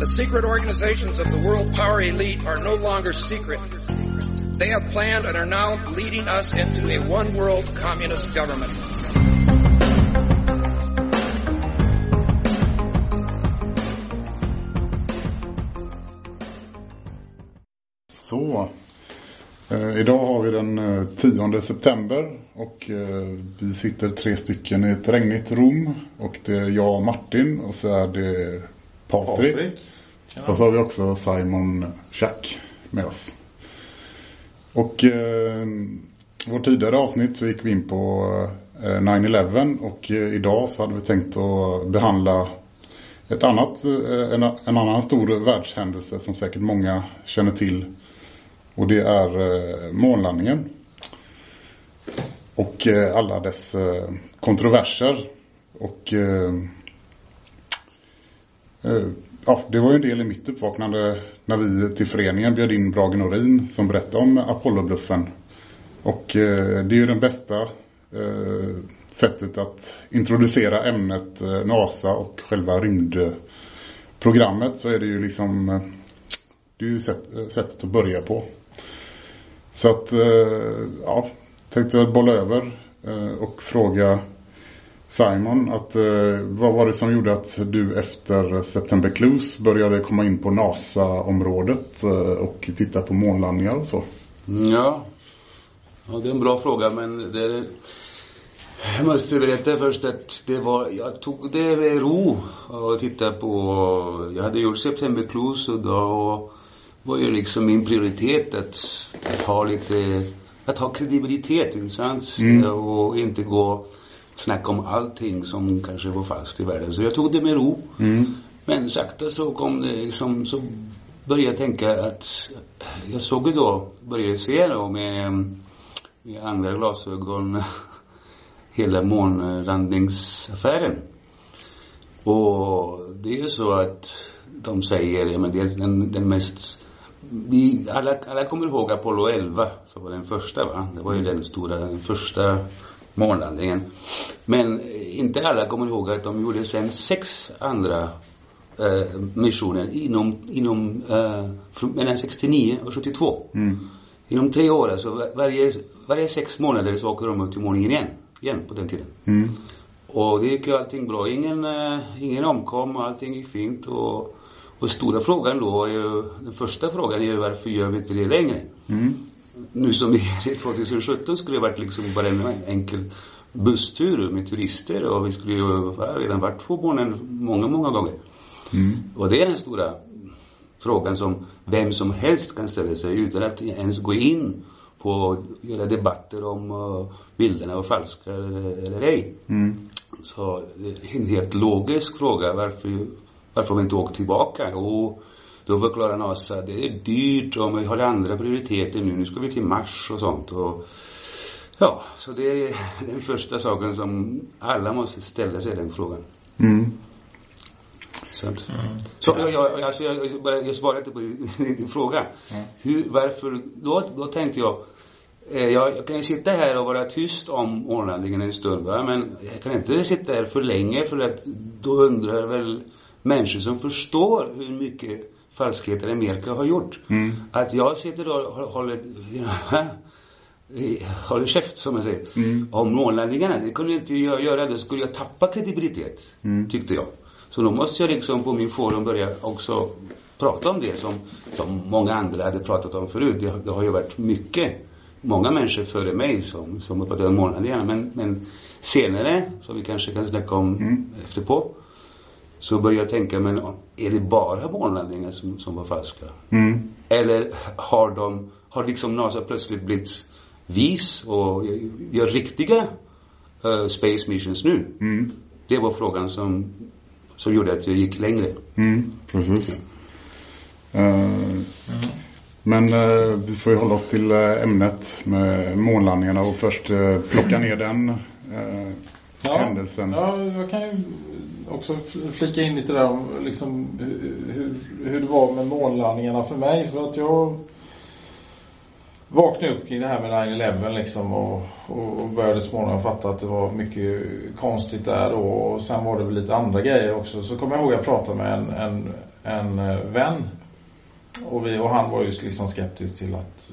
The secret organizations of the world power elite are no longer secret. They have planned and are now leading us into a one world communist government. Så. Eh, idag har vi den eh, 10 september och eh, vi sitter tre stycken i ett regnigt rum och det är jag och Martin och så är det Patrik. Och så har vi också Simon Schack med oss. Och eh, vårt tidigare avsnitt så gick vi in på eh, 9-11 och eh, idag så hade vi tänkt att behandla ett annat, eh, en, en annan stor världshändelse som säkert många känner till. Och det är eh, månlandningen. Och eh, alla dess eh, kontroverser. Och eh, eh, Eh, ja, det var ju en del i mitt uppvaknande när vi till föreningen bjöd in Brage Norin som berättade om Apollo-bluffen. Och eh, det är ju den bästa eh, sättet att introducera ämnet NASA och själva rymdprogrammet så är det ju liksom det är ju sättet att börja på. Så att ja, tänkte jag bolla över och fråga Simon att eh, vad var det som gjorde att du efter September Clues började komma in på NASA-området eh, och titta på månlandningar och så? Ja. ja, det är en bra fråga men det jag måste berätta först att det var, jag tog det med ro och tittade på, jag hade gjort September Clues och då var ju liksom min prioritet att, att ha lite, att ha kredibilitet, inte sant? Mm. Och inte gå snacka om allting som kanske var falskt i världen. Så jag tog det med ro. Mm. Men sakta så kom det liksom, så började jag tänka att jag såg ju då, började se då med, med andra glasögon hela månlandningsaffären. Och det är ju så att de säger, ja men det är den, den mest vi, alla, alla kommer ihåg Apollo 11, som var den första va? Det var ju den stora, den första månlandningen. Men inte alla kommer ihåg att de gjorde sen sex andra eh, missioner inom, inom eh, mellan 69 och 72. Mm. Inom tre år, alltså var- varje, varje sex månader så åker de upp till månen igen. Igen på den tiden. Mm. Och det gick ju allting bra. Ingen, eh, ingen omkom, allting gick fint. Och, och stora frågan då är ju, den första frågan är varför gör vi inte det längre? Mm. Nu som vi är i 2017 skulle det varit liksom bara en enkel busstur med turister och vi skulle ju ha redan varit på månen många, många gånger. Mm. Och det är den stora frågan som vem som helst kan ställa sig utan att ens gå in på göra debatter om uh, bilderna var falska eller, ej. Mm. Så är en helt logisk fråga. Varför, varför har vi inte åkt tillbaka? Och då förklarar NASA, det är dyrt och vi har andra prioriteter nu. Nu ska vi till Mars och sånt. Och, ja, så det är den första saken som alla måste ställa sig den frågan. Mm. Så, att, så jag, jag, alltså jag, jag, bara- jag svarar inte på din din fråga. Hur, varför, då, då tänkte jag, eh, jag, jag kan ju sitta här och vara tyst om månlandningen en stund va? men jag kan inte sitta här för länge för att då undrar väl människor som förstår hur mycket falskheter Amerika har gjort. Mm. Att jag sitter och hå- håller, håller käft som man säger, Mm. om månlandningarna. Det kunde inte jag göra, då skulle jag tappa kredibilitet, Mm. tyckte jag. Så då måste jag liksom på min forum börja också prata om det som, som många andra hade pratat om förut. Det, det har ju varit mycket, många människor före mig som, som har pratat om månlandningarna. Men, men senare, som vi kanske kan snacka om Mm. efterpå, så började jag tänka, men är det bara månlandningar som, som var falska? Mm. Eller har de, har liksom NASA plötsligt blivit vis och gör riktiga eh, space missions nu? Mm. Det var frågan som som gjorde att jag gick längre. Mm, precis. Eh, Men eh, vi får ju hålla oss till ämnet med månlandningarna och först eh, plocka ner den eh, händelsen. Ja, jag kan ju också fl- flika in lite där om liksom hur, hur, det var med månlandningarna för mig. För att jag vaknade upp kring det här med 9-11 liksom och, och, började småningom fatta att det var mycket konstigt där då. Och sen var det väl lite andra grejer också. Så kommer jag ihåg att jag pratade med en, en, en eh, vän. Och, vi, och han var ju liksom skeptisk till att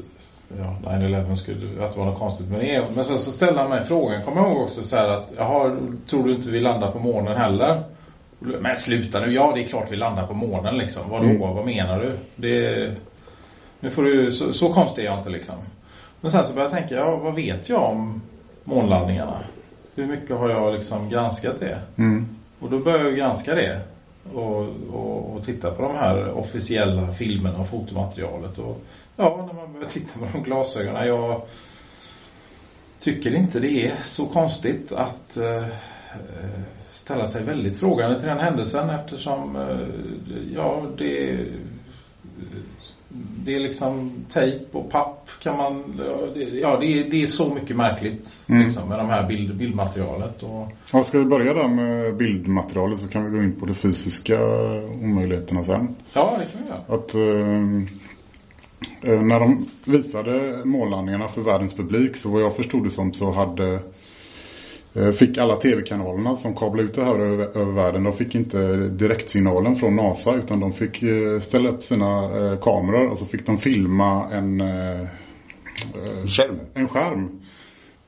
ja, 9-11 skulle, att det var något konstigt med det. Men sen så ställde han mig frågan, kommer jag ihåg också så här att, jaha, tror du inte vi landar på månen heller? Men sluta nu, ja det är klart vi landar på månen liksom. Vadå, Mm. vad menar du? Det, nu får du, så, så konstig är jag inte liksom. Men sen så började jag tänka, ja vad vet jag om månlandningarna? Hur mycket har jag liksom granskat det? Mm. Och då började jag granska det. Och, och, och titta på de här officiella filmerna och fotomaterialet. Och ja, när man börjar titta på de glasögonen. Jag tycker inte det är så konstigt att eh, eh, ställa sig väldigt frågande till den händelsen eftersom eh, ja, det det är liksom tejp och papp kan man, ja det, är, det är så mycket märkligt Mm. liksom, med de här bild, bildmaterialet. Och, Ja, ska vi börja där med bildmaterialet så kan vi gå in på de fysiska omöjligheterna sen. ja, det kan vi göra. Att eh, eh, när de visade månlandningarna för världens publik så vad jag förstod det som så hade fick alla tv-kanalerna som kablade ut det här över, över världen, de fick inte direktsignalen från NASA utan de fick eh, ställa upp sina eh, kameror och så fick de filma en, eh, eh, Skärm. en skärm.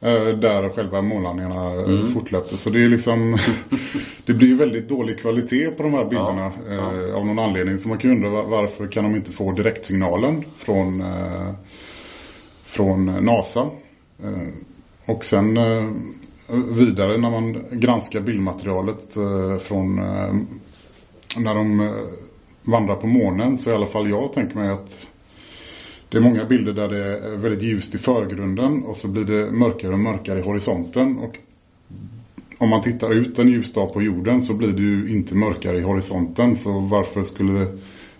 eh, Där själva månlandningarna eh, Mm. fortlöpte. Så det är liksom Det blir väldigt dålig kvalitet på de här bilderna Ja, ja. eh, Av någon anledning. Så man kan undra var- varför kan de inte få direktsignalen från eh, Från NASA. Eh, och sen eh, vidare när man granskar bildmaterialet eh, från eh, När de eh, vandrar på månen så i alla fall jag tänker mig att det är många bilder där det är väldigt ljust i förgrunden och så blir det mörkare och mörkare i horisonten. Och om man tittar ut en ljusdag på jorden så blir det ju inte mörkare i horisonten. Så varför skulle det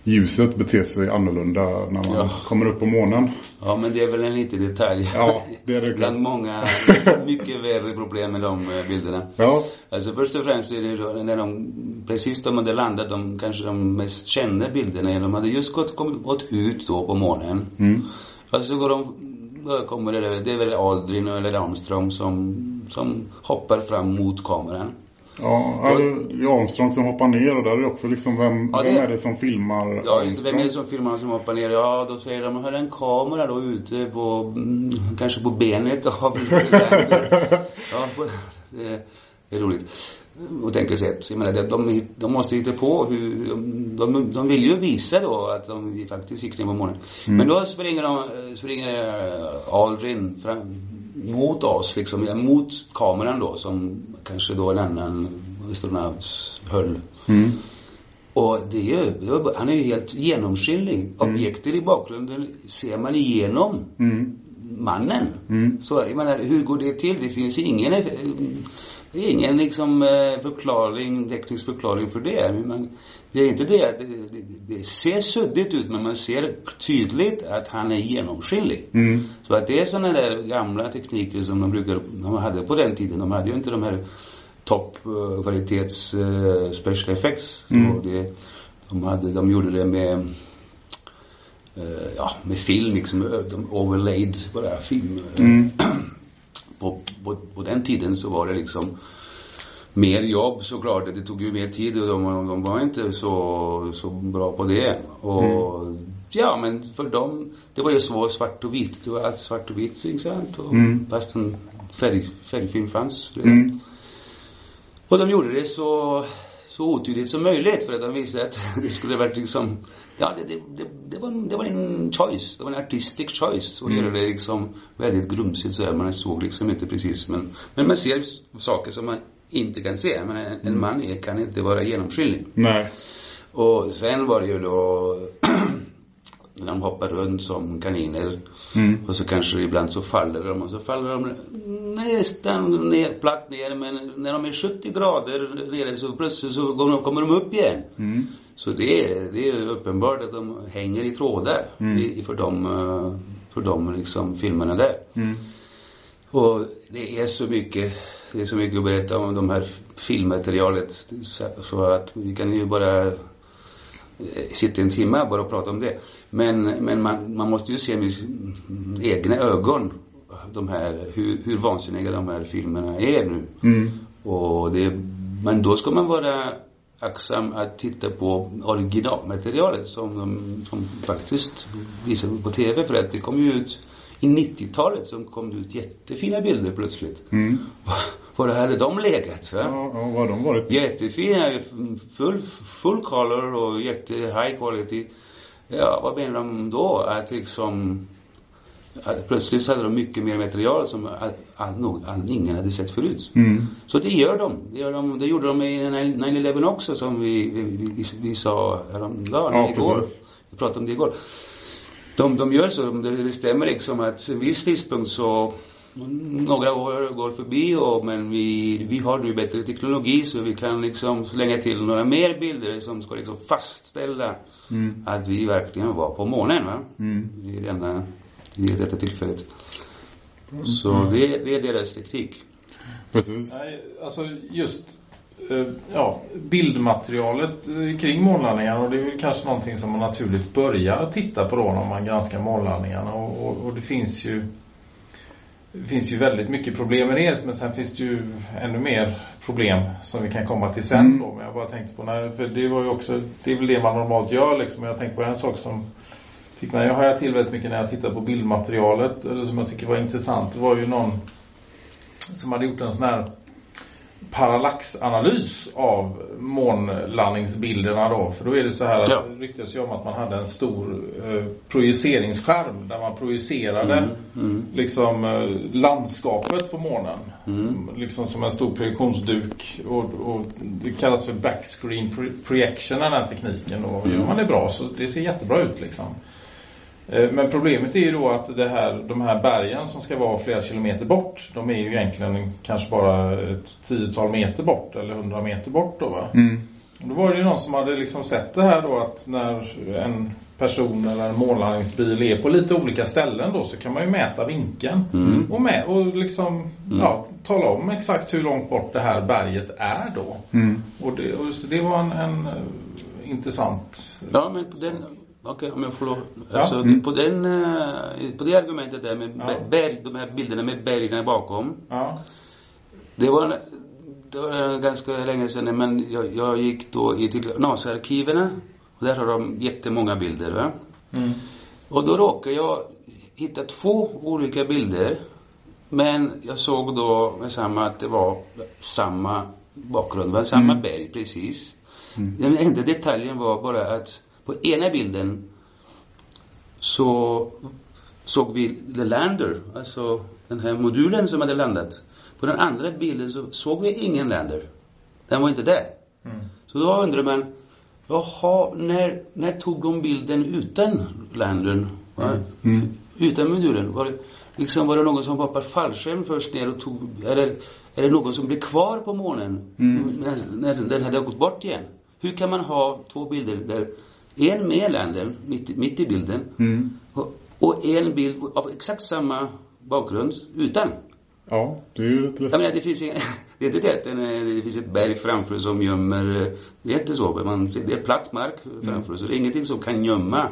ljuset bete sig annorlunda när man Ja. kommer upp på månen? Ja, men det är väl en liten detalj. Ja, det är det Bland många mycket värre problem med de eh, bilderna. Ja, Alltså först och främst är det när de, precis de hade landat, de kanske de mest kända bilderna, de hade just gått, kom, gått ut då på månen. mm. Alltså går de, då kommer det, det är väl Aldrin eller Armstrong som, som hoppar fram mot kameran. Ja det är Armstrong som hoppar ner och där är också liksom vem, Ja, det- vem är det som filmar Ja, just det. Vem är det som filmar som hoppar ner? Ja, då säger de, har en kamera då ute på, mm, kanske på benet av Ja, på, det, det är roligt. Och tänker sätt. Jag menar, de, de måste hitta på hur, de, de, vill ju visa då att de faktiskt gick ner på månen. Men då springer de, eh, springer eh, Aldrin fram mot oss liksom, mot kameran då som kanske då en annan astronaut höll. Mm. Och det är ju, han är ju helt genomskinlig. Objekter i bakgrunden ser man igenom Mm. mannen. Mm. Så jag menar, hur går det till? Det finns ingen, eh, det är ingen liksom eh, förklaring, teknisk förklaring för det. Man, det är inte det det, det, ser suddigt ut men man ser tydligt att han är genomskinlig. Mm. Så att det är sådana där gamla tekniker som de brukar, de hade på den tiden. De hade ju inte de här toppkvalitets uh, special effects. Mm. Det, de, hade, de gjorde det med eh, ja, med film liksom, de overlaid på det här film. Mm. På, på, på den tiden så var det liksom mer jobb såklart. Det tog ju mer tid och de, de var inte så, så bra på det. Och ja men för dem, det var ju så svart och vitt. Det var allt svart och vitt, inte sant? Och Mm. Fast en färg, färgfilm fanns redan. Mm. Och de gjorde det så, så otydligt som möjligt för att de visste att det skulle varit liksom, ja det, det, det, det, var, det var en choice, det var en artistic choice och Mm. göra det liksom väldigt grumsigt sådär, man såg liksom inte precis men, men man ser saker som man inte kan se, men en, en man är, kan inte vara genomskinlig. Nej. Och sen var det ju då De hoppar runt som kaniner. Mm. Och så kanske ibland så faller de och så faller de nästan ner, platt ner men när de är 70 grader nere så plötsligt så går de, kommer de upp igen. Mm. Så det är, det är uppenbart att de hänger i trådar Mm. i, för de, eh, för de liksom filmerna där. Mm. Och det är så mycket, det är så mycket att berätta om de här filmmaterialet. Så att vi kan ju bara eh, sitta en timme bara och prata om det. Men, men man, man måste ju se med egna ögon de här, hur, hur vansinniga de här filmerna är nu. Mm. Och det, men då ska man vara aktsam att titta på originalmaterialet som de som faktiskt visar på TV för att det kom ju ut i 90-talet som kom det ut jättefina bilder plötsligt. Mm. Var hade de legat? Va? Ja, ja, vad har de varit? Jättefina, full, full color och jätte high quality. Ja, vad menar de då? Att liksom att plötsligt hade de mycket mer material som att, att, att ingen hade sett förut. Mm. Så det gör de. Det, gör de, det gjorde de i 9-11 också som vi, vi, vi, vi sa häromdagen, Ja, igår. precis. Vi pratade om det igår. De, de gör så, det, stämmer liksom att en viss tidpunkt så några år går förbi och men vi, vi har nu bättre teknologi så vi kan liksom slänga till några mer bilder som ska liksom fastställa Mm. att vi verkligen var på månen va. Mm. I, denna, i detta tillfället. Så det, det är deras teknik. Precis. Nej, alltså just eh, ja, bildmaterialet eh, kring månlandningarna och det är väl kanske någonting som man naturligt börjar titta på då när man granskar månlandningarna och, och, och det finns ju det finns ju väldigt mycket problem med det men sen finns det ju ännu mer problem som vi kan komma till sen Mm. då. Men jag bara tänkte på när, för det var ju också, det är väl det man normalt gör liksom. Jag tänkte på en sak som fick mig att haja till väldigt mycket när jag tittade på bildmaterialet eller som jag tycker var intressant. Det var ju någon som hade gjort en sån här parallaxanalys av månlandningsbilderna då. För då är det så här att Ja. det ryktas ju om att man hade en stor eh, projiceringsskärm där man projicerade Mm, mm. liksom eh, landskapet på månen. Mm. Liksom som en stor projektionsduk och, och det kallas för backscreen pro- projection den här tekniken och Mm. gör man det bra så det ser jättebra ut liksom. Eh, Men problemet är ju då att det här, de här bergen som ska vara flera kilometer bort, de är ju egentligen kanske bara ett tiotal meter bort eller hundra meter bort då va. Mm. Då var det ju någon som hade liksom sett det här då att när en person eller en månlandningsbil är på lite olika ställen då så kan man ju mäta vinkeln Mm. och, med, och liksom ja, tala om exakt hur långt bort det här berget är då. Mm. Och det, och det var en, en eh, intressant Ja, men den, okej om jag får lov. Ja. Alltså, Mm. på den, eh, på det argumentet där med Ja. be- berg, de här bilderna med bergen bakom. Ja, Det var, det var ganska länge sedan, men jag, jag gick då i till NASA-arkiverna. Och där har de jättemånga bilder va. mm, Och då råkade jag hitta två olika bilder. Men jag såg då med samma att det var samma bakgrund, var samma Mm. berg precis. Den enda detaljen var bara att på ena bilden så såg vi the lander, alltså den här modulen som hade landat. På den andra bilden så såg vi ingen lander. Den var inte där. mm, Så då undrar man, jaha, när, när tog de bilden utan landern? va? Mm. Utan modulen? Var det, liksom, var det någon som hoppade fallskärm först ner och tog, eller är det någon som blev kvar på månen Mm. när, när den hade gått bort igen? Hur kan man ha två bilder där en med landern mitt, i- mitt i bilden Mm. och, och en bild av exakt samma bakgrund utan? Ja, det är ju Jag läskigt. menar, det finns inga, det är inte det att är- det finns ett berg framför som gömmer, eh, det är inte så. Man, det är platt mark framför så det är ingenting som kan gömma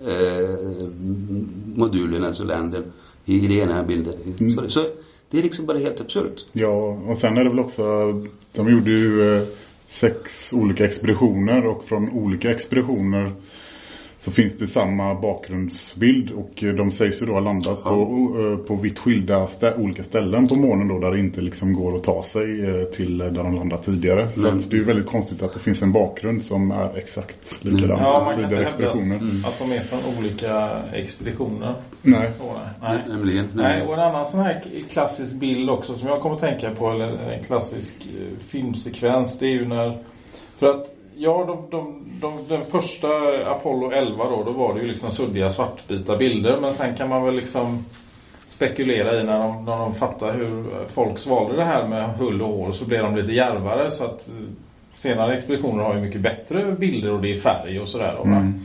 eh, modulen, alltså länder, i den ena bilden. Så, så det är liksom bara helt absurt. Ja, och sen är det väl också, de gjorde ju eh, sex olika expeditioner och från olika expeditioner så finns det samma bakgrundsbild och eh, de sägs ju då ha landat på, eh, på vitt skilda stä- olika ställen på månen då där det inte liksom går att ta sig eh, till där de landat tidigare. Så Mm. att det är ju väldigt konstigt att det finns en bakgrund som är exakt likadan Ja, som inte tidigare expeditioner. att, att de är från olika expeditioner. Nej. Åh, nej. nej. Nämligen. Nej, och en annan sån här klassisk bild också som jag kommer att tänka på, eller en klassisk filmsekvens, det är ju när, för att Ja, de, de, de, den första Apollo 11 då, då var det ju liksom suddiga svartvita bilder. Men sen kan man väl liksom spekulera i när de, när de fattar hur folk svalde det här med hull och hår så blev de lite järvare så att eh, senare expeditioner har ju mycket bättre bilder och det är färg och sådär. Mm.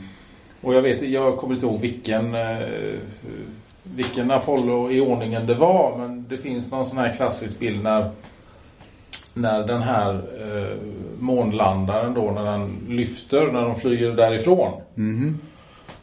Och jag vet, jag kommer inte ihåg vilken eh, vilken Apollo i ordningen det var men det finns någon sån här klassisk bild när när den här eh, månlandaren då när den lyfter när de flyger därifrån. Mm.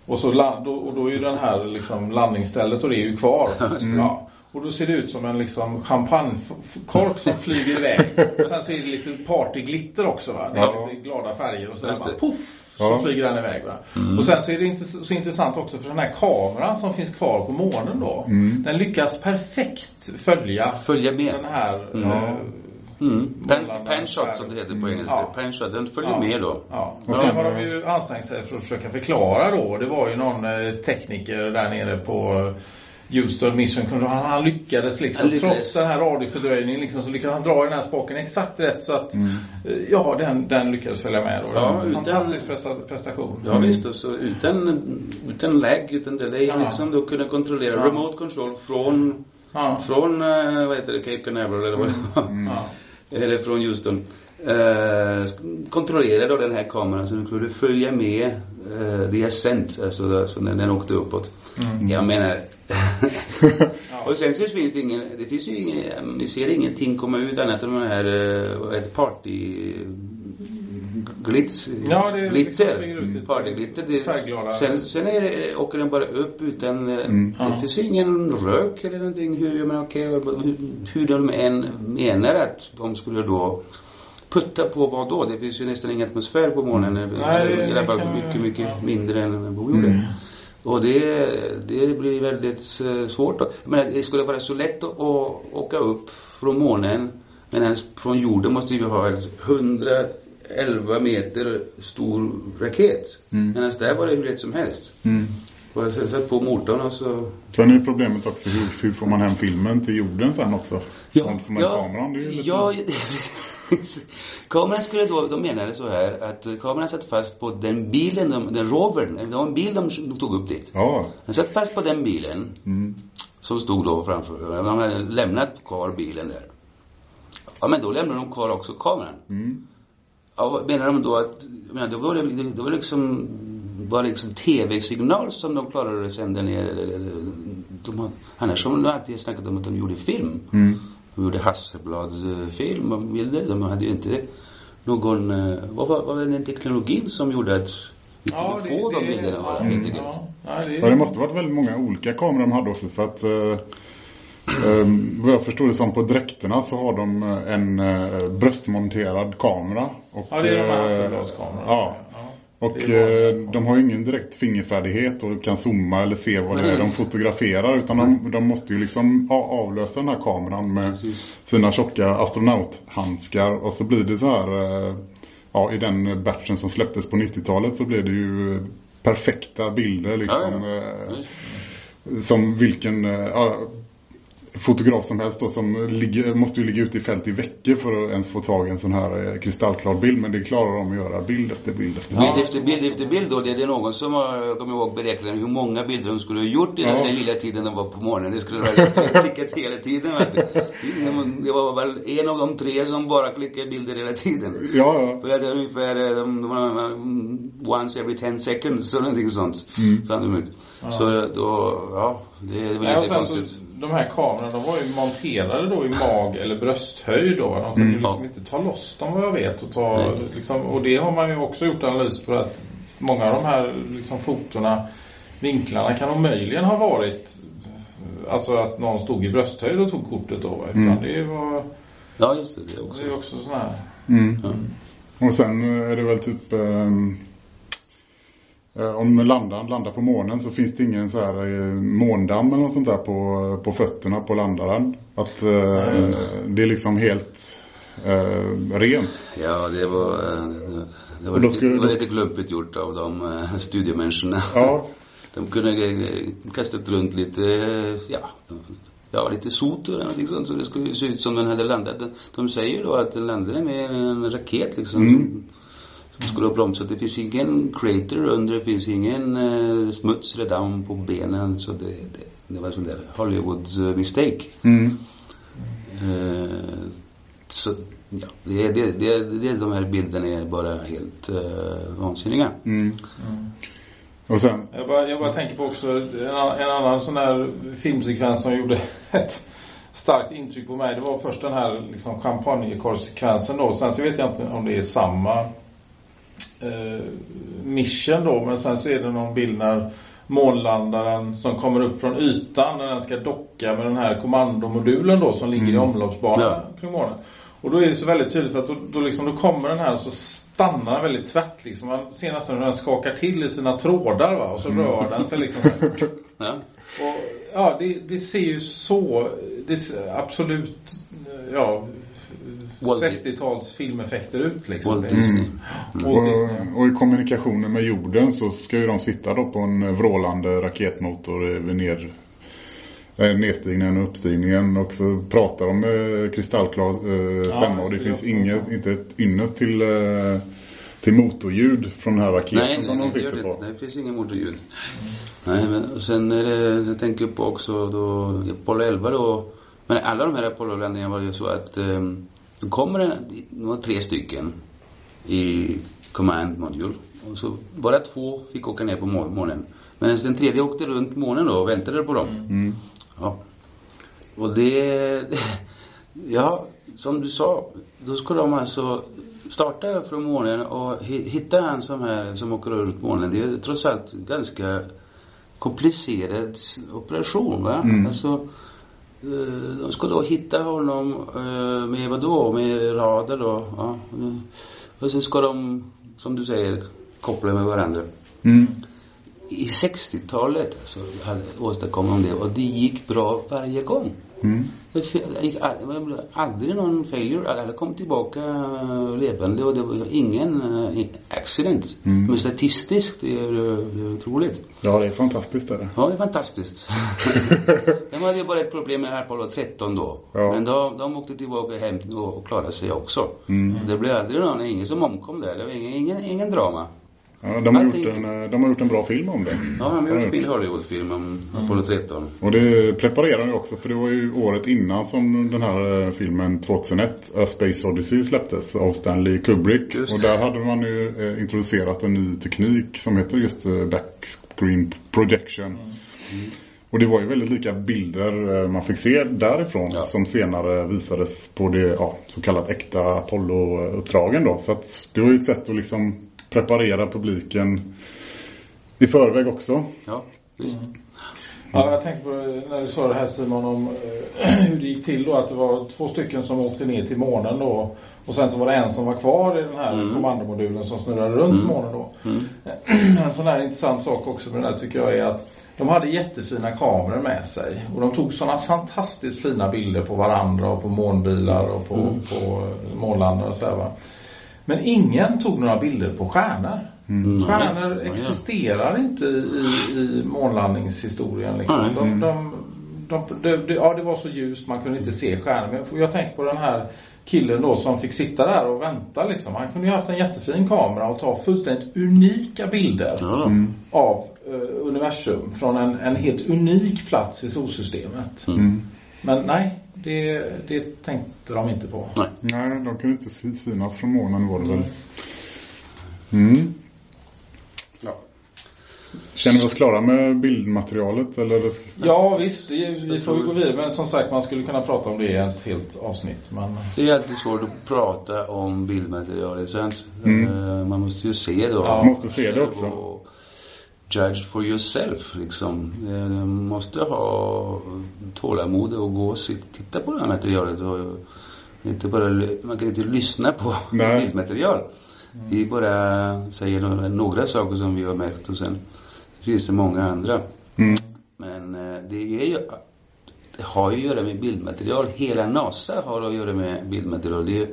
Och, så land, och då är ju den här liksom landningsstället och det är ju kvar. Mm. Ja. Och då ser det ut som en liksom champagnekork som flyger iväg. Och sen så är det lite partyglitter också va. Det är ja. lite glada färger och så där bara poff så ja. flyger den iväg. Va? Mm. Och sen så är det inte så, så, intressant också för den här kameran som finns kvar på månen då. Mm. Den lyckas perfekt följa, följa med. den här mm. eh, Mm. Pen, penshot som det heter på engelska. Ja. Penshot, den följer ja. med då. Ja. Och sen har de ju ansträngt sig för att försöka förklara då. Det var ju någon eh, tekniker där nere på Houston Mission Control. Han, han lyckades liksom. Han lyckades. Trots den här radiofördröjningen liksom, så lyckades han dra i den här spaken exakt rätt så att mm. Eh, ja, den, den lyckades följa med då. Ja, utan, fantastisk prestation. Ja mm. visst, och så utan, utan lag, utan delay ja. liksom. Då kunde kontrollera ja. remote control från Ja. Från, eh, vad heter det, Cape Canaveral eller vad det var. Mm. Eller från Houston. Eh, kontrollerade då den här kameran så du kunde följa med eh, the ascent, alltså, alltså när den åkte uppåt. Mm. Jag menar och sen så finns det ingen, det finns ju ingen, vi ser ingenting komma ut annat än den här, eh, ett party glitz, ja, det glitter. Liksom partyglitter. Det, sen, sen är det, åker den bara upp utan, eh, mm. det ja. finns ingen rök eller någonting. Hur, jag menar, okay, hur, hur de än menar att de skulle då putta på vad då? Det finns ju nästan ingen atmosfär på månen. Nej, det, I alla fall mycket, mycket ja. mindre än på jorden. Mm. Och det, det blir väldigt eh, svårt. Jag menar, det skulle vara så lätt att, åka upp från månen men från jorden måste vi ha 100 11 meter stor raket. Mm. Medan där var det hur lätt som helst. Mm. Jag satt på motorn och så... Sen är problemet också hur, hur får man hem filmen till jorden sen också? Ja, får man ja, kameran? Det är ju ja, kameran skulle då, de menade så här att kameran satt fast på den bilen, de, den rovern, det var en bil de tog upp dit. Ja. Den satt fast på den bilen. Mm. Som stod då framför, de hade lämnat kvar bilen där. Ja men då lämnade de kvar också kameran. Mm. Ja, menar de då att, jag menar, då var det, det var liksom, var det liksom tv-signal som de klarade att sända ner eller, eller de har, annars har de alltid snackat om att de gjorde film. Mm. De gjorde Hasselblad-film och bilder. De hade ju inte någon, eh, vad var, vad var den teknologin som gjorde att vi kunde ja, få det, de bilderna? Ja, mm. ja, det, ja, det måste varit väldigt många olika kameror de hade också för att uh, Um, vad jag förstår det som på dräkterna så har de eh, en uh, bröstmonterad kamera. Och, ja, det är de här Hasselbladskamerorna. Ja. Och uh, de har ju ingen direkt fingerfärdighet och kan zooma eller se vad det är de fotograferar. Utan de, de måste ju liksom avlösa den här kameran med sina tjocka astronauthandskar. Och så blir det så här, uh, ja i den batchen som släpptes på 90-talet så blir det ju perfekta bilder liksom. Ja, ja. Som vilken, fotograf som helst då, som ligger, måste ju ligga ute i fält i veckor för att ens få tag i en sån här eh, kristallklar bild. Men det klarar de att göra bild efter bild efter bild. Bild efter bild efter bild då. Det är det någon som har, jag kommer ihåg beräknade hur många bilder de skulle ha gjort i ja. den lilla tiden de var på morgonen. Det skulle de klickat hela tiden. Det var väl en av de tre som bara klickade bilder hela tiden. Ja, ja. För det är ungefär eh, de, de, de, once every ten seconds eller någonting sånt. Mm. Så då, ja, det, det var lite konstigt. Så, de här kamerorna, de var ju monterade då i mag eller brösthöjd då. De kunde mm. liksom inte ta loss dem vad jag vet. Och, ta, liksom, och det har man ju också gjort analys för att många av de här liksom, fotorna, vinklarna kan omöjligen ha varit Alltså att någon stod i brösthöjd och tog kortet då. Utan mm. det var... Ja just det, det är också. Det är också sån här. Mm. Mm. Och sen är det väl typ... Um Eh, om landaren landar på månen så finns det ingen så här eh, måndamm eller något sånt där på, på fötterna på landaren. Att mm. det är liksom helt eh, rent. Ja, det var, det var, lite, skulle, det var lite klumpigt gjort av de studiemänniskorna. Ja. De kunde kastat runt lite, ja, ja, lite sot eller någonting sånt så det skulle se ut som den hade landat. De säger då att den landade med en raket liksom. Mm. Så skulle jag bromsa. Det finns ingen crater under, det finns ingen eh, smuts damm på benen. Så det, det, det var en sån där Hollywood mistake. Mm. Eh, så ja, det, är- det, det, det, de här bilderna är bara helt eh, vansinniga. Mm. Och sen, Jag bara, jag bara tänker på också en, annan- en annan sån där filmsekvens som gjorde ett starkt intryck på mig. Det var först den här liksom champagnekorvsekvensen då. Sen så vet jag inte om det är samma eh, mission då. Men sen så är det någon bild när månlandaren som kommer upp från ytan när den ska docka med den här kommandomodulen då som ligger i omloppsbana Ja. kring månen. Och då är det så väldigt tydligt att då, då, liksom, då kommer den här och så stannar den väldigt tvärt liksom. Man ser nästan hur den skakar till i sina trådar va. Och så rör den sig liksom. Ja. Och, ja, det, det ser ju så, det ser absolut, ja, 60-tals filmeffekter ut liksom. Walt Disney. och, och i kommunikationen med jorden så ska ju de sitta då på en vrålande raketmotor vid ner, eh, nedstigningen och uppstigningen och så pratar de med kristallklar eh, stämma Ja, och det finns inget, inte ett ynnest till, eh, till motorljud från den här raketen Nej, som nej, de sitter det på. inte. Det finns ingen motorljud. Nej, men och sen är det, jag tänker på också då Apollo 11 då. Men alla de här Apollo-landningarna var ju så att um, det kommer en, det var tre stycken i command module. Och så bara två fick åka ner på må- månen. Men den tredje åkte runt månen då och väntade på dem. Mm. Ja. Och det, ja, som du sa, då skulle de alltså starta från månen och hi- hitta en som här som åker runt månen. Det är trots allt ganska komplicerad operation va. Mm. Alltså, de ska då hitta honom eh, med vad då? Med radar då. Ja. Och så ska de, som du säger, koppla med varandra Mm. i 60-talet alltså, åstadkom de det och det gick bra varje gång. Mm. Det gick aldrig någon failure. Alla kom tillbaka eh, levande och det var ingen eh, accident. Mm. Men statistiskt det är det otroligt. Ja, det är fantastiskt är det. Ja, det är fantastiskt. de hade ju bara ett problem med Apollo 13 då. Ja. Men de, de åkte tillbaka hem och, och klarade sig också. Mm. Det blev aldrig någon, ingen som omkom där. Det var ingen, ingen, ingen drama. Ja, de, har gjort en, de har gjort en bra film om det. Ja, han har gjort en fin Hollywoodfilm om Apollo 13. Och det preparerar de också för det var ju året innan som den här eh, filmen 2001, A Space Odyssey släpptes av Stanley Kubrick. Just. Och där hade man ju eh, introducerat en ny teknik som heter just eh, backscreen projection. Och det var ju väldigt lika bilder man fick se därifrån Ja. som senare visades på det ja, så kallat äkta Apollo-uppdragen då. Så att det var ju ett sätt att liksom preparera publiken i förväg också. Ja, visst. Ja, jag tänkte på när du sa det här Simon om eh, hur det gick till då. Att det var två stycken som åkte ner till månen då. Och sen så var det en som var kvar i den här Mm. kommandomodulen som snurrade runt Mm. månen då. Mm. En sån här intressant sak också med det där tycker jag är att de hade jättefina kameror med sig. Och de tog sådana fantastiskt fina bilder på varandra och på månbilar och på, Mm. på månlandare och sådär va. Men ingen tog några bilder på stjärnor. Mm. Stjärnor existerar inte i, i månlandningshistorien liksom. Nej. De, de, de, de, ja, det var så ljust man kunde inte se stjärnor. Men jag, tänker på den här killen då som fick sitta där och vänta liksom. Han kunde ju haft en jättefin kamera och ta fullständigt unika bilder. Mm. av eh, universum från en, en helt unik plats i solsystemet. Mm. Men nej, det, det tänkte de inte på. Nej. Nej, de kunde inte sy- synas från månen var det väl. Mm. Ja. Känner vi oss klara med bildmaterialet eller? Ja visst, det, vi får ju gå vidare. Men som sagt, man skulle kunna prata om det i ett helt avsnitt. Men Det är alltid svårt att prata om bildmaterialet. Sant? Mm. Eh, Man måste ju se det. Ja. Måste se det också. Och judge for yourself liksom. Eh, Du måste ha tålamod och gå och se, titta på det här materialet. Och inte bara, man kan inte lyssna på Nej. bildmaterial. Vi bara säger några, några saker som vi har märkt och sen finns det många andra. Mm. Men eh, det är ju det har ju att göra med bildmaterial. Hela NASA har att göra med bildmaterial. Det är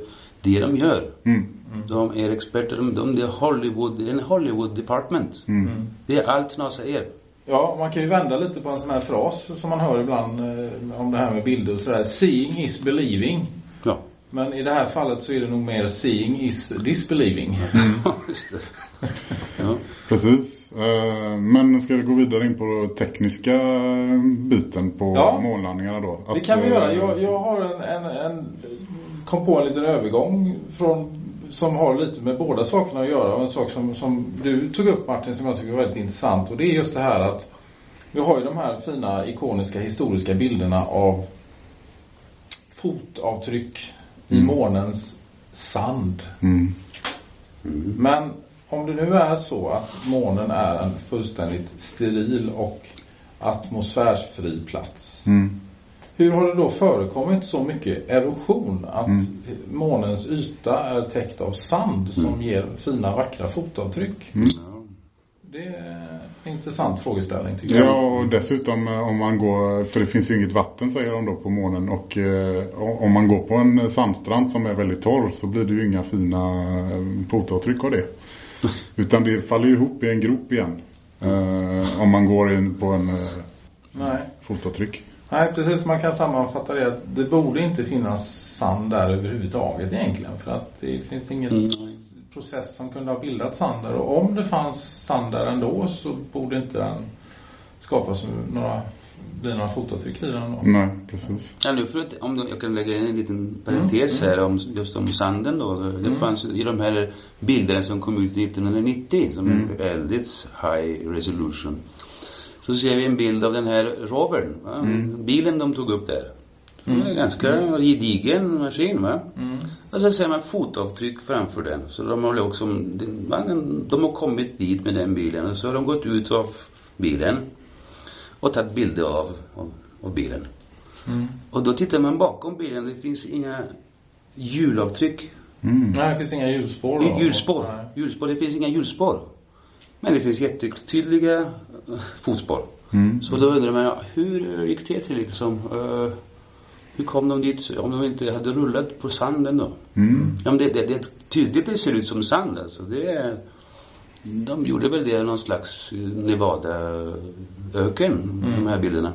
det de gör. Mm. De är experter. De, de, det är Hollywood, det är en Hollywood department. Mm. Det är allt NASA är. Ja, man kan ju vända lite på en sån här fras som man hör ibland eh, om det här med bilder och sådär. Seeing is believing. Ja. Men i det här fallet så är det nog mer seeing is disbelieving. Ja, just det. Ja. Precis. Eh, Men ska vi gå vidare in på tekniska biten på Ja. månlandningarna då? Det Att, kan vi eh, göra. Jag, jag har en, en, en, kom på en liten övergång från, som har lite med båda sakerna att göra. Och en sak som, som du tog upp Martin som jag tycker är väldigt intressant. Och det är just det här att vi har ju de här fina ikoniska historiska bilderna av fotavtryck i Mm. månens sand. Mm. Men om det nu är så att månen är en fullständigt steril och atmosfärsfri plats. Mm. Hur har det då förekommit så mycket erosion att Mm. månens yta är täckt av sand som ger fina vackra fotavtryck? Mm. Det är en intressant frågeställning tycker jag. Ja, och dessutom eh, om man går, för det finns ju inget vatten säger de då på månen och eh, om man går på en sandstrand som är väldigt torr så blir det ju inga fina eh, fotavtryck av det. Utan det faller ju ihop i en grop igen. Eh, om man går in på en eh, Nej. fotavtryck. Nej, precis. Man kan sammanfatta det att det borde inte finnas sand där överhuvudtaget egentligen. För att det finns ingen Mm. process som kunde ha bildat sand där. Och om det fanns sand där ändå så borde inte den skapas några, bli några fotavtryck i den ändå. Nej, precis. Ja, nu för att, om du- jag kan lägga in en liten parentes här om just om sanden då. Det fanns ju i de här bilderna som kom ut 1990 som är väldigt high resolution. Så ser vi en bild av den här rovern, va? bilen de tog upp där. Det är en ganska gedigen maskin va. Mm. Och så ser man fotavtryck framför den. Så de har liksom, de, har kommit dit med den bilen och så har de gått ut av bilen och tagit bilder av, av, av bilen. Mm. Och då tittar man bakom bilen, det finns inga hjulavtryck. Mm. Nej, det finns inga hjulspår. Hjulspår. Hjulspår. Det finns inga hjulspår. Men det finns jättetydliga eh, fotspår. Mm. Så då undrar man, hur gick det till liksom? Eh, hur kom de dit om de inte hade rullat på sanden då? Mm. Ja, men det, det, det, tydligt det ser ut som sand alltså. Det är, de gjorde väl det någon slags eh, Nevada-öken, de här bilderna.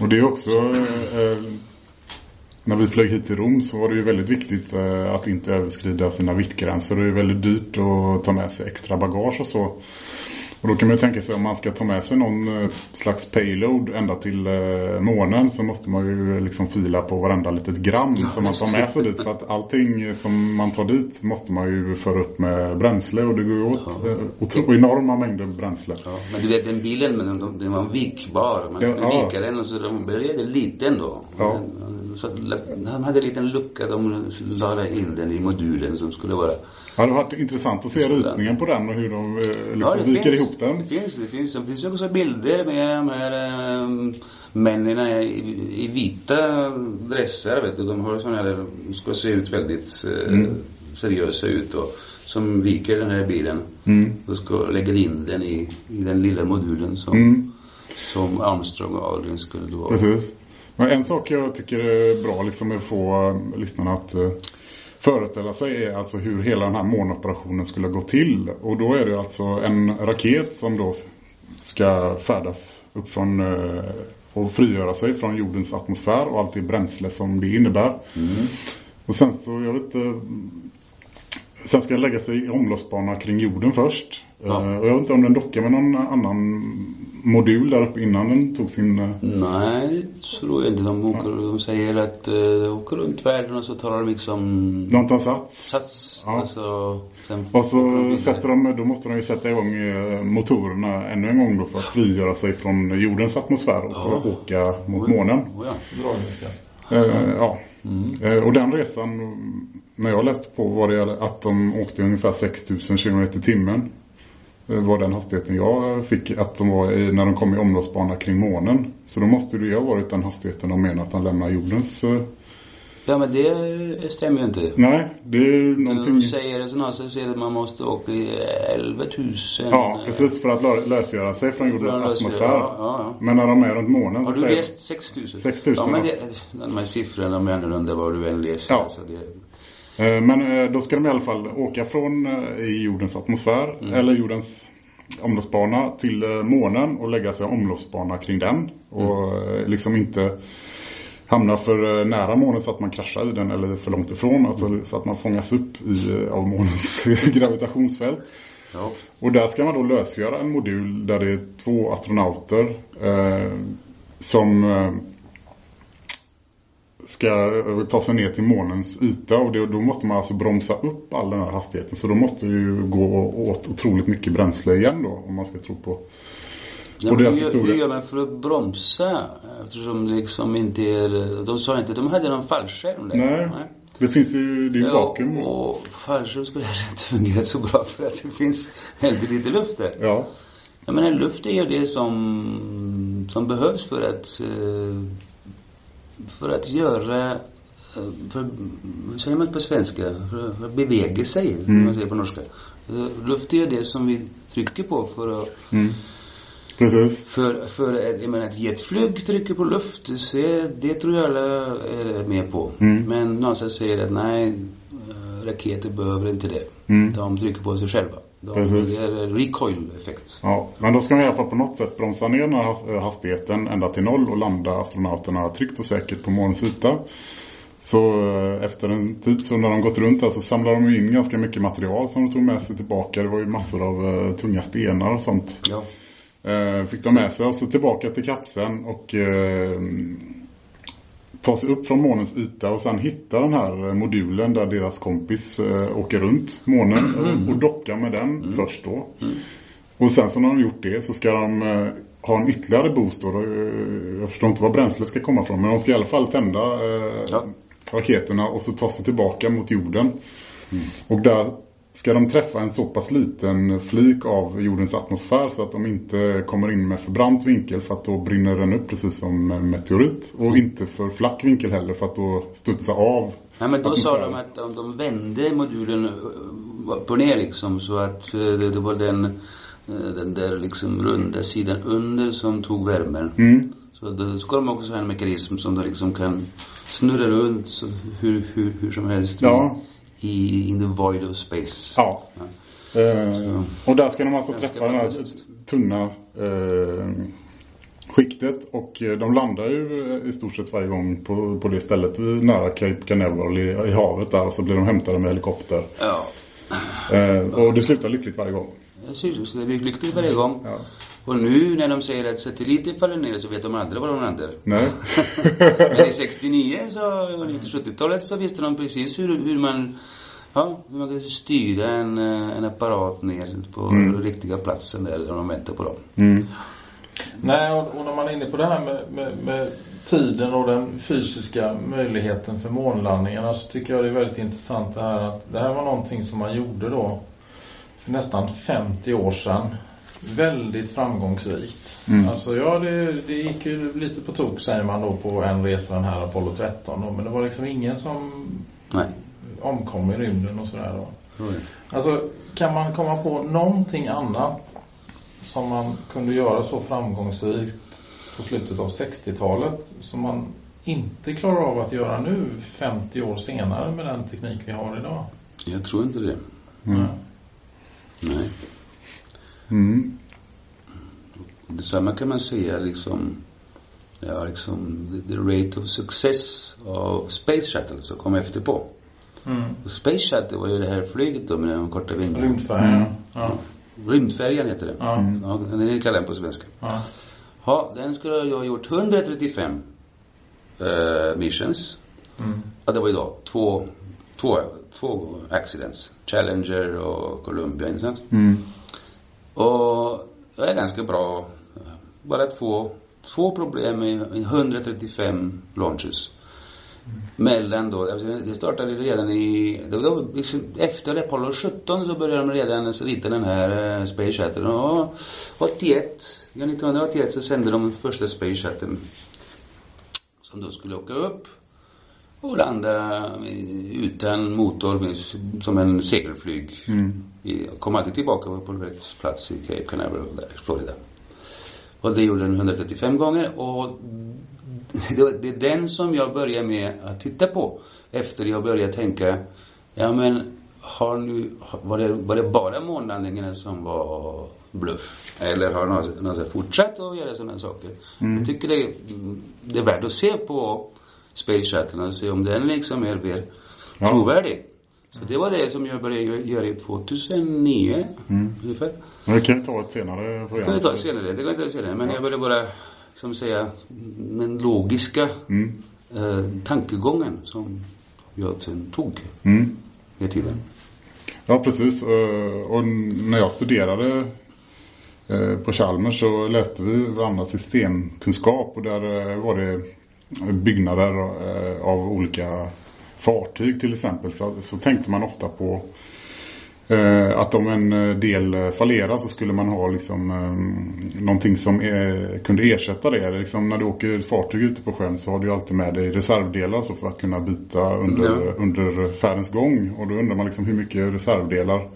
Och det är också eh, när vi flög hit till Rom så var det ju väldigt viktigt eh, att inte överskrida sina viktgränser. Det är väldigt dyrt att ta med sig extra bagage och så. Och då kan man ju tänka sig om man ska ta med sig någon eh, slags payload ända till eh, månen så måste man ju liksom fila på varenda litet gram Ja, som man tar med sig dit. För att allting som man tar dit måste man ju föra upp med bränsle och det går ju åt Ja. eh, enorma mängder bränsle. Ja, men du vet den bilen, men den, den var vikbar. Man kunde ja. vika den och så den blev liten då. Ja. Så de hade en liten lucka, de la in den i modulen som skulle vara det har varit intressant att se ritningen på den och hur de eh, liksom det viker finns, ihop den. Det finns, det finns. Det finns också bilder med de här äh, männen i, i vita dresser, vet du. De har sådana här, ska se ut väldigt äh, Mm. seriösa ut och som viker den här bilen. Mm. Och ska lägga in den i, i den lilla modulen som, Mm, som Armstrong och Aldrin skulle då precis. Men en sak jag tycker är bra liksom att få eh, lyssnarna att eh, föreställa sig är alltså hur hela den här månoperationen skulle gå till. Och då är det alltså en raket som då ska färdas upp från eh, och frigöra sig från jordens atmosfär och allt det bränsle som det innebär. Mm. Och sen så, jag vet inte, sen ska jag lägga sig i omloppsbana kring jorden först. Ja. Eh, Och jag vet inte om den dockar med någon annan modul där uppe innan den tog sin... eh, Nej, tror jag inte. De, åker, de säger att uh, de åker runt världen och så tar de liksom Något har sats. sats. Ja. Alltså, Och de så vidare. sätter de, då måste de ju sätta igång eh, motorerna ännu en gång då för att frigöra sig från jordens atmosfär och Ja. åka mot månen. Oh, ja. Eh, ja. Mm. Eh, och den resan, när jag läste på var det att de åkte ungefär 6000 km i timmen. Eh, var den hastigheten jag fick att de var i, när de kom i omloppsbana kring månen. Så då måste det ju ha varit den hastigheten de menar att de lämnar jordens... Eh, ja, men det stämmer ju inte. nej, det är någonting... De säger så någonstans säger att man måste åka i 11 000. Ja, precis för att lö- lösgöra sig från jordens atmosfär. ja, ja. Men när de är runt månen Har så du säger läst 6 000? 6 000, Ja, men det, de här siffrorna de är annorlunda vad du än läser. Ja. Så det, Eh, Men eh, då ska de i alla fall åka från eh, jordens atmosfär Mm. eller jordens omloppsbana till eh, månen och lägga sig omloppsbana kring den. Och Mm. eh, liksom inte hamnar för eh, nära månen så att man kraschar i den eller för långt ifrån. Alltså, så att man fångas upp i, eh, av månens gravitationsfält. Ja. Och där ska man då lösgöra en modul där det är två astronauter eh, som eh, ska eh, ta sig ner till månens yta och det, då måste man alltså bromsa upp all den här hastigheten. Så då måste ju gå åt otroligt mycket bränsle igen då om man ska tro på Ja, men deras hur, historia. hur gör man för att bromsa? Eftersom det liksom inte är... De sa inte, de hade någon fallskärm där. Nej. Det finns ju, det är ju vakuum. Och, och fallskärm skulle heller inte fungera så bra för att det finns väldigt lite luft där. Ja, Jag menar luft är ju det som, som behövs för att eh, för att göra eh, för, säger man på svenska? För, för att bevega sig, Mm. man säger på norska. Eh, Luft är det som vi trycker på för att mm. precis. för, för jag menar, ett jetflyg trycker på luft, så det tror jag alla är med på. Mm. Men någonstans säger att nej, eh, raketer behöver inte det. Mm. De trycker på sig själva. De, Precis. det är recoil-effekt. Ja, men då ska man i alla fall på något sätt bromsa ner den här eh, hastigheten ända till noll och landa astronauterna tryggt och säkert på månens yta. Så eh, efter en tid så när de gått runt där så samlar de in ganska mycket material som de tog med sig tillbaka. Det var ju massor av eh, tunga stenar och sånt. Ja. Eh, fick de med sig alltså tillbaka till kapseln och eh, ta sig upp från månens yta och sen hitta den här eh, modulen där deras kompis eh, åker runt månen och, och docka med den först då. Och sen så när de gjort det så ska de eh, ha en ytterligare boost då. Eh, Jag förstår inte var bränslet ska komma från men de ska i alla fall tända eh, Ja. raketerna och så ta sig tillbaka mot jorden. Och där ska de träffa en så pass liten flik av jordens atmosfär så att de inte kommer in med för brant vinkel för att då brinner den upp precis som en meteorit. Och inte för flack vinkel heller för att då studsa av Nej men då sa de att om de vände modulen eh, upp och ner liksom så att eh, det, var den, eh, den där liksom runda sidan under som tog värmen. Mm. Så då ska de också ha en mekanism som de liksom kan snurra runt så hur, hur, hur som helst Ja. I in the void of space. Ja. Eh, Så. och där ska de alltså träffa det här tunna eh, skiktet och eh, de landar ju eh, i stort sett varje gång på, på det stället nära Cape Canaveral i, i havet där och så blir de hämtade med helikopter. Ja. Eh, och det slutar lyckligt varje gång. Det blir lyckligt varje gång. Ja. Och nu när de säger att satelliter faller ner så vet de aldrig vad de händer. Nej. Men i 69 så, och i 70-talet så visste de precis hur, hur man Ja, hur man kan styra en, eh, en apparat ner på Mm. riktiga platsen där de väntar på dem. Mm. Nej, och, och när man är inne på det här med, med, med tiden och den fysiska möjligheten för månlandningarna så tycker jag det är väldigt intressant det här att det här var någonting som man gjorde då för nästan 50 år sedan. Väldigt framgångsrikt. Mm. Alltså ja, det, det gick ju lite på tok säger man då på en resa den här Apollo 13 då, men det var liksom ingen som Nej. omkom i rymden och sådär då. jag. Alltså, kan man komma på någonting annat som man kunde göra så framgångsrikt på slutet av 60-talet som man inte klarar av att göra nu 50 år senare med den teknik vi har idag? Jag tror inte det. Mm. Nej. Mm. Detsamma kan man säga liksom, ja liksom, the, the rate of success av Space Shuttle som kom efter på. Mm. Och Space Shuttle var ju det här flyget då med de korta vingarna. Rymdfärjan. Mm. Ja. Rymdfärjan heter det. Ja. Ja, den kallar den på svenska. Ja. Ja, den skulle jag ha gjort 135 eh, missions. Mm. Ja, det var ju då två, två, två accidents. Challenger och Columbia, inte sant? Mm. Och det är ganska bra. Bara två, två problem med 135 launches. Mellan då, det startade redan i, det var då liksom efter Apollo 17 så började de redan rita den här eh, Space Shuttle. Och 81, ja, 1981 så sände de första Space Shuttle. Som då skulle åka upp och landa i- utan motor som en segelflyg. Mm. Vi kom alltid tillbaka på rätt plats i Cape Canaveral där, i Florida. Och det gjorde den 135 gånger och det, är den som jag börjar med att titta på. Efter jag började tänka, ja men har nu, var det, var det bara månlandningarna som var bluff? Eller har någon, någon fortsatt att göra sådana saker? Jag tycker det, det är värt att se på Space Shuttle och se om den liksom är mer Ja. trovärdig. Så det var det som jag började göra i 2009 ungefär. Men vi kan ju ta ett senare program. Det kan vi ta senare, det kan vi ta senare. Men jag ville bara som säga den logiska Mm. eh, tankegången som jag sen tog Mm. med tiden. Ja, precis. Eh, Och när jag studerade eh, på Chalmers så läste vi annat systemkunskap och där eh, var det byggnader eh, av olika fartyg till exempel. Så, så tänkte man ofta på eh, att om en eh, del fallerar så skulle man ha liksom eh, någonting som eh, kunde ersätta det. Liksom när du åker ett fartyg ute på sjön så har du alltid med dig reservdelar så för att kunna byta under, Ja. under färdens gång. Och då undrar man liksom hur mycket reservdelar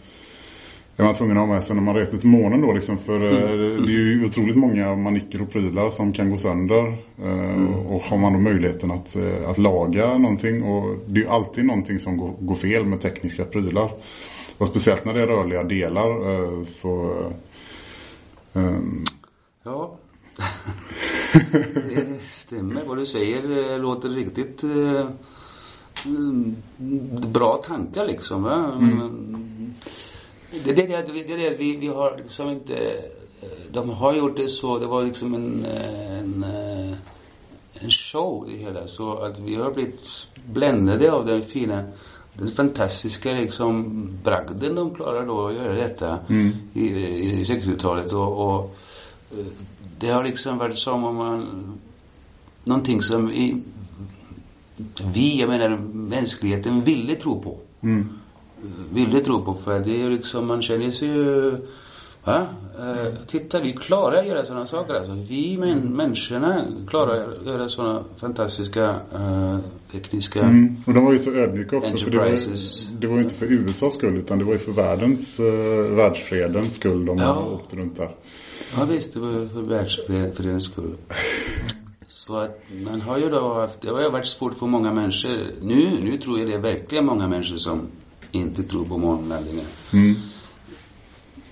är man tvungen att ha med sig när man reser till månen då liksom för eh, det är ju otroligt många manicker och prylar som kan gå sönder eh, och har man då möjligheten att, eh, att laga någonting och det är ju alltid någonting som går, går fel med tekniska prylar och speciellt när det är rörliga delar så eh, Ja. det stämmer vad du säger. Låter riktigt mm, bra tankar liksom. Va? Det, det, det, det, det vi, vi har liksom inte eh, de har gjort det så, det var liksom en, eh, en, eh, en show det hela. Så att vi har blivit bländade av den fina, den fantastiska liksom bragden de klarar då att göra detta Mm. i, i 60-talet och, och det har liksom varit som om man någonting som i, vi, jag menar mänskligheten ville tro på. mm, Ville tro på för det är ju liksom, man känner sig ju Va? Eh, titta, vi klarar att göra sådana saker alltså. Vi män, människorna klarar att göra sådana fantastiska eh, tekniska mm. Och de var ju så ödmjuka också för det var, Enterprises. det var ju inte för USAs skull utan det var ju för världens, uh, världsfredens skull de Ja. åkte runt där. Ja visst, det var för världsfredens skull. Så att man har ju då haft, det har ju varit svårt för många människor. Nu, nu tror jag det är verkligen många människor som inte tror på månlandningen. Mm.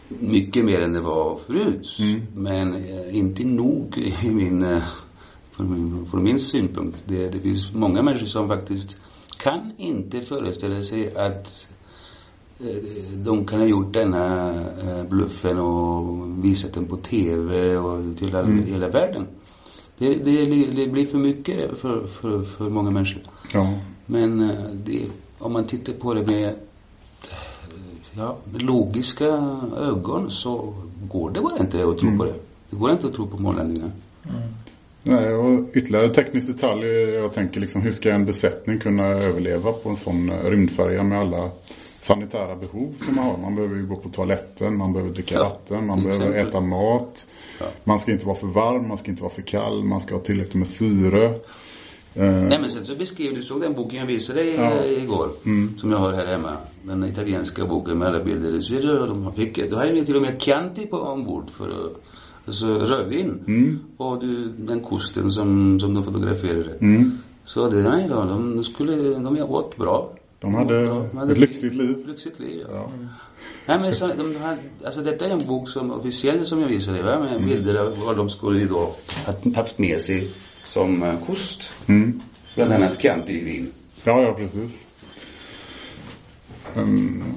Mycket mer än det var förut. Mm. Men eh, inte nog i min, eh, från min, från min synpunkt. Det, det finns många människor som faktiskt kan inte föreställa sig att eh, de kan ha gjort denna bluffen och visat den på TV och till all, Mm. hela världen. Det, det, det blir för mycket för, för, för många människor. Ja. Men det, om man tittar på det med, ja, med logiska ögon så går det bara inte att tro Mm. på det. Det går inte att tro på månlandningar. Nej, och ytterligare teknisk detalj. Jag tänker liksom hur ska en besättning kunna överleva på en sån eh, rymdfärja med alla sanitära behov som man har. Man behöver ju gå på toaletten, man behöver dricka Ja, vatten, man behöver exempel. äta mat. Ja. Man ska inte vara för varm, man ska inte vara för kall, man ska ha tillräckligt med syre. Eh, Nej men sen så beskriver du, såg den boken jag visade dig Ja. eh, igår. Mm. Som jag har här hemma. Den italienska boken med alla bilder. Så de fick, då hade de till och med Chianti på ombord för att- Alltså rödvin. Mm. Och du, den kosten som, som de fotograferade. Mm. Så det, nej då, de skulle, de åt bra. De hade De hade ett lyxigt liv. Lyxigt liv, ja. Ja. Nej men så, de hade, alltså detta är en bok som officiellt som jag visade va? Med bilder av vad de skulle då ha haft med sig som eh, kost. Mm. Bland annat Chianti-vin. Ja, ja, precis. Ehm,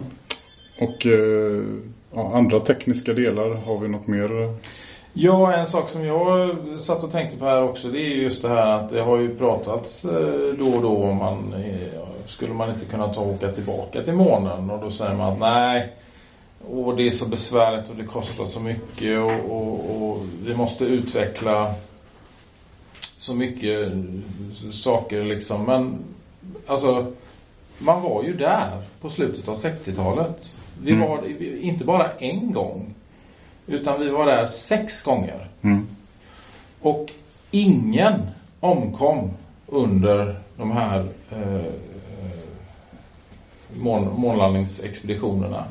och eh, ja, andra tekniska delar, har vi något mer? Ja, en sak som jag satt och tänkte på här också det är just det här att det har ju pratats eh, då och då om man skulle man inte kunna ta och åka tillbaka till månen och då säger man att nej och det är så besvärligt och det kostar så mycket och, och, och vi måste utveckla så mycket saker liksom men alltså man var ju där på slutet av 60-talet. Vi Mm. var inte bara en gång utan vi var där sex gånger. Mm. Och ingen omkom under de här eh, mån, månlandningsexpeditionerna.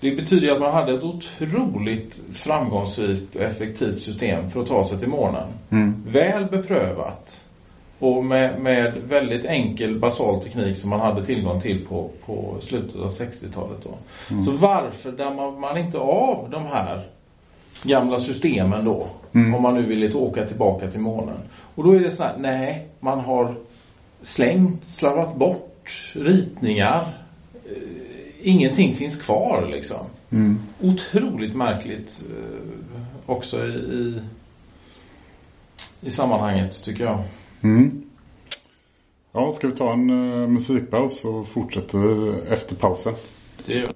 Det betyder ju att man hade ett otroligt framgångsrikt och effektivt system för att ta sig till månen. Mm. Väl beprövat och med, med väldigt enkel basal teknik som man hade tillgång till på, på slutet av 60-talet. Då. Så varför dammar man inte av de här gamla systemen då? Mm. Om man nu ville åka tillbaka till månen. Och då är det så här, nej, man har slängt, slarvat bort ritningar. Eh, ingenting finns kvar liksom. Mm. Otroligt märkligt eh, också i, i, i sammanhanget tycker jag. Mm. Ja, ska vi ta en uh, musikpaus och fortsätter efter pausen? Det gör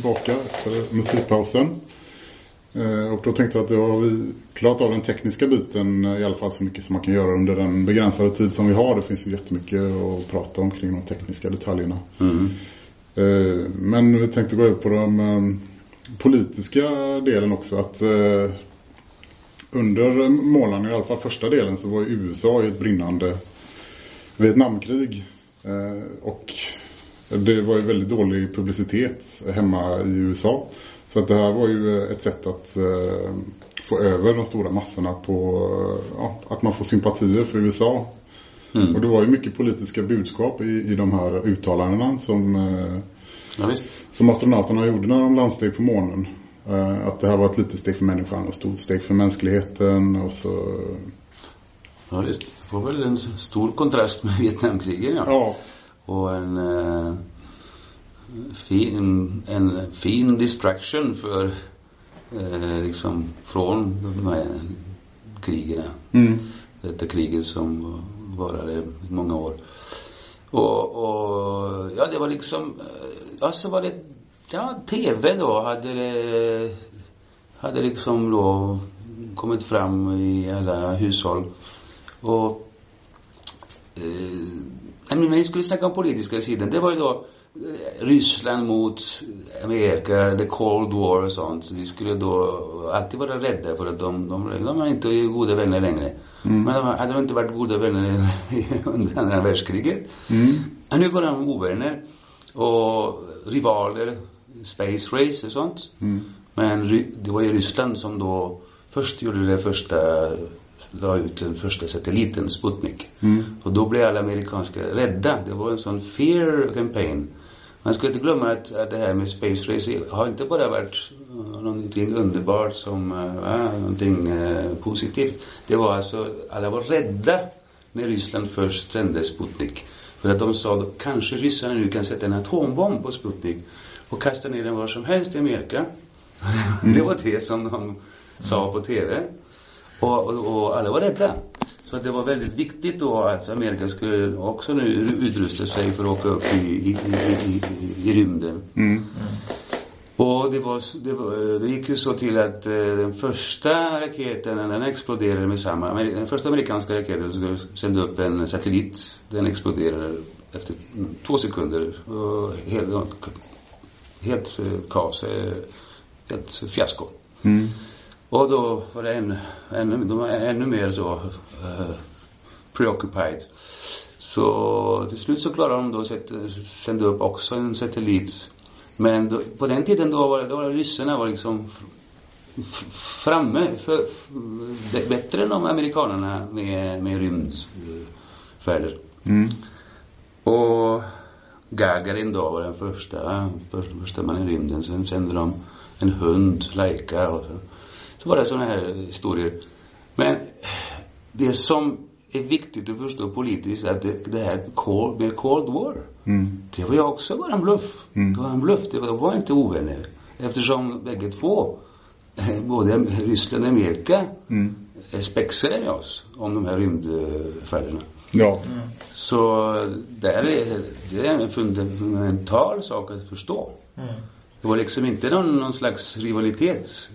tillbaka efter musikpausen. Eh, Och då tänkte jag att då har vi klarat av den tekniska biten eh, i alla fall så mycket som man kan göra under den begränsade tid som vi har. Det finns ju jättemycket att prata om kring de tekniska detaljerna. Mm. Eh, Men vi tänkte gå över på den politiska delen också. Att under månaden, i alla fall första delen, så var USA i ett brinnande Vietnamkrig. Och det var ju väldigt dålig publicitet hemma i USA. Så att det här var ju ett sätt att eh, få över de stora massorna på eh, ja, att man får sympatier för USA. Mm. Och det var ju mycket politiska budskap i, i de här uttalandena som, eh, Ja, som astronauterna gjorde när de landsteg på månen. Eh, att det här var ett litet steg för människan och ett stort steg för mänskligheten och så... Ja, visst. Det var väl en stor kontrast med Vietnamkriget, ja. Ja, Och en eh, fin, en fin distraction för eh, liksom från de här krigen. mm, Detta kriget som varade i många år. Och, och ja, det var liksom, eh, ja så var det, ja TV då hade det, hade liksom då kommit fram i alla hushåll. Och eh, men vi skulle snacka om politiska sidan, det var ju då eh, Ryssland mot Amerika, the Cold War och sånt. Så de skulle då alltid vara rädda för att de, de, de är inte goda vänner längre. Men de hade de inte varit goda vänner under andra världskriget. mm, nu var de ovänner och rivaler, space race och sånt. mm, Men det var ju Ryssland som då först gjorde det första, la ut den första satelliten, Sputnik. Och då blev alla amerikanska rädda. Det var en sån fear campaign. Man ska inte glömma att, att det här med space race har inte bara varit uh, någonting underbart som uh, någonting uh, positivt. Det var alltså, alla var rädda när Ryssland först sände Sputnik. För att de sa, kanske ryssarna nu kan sätta en atombomb på Sputnik och kasta ner den var som helst i Amerika. det var det som de sa på TV. Och, och, och alla var rädda. Så det var väldigt viktigt då att Amerika skulle också nu utrusta sig för att åka upp i, i, i, i, rymden. Mm. Och det, var, det, var, det gick ju så till att eh, den första raketen, den exploderade med samma, den första amerikanska raketen skulle sända upp en satellit. Den exploderade efter mm, två sekunder. Och helt, helt eh, kaos, eh, helt fiasko. Mm. Och då var det ännu, ännu, de var ännu mer så uh, preoccupied. Så till slut så klarade de då att sända upp också en satellit. Men då, på den tiden då var, då var ryssarna var liksom framme för, f- bättre än de amerikanerna med, med rymdfärder. Mm. Och Gagarin då var den första, för, första man i rymden. Sen sände de en hund, Laika och så. Så var det sådana här historier. Men det som är viktigt att förstå politiskt är att det, det här Cold, med Cold War, Mm. det var ju också bara en bluff. Mm. Det var en bluff, det var, de var inte ovänner. Eftersom bägge två, eh, både Ryssland och Amerika, Mm. är spexade med oss om de här rymdfärderna. Ja. Så där är, det är en fundamental sak att förstå. Det var liksom inte någon, någon slags rivalitet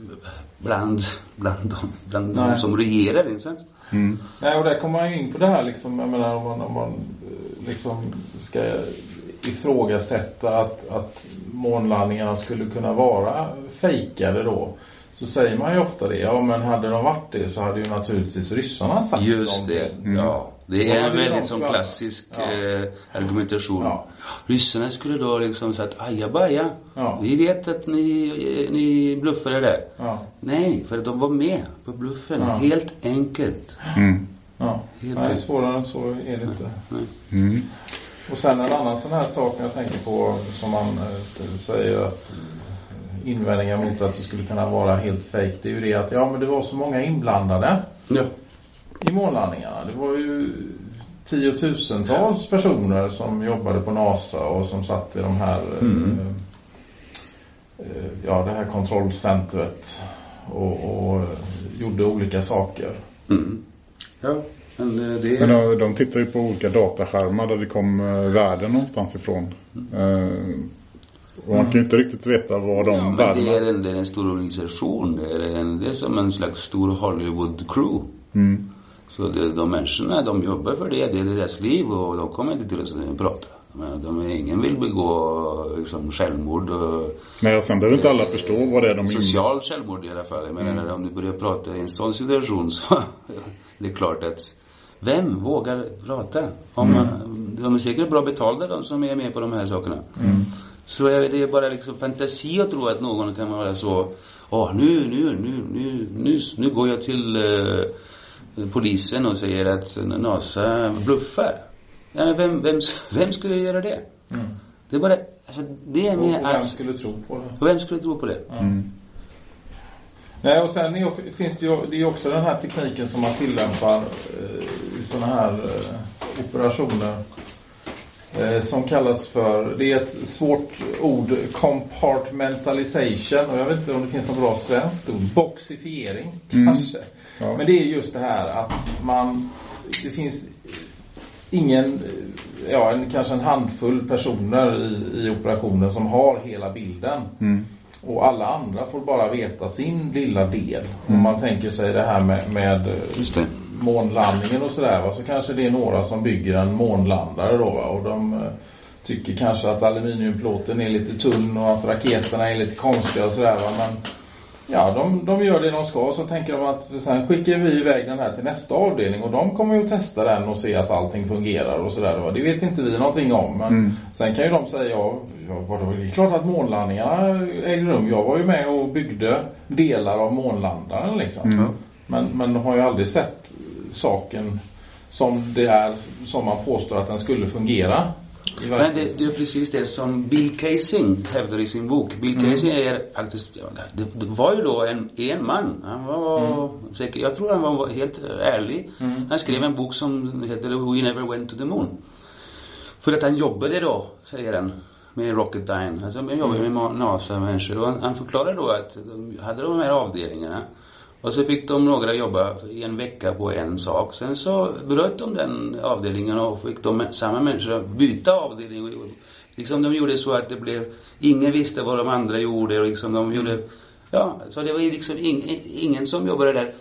bland, bland, de, bland de som regerar, sant? Mm. Nej, och där kommer man ju in på det här liksom, jag menar om man, om man eh, liksom ska ifrågasätta att, att månlandningarna skulle kunna vara fejkade då. Så säger man ju ofta det, ja men hade de varit det så hade ju naturligtvis ryssarna sagt Just det, någonting. ja. Det är en de väldigt sån klarat. klassisk Ja. eh, argumentation. Ja. Ryssarna skulle då liksom sagt ajabaja. Ja. Vi vet att ni, eh, ni bluffade där. Ja, Nej, för att de var med på bluffen. Ja. Helt enkelt. Mm. ja. Helt Nej, svårare än så är det inte. Mm. Och sen en annan sån här sak jag tänker på som man eh, säger att invändningar mot att det skulle kunna vara helt fejk det är ju det att ja men det var så många inblandade Ja. I månlandningarna. Det var ju tiotusentals personer som jobbade på NASA och som satt i de här eh, Mm. eh, ja det här kontrollcentret och, och gjorde olika saker. Mm. Ja, men eh, det Men de, de tittar ju på olika dataskärmar där det kom eh, värden någonstans ifrån. Eh, och man kan ju inte riktigt veta vad de Ja, men det är, värdena... en, det är en stor organisation. Det är, en, det är som en slags stor Hollywood-crew. Mm. Så det, de människorna, de jobbar för det. Det är deras liv och de kommer inte till oss och prata. Men de, ingen vill begå liksom, självmord och Nej, och sen behöver inte alla förstå vad det är de in... Social självmord i alla fall. Jag menar, om du börjar prata i en sån situation så det är klart att vem vågar prata? Om man, de är säkert bra betalda de som är med på de här sakerna. Så jag vet, det är bara liksom fantasi att tro att någon kan vara så, åh nu, nu, nu, nu, nu, nu går jag till eh, polisen och säger att NASA bluffar. Ja, vem, vem, vem skulle göra det? Det är bara, alltså det är Och, och med vem att, skulle tro på det? och vem skulle tro på det? Mm. Nej, och sen är, finns det ju, det är också den här tekniken som man tillämpar eh, i sådana här eh, operationer. Eh, som kallas för, det är ett svårt ord, compartmentalization. Och jag vet inte om det finns något bra svenskt ord. Boxifiering, kanske. Ja. Men det är just det här att man, det finns ingen, ja en, kanske en handfull personer i, i operationen som har hela bilden. Mm. Och alla andra får bara veta sin lilla del. Om man tänker sig det här med, med eh. Månlandningen och sådär så kanske det är några som bygger en månlandare då va, och de eh, tycker kanske att aluminiumplåten är lite tunn och att raketerna är lite konstiga och sådär men Ja, de, de gör det de ska så tänker de att sen skickar vi iväg den här till nästa avdelning och de kommer ju att testa den och se att allting fungerar och sådär. Det vet inte vi någonting om. Men Mm. sen kan ju de säga ja, det är klart att månlandningarna ägde rum. Jag var ju med och byggde delar av månlandaren liksom. Mm. Men, men de har ju aldrig sett saken som det är, som man påstår att den skulle fungera. Men det, det är precis det som Bill Casing hävdar i sin bok. Bill Casing är faktiskt, det, det var ju då en, en man. Han var säkert, jag tror han var helt ärlig. Han skrev en bok som heter We Never Went to the Moon. För att han jobbade då, säger han, med Rocketdyne. Alltså han jobbade med ma- NASA-människor. Och han, han förklarade då att de hade de här avdelningarna. Och så fick de några jobba i en vecka på en sak. Sen så bröt de den avdelningen och fick de samma människor att byta avdelning. Liksom de gjorde så att det blev, ingen visste vad de andra gjorde och liksom de gjorde, ja, så det var liksom ing, ingen som jobbade där.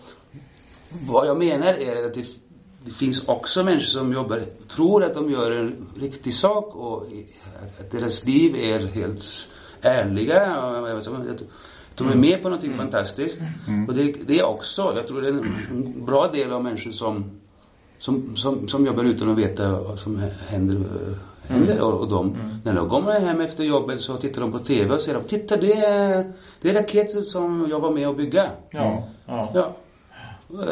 Vad jag menar är att det, det finns också människor som jobbar, tror att de gör en riktig sak och att deras liv är helt ärliga. De är med på någonting fantastiskt. Och det, det är också, jag tror det är en, bra del av människor som, som, som, som jobbar utan att veta vad som händer. eh, händer och, och de, när de kommer hem efter jobbet så tittar de på TV och säger Titta det är, det är raketen som jag var med och bygga. Ja, ja. Ja.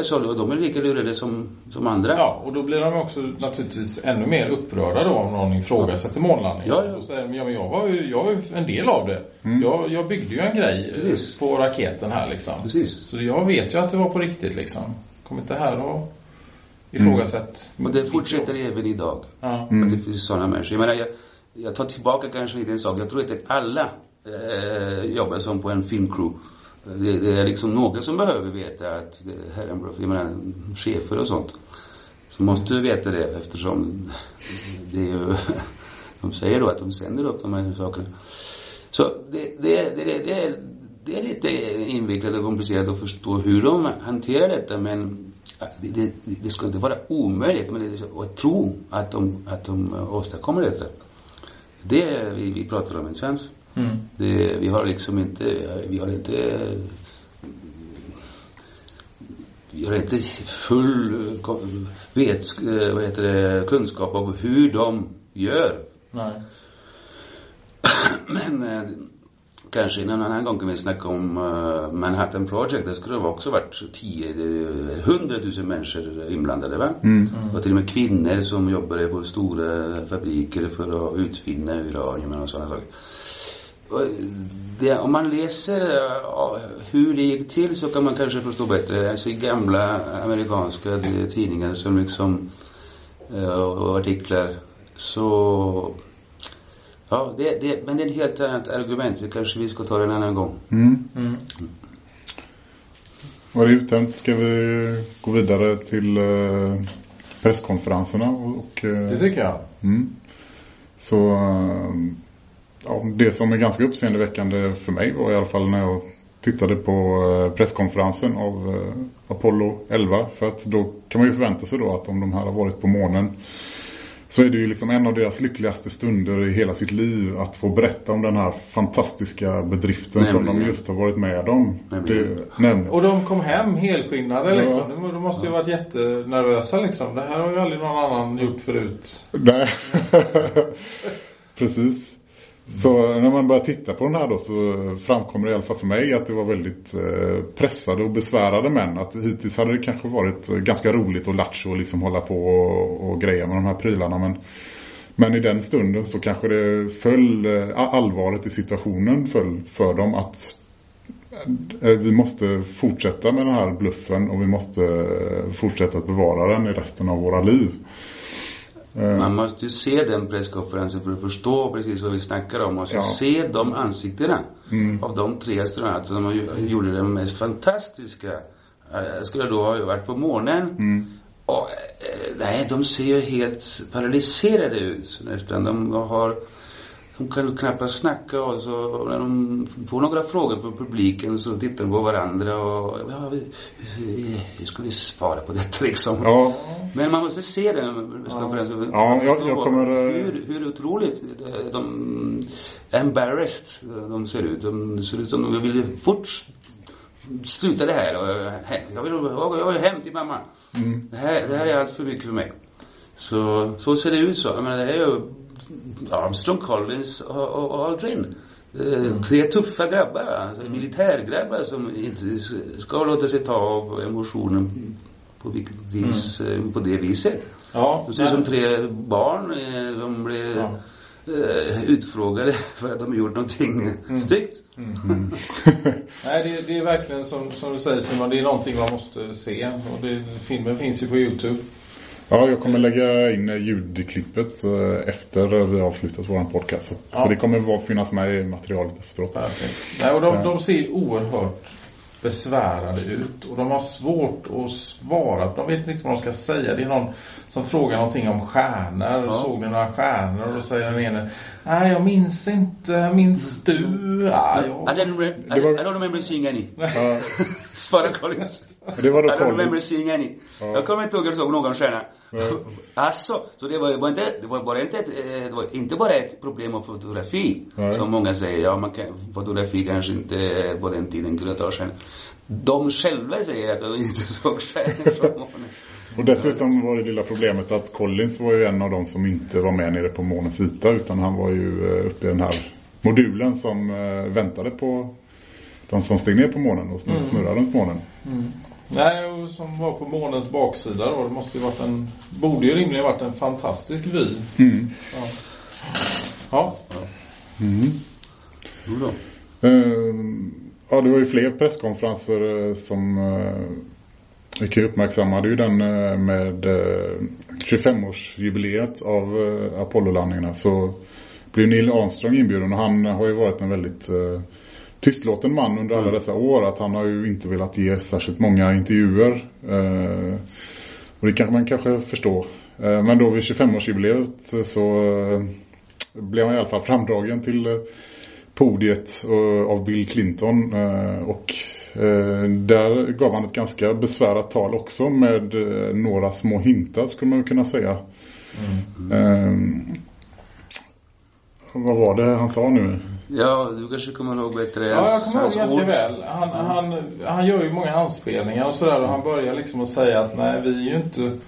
Så, och de är lika lurade som, som andra. Ja, och då blir de också naturligtvis ännu mer upprörda då om någon ifrågasätter månlandningen. Ja, ja. Och säger, ja, men jag var ju, jag var ju en del av det. Jag, jag byggde ju en grej Precis. på raketen här liksom. Precis. Så jag vet ju att det var på riktigt liksom. Kom inte här och ifrågasätt. Och det fortsätter även idag. Ja. Att det finns sådana människor. Jag menar, jag, jag tar tillbaka kanske lite en sak. Jag tror inte att alla eh, jobbar som på en filmcrew. Det, det är liksom några som behöver veta att herren. Jag menar, chefer och sånt. Så måste du veta det eftersom det är ju, de säger då att de sänder upp de här sakerna. Så det, det, det, det, det, är, det är lite invecklat och komplicerat att förstå hur de hanterar detta men det, det, det ska inte vara omöjligt men det att tro att de, att de åstadkommer detta. Det är vi, vi pratar om en chans. Mm. Det, vi har liksom inte, vi har inte vi har inte full vets, vad heter det, kunskap om hur de gör. Nej. Men eh, kanske en annan gång kan vi snacka om eh, Manhattan Project. Det skulle ha också varit 10, eh, 100 000 människor inblandade va? Och till och med kvinnor som jobbade på stora fabriker för att utvinna uranium och sådana saker. Det, om man läser eh, hur det gick till så kan man kanske förstå bättre. Alltså i gamla amerikanska tidningar som liksom eh, och artiklar så Ja, det, det, men det är ett helt annat argument. Det kanske vi ska ta det en annan gång. Mm. Mm. Var det uttömt? Ska vi gå vidare till eh, presskonferenserna? Och, Det tycker jag. Mm. Så ja, det som är ganska uppseendeväckande för mig var i alla fall när jag tittade på eh, presskonferensen av eh, Apollo 11. För att då kan man ju förvänta sig då att om de här har varit på månen så är det ju liksom en av deras lyckligaste stunder i hela sitt liv att få berätta om den här fantastiska bedriften som de Nämligen. just har varit med om. Nämligen. Det, nämligen. Och de kom hem helskinnade Ja. liksom. De, de måste ju varit jättenervösa liksom. Det här har ju aldrig någon annan gjort förut. Nej. Precis. Så när man börjar titta på den här då så framkommer det i alla fall för mig att det var väldigt eh, pressade och besvärade män. Att hittills hade det kanske varit eh, ganska roligt och lattjo och liksom hålla på och, och greja med de här prylarna. Men, men i den stunden så kanske det föll, eh, allvaret i situationen föll för dem att vi måste fortsätta med den här bluffen och vi måste fortsätta att bevara den i resten av våra liv. Eh, Man måste ju se den presskonferensen för att förstå precis vad vi snackar om. Och så Ja. se de ansiktena Mm. av de tre astronauterna som ju- gjorde det mest fantastiska. Jag skulle då ha varit på månen. Mm. Och, eh, nej, de ser ju helt paralyserade ut nästan. De har de kan knappast snacka och så och när de får några frågor från publiken så tittar de på varandra och ja, vi- hur, hur ska vi svara på detta liksom? Ja, Men man måste se den presskonferensen. Ja, jag- jag kommer, eh, Hur, hur otroligt de embarrassed de ser ut. De ser ut som de vill fort sluta det här. Och, jag, vill, jag vill hem till mamma. Mm. Det, här, det här är allt för mycket för mig. Så, så ser det ut så. Jag menar, det här är ju Armstrong, Collins och, och, och Aldrin. Eh, Tre tuffa grabbar, alltså, militärgrabbar som inte ska låta sig ta av emotionen på, vis, eh, på det viset. Ja, ut som tre barn eh, som blir Ja. eh, utfrågade för att de har gjort någonting styggt. Nej, det, det är verkligen som, som du säger Simon, det är någonting man måste se. Och det, filmen finns ju på Youtube. Ja, jag kommer lägga in ljudklippet eh, efter vi har avslutat vår podcast. Så, Ja. så det kommer vara, finnas med i materialet efteråt. Nej, och de, de ser oerhört besvärade ut och de har svårt att svara. De vet inte riktigt vad de ska säga. Det är någon som frågar någonting om stjärnor. Ja. Såg ni några stjärnor? Och då säger den ene, nej jag minns inte. Minns du? Ja, I, ja. didn't re- I, var- I don't remember seeing any. Svarar Collins. det var I då don't remember seeing any. Ja. Jag kommer inte ihåg att jag såg någon stjärna. Alltså, så det var, var inte, det var bara inte ett, eh, det var inte bara ett problem med fotografi. Nej. Som många säger, ja man kan, fotografi kanske inte på den tiden kunde ta stjärnor. De själva säger att de inte såg stjärnor från månen. Och dessutom var det lilla problemet att Collins var ju en av de som inte var med nere på månens yta utan han var ju eh, uppe i den här modulen som eh, väntade på de som steg ner på månen och snurrade, snurrade runt månen. Nej, och som var på månens baksida då. Det måste ju varit en, borde ju rimligen varit en fantastisk vy. Mm. Ja. ja. Mm. Jo då. Eh, Ja, det var ju fler presskonferenser eh, som vi kan ju den eh, med eh, 25-årsjubileet av eh, Apollo-landningarna så blev Neil Armstrong inbjuden och han har ju varit en väldigt eh, tystlåten man under alla dessa år. Att han har ju inte velat ge särskilt många intervjuer. Eh, och det kan man kanske förstå. Eh, men då vid 25-årsjubileet så eh, blev han i alla fall framdragen till eh, podiet eh, av Bill Clinton eh, och eh, där gav han ett ganska besvärat tal också med eh, några små hintar skulle man kunna säga. Eh, vad var det han sa nu? Ja, du kanske kommer ihåg bättre. Ja, jag kommer ihåg ganska väl. Han, han, han gör ju många anspelningar och sådär och han börjar liksom att säga att nej, vi är ju inte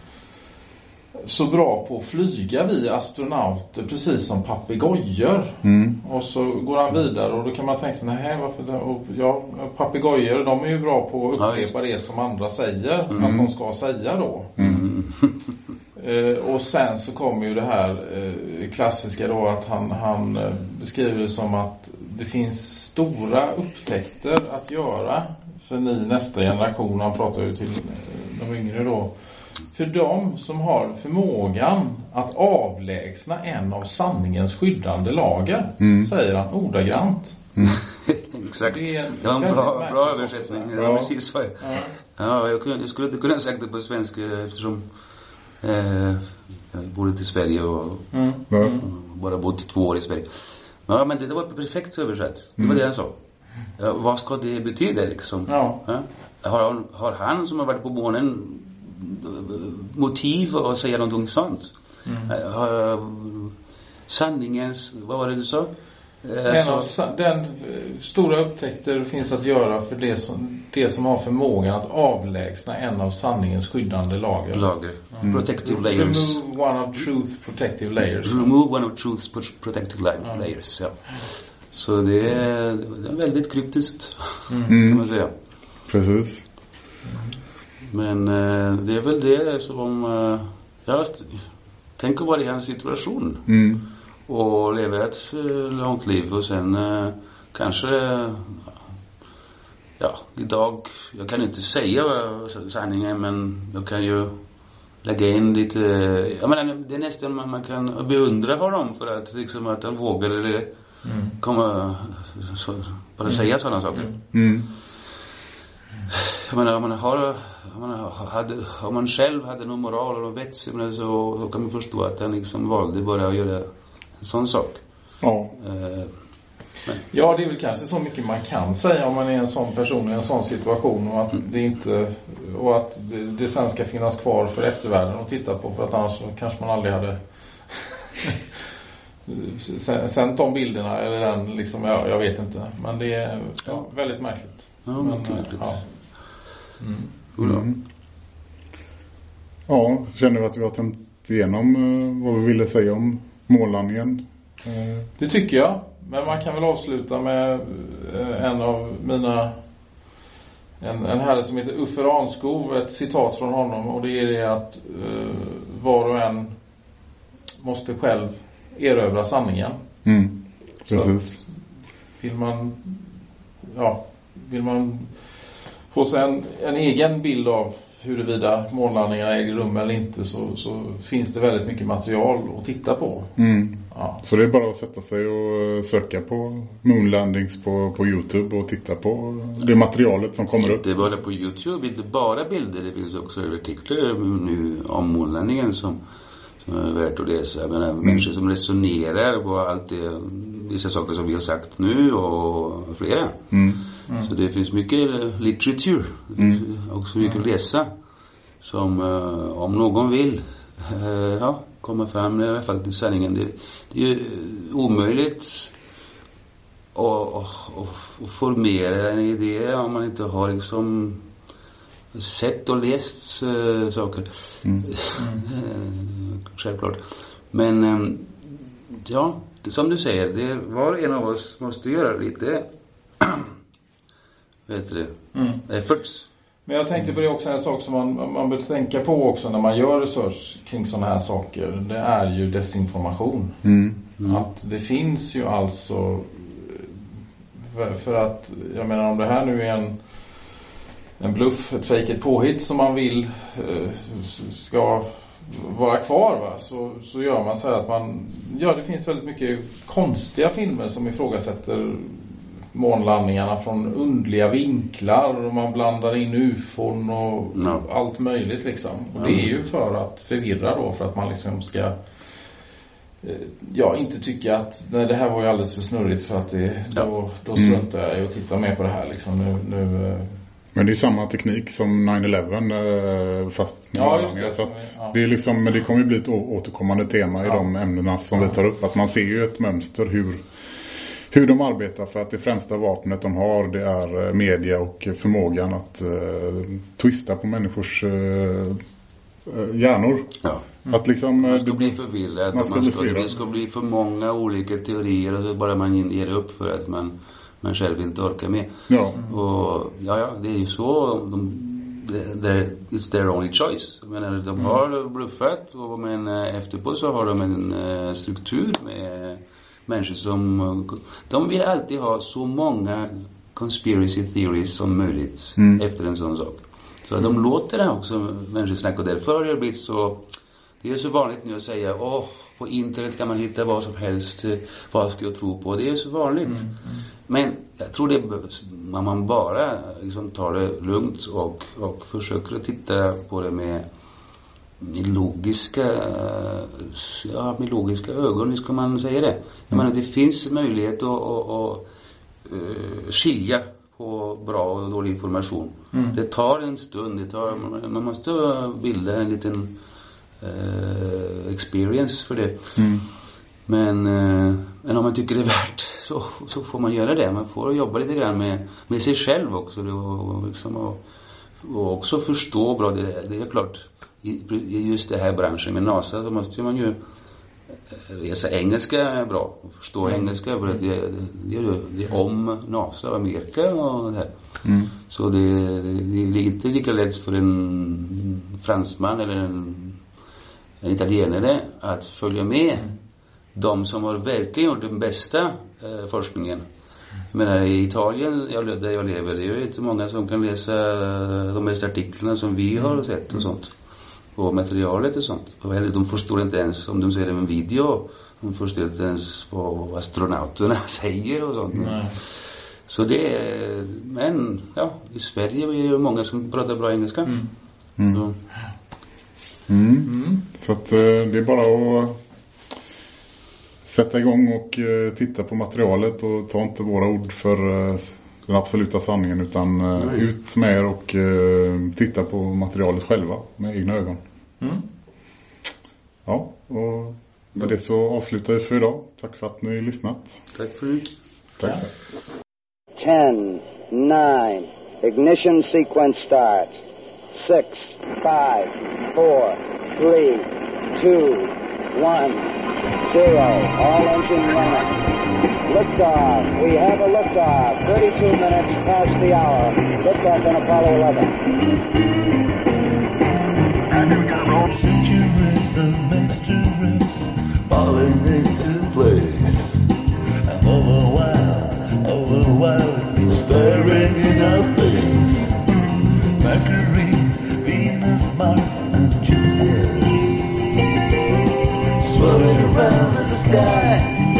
så bra på att flyga vi astronauter precis som papegojor. Mm. Och så går han vidare och då kan man tänka sig, nej varför och, ja, papegojor de är ju bra på att Ja, upprepa just. det som andra säger att de ska säga då. Mm. Eh, och sen så kommer ju det här eh, klassiska då att han, han eh, beskriver det som att det finns stora upptäckter att göra för ni nästa generation. Han pratar ju till de yngre då. För de som har förmågan att avlägsna en av sanningens skyddande lager, Mm. säger han ordagrant. Exakt. Det är en Det var en bra, bra översättning. Ja. Ja, precis jag, Ja. ja, jag, kunde, jag skulle inte kunna sagt det på svenska eftersom eh, jag bodde i Sverige och Mm. Ja. bara bott två år i Sverige. Ja, men det, det var perfekt översatt. Det var det han sa. Ja, vad ska det betyda liksom? Ja. Ja? Har, han- har han som har varit på månen motiv att säga någonting sånt? Eh, Har, sanningens, vad var det du sa? Eh, En så- av den eh, stora upptäckter finns att göra för det som, det som har förmågan att avlägsna en av sanningens skyddande lager. lager. Protective layers. Remove one of truth's protective layers. Remove one of truth's pro- protective layers. Ja. Så det är, det är väldigt kryptiskt kan Mm. man säga. Precis. Men eh, det är väl det som, eh, ja, tänk att vara i hans situation Mm. och leva ett eh, långt liv och sen kanske, ja, idag, jag kan inte säga sanningen men jag kan ju lägga in lite, jag menar det är nästan man, man kan beundra honom för att liksom att han vågar eller Mm. komma, så, bara säga sådana saker. Mm. Jag menar om man har, om man, hade, om man själv hade någon moral och jag menar, så, så kan man förstå att han liksom valde bara att göra en sån sak. Ja. Eh, Ja, det är väl kanske så mycket man kan säga om man är en sån person i en sån situation och att det inte och att det, det sen ska finnas kvar för eftervärlden att titta på för att annars kanske man aldrig hade sen- sänt de bilderna eller den liksom, ja, jag vet inte. Men det är ja, väldigt märkligt. Ja, Men, mycket märkligt. Ja. Jodå. Mm. Ja, känner vi att vi har tömt igenom eh, vad vi ville säga om månlandningen. Eh, Det tycker jag. Men man kan väl avsluta med eh, en av mina en, en herre som heter Uffe Ranskog, ett citat från honom och det är det att eh, var och en måste själv erövra sanningen. Mm, precis. Vill man ja, vill man få sig en, en egen bild av huruvida månlandningarna äger rum eller inte så, så finns det väldigt mycket material att titta på. Mm. Ja. Så det är bara att sätta sig och söka på Moonlandings på, på Youtube och titta på det materialet som kommer upp. Inte bara på Youtube, inte bara bilder. Det finns också artiklar nu om månlandningen som, som är värt att läsa. Jag menar, människor som resonerar på allt det, vissa saker som vi har sagt nu och flera. Mm. Så det finns mycket litteratur. Finns också mycket att läsa. Som eh, om någon vill eh, ja, komma fram i alla fall till sanningen. Det, det är ju omöjligt att, att, att formera en idé om man inte har liksom sett och läst eh, saker. Eh, Självklart. Men eh, ja, det, som du säger, det, var och en av oss måste göra lite vad heter det? Mm. efforts. Men jag tänkte på det också, en sak som man, man bör tänka på också när man gör research kring sådana här saker. Det är ju desinformation. Mm. Att det finns ju alltså för, för att, jag menar om det här nu är en en bluff, ett fake, ett påhitt som man vill eh, ska vara kvar va? Så, så gör man så här att man, ja det finns väldigt mycket konstiga filmer som ifrågasätter månlandningarna från undliga vinklar och man blandar in ufon och Ja. allt möjligt liksom. Och det är ju för att förvirra då, för att man liksom ska eh, Ja, inte tycka att nej, det här var ju alldeles för snurrigt för att det, då, då struntar jag i att titta mer på det här liksom. Nu, nu eh, Men det är samma teknik som 9-11 eh, fast med Ja, det. Så att Ja. det är liksom, men det kommer ju bli ett återkommande tema i Ja. de ämnena som vi tar upp. Att man ser ju ett mönster hur, hur de arbetar för att det främsta vapnet de har det är eh, media och förmågan att eh, twista på människors eh, hjärnor. Ja. Att liksom... Man ska bli förvirrad. Man Man ska ska bli det ska bli för många olika teorier och så bara man ger upp för att man, man själv inte orkar med. Ja. Och ja, ja, det är ju så. De, det- it's their only choice. Jag menar, de har bluffat och men eh, efterpå så har de en eh, struktur med människor som, de vill alltid ha så många conspiracy theories som möjligt Mm. efter en sån sak. Så de låter det också människor snacka och därför har det blivit så, det är så vanligt nu att säga åh, på internet kan man hitta vad som helst, eh, vad ska jag tro på? Det är så vanligt. Men jag tror det behövs, om man bara liksom tar det lugnt och, och försöker att titta på det med, med logiska, ja med logiska ögon, hur ska man säga det? Jag menar det finns möjlighet att, att, att eh, skilja på bra och dålig information. Det tar en stund, det tar, man- måste bilda en liten eh, experience för det. Mm. Men, eh, men om man tycker det är värt så, så får man göra det. Man får jobba lite grann med, med sig själv också. Och, liksom, och, och också förstå bra. Det, det är klart, i, i just det här branschen med NASA så måste man ju eh, läsa engelska bra och förstå engelska. För det, det, det, det är om NASA och Amerika och det här. Mm. Så det, det, det är inte lika lätt för en fransman eller en, en italienare att följa med de som har verkligen gjort den bästa eh, forskningen. Jag menar i Italien, jag, där jag lever, det är ju inte många som kan läsa eh, de bästa artiklarna som vi har sett och sånt. Och materialet och sånt. Och de förstår inte ens, om de ser en video, de förstår inte ens vad astronauterna säger och sånt. nej. Så det är, men ja, i Sverige är det ju många som pratar bra engelska. Mm. Mm. Så, Mm. Mm. Så att eh, det är bara att sätta igång och eh, titta på materialet och ta inte våra ord för eh, den absoluta sanningen utan eh, Nej. ut med er och titta på materialet själva med egna ögon. Mm. Ja, och med det så avslutar vi för idag. Tack för att ni har lyssnat. tack för det. Tack. 10, 9, ignition sequence start. 6, 5, 4, 3, 2, 1, zero. All engine running. Liftoff. We have a liftoff. 32 minutes past the hour. Liftoff on Apollo 11. Centuries of mysteries falling into place. And all the while, all the while it's been staring in our face. Mercury, Venus, Mars, and Jupiter. Swirling around the sky.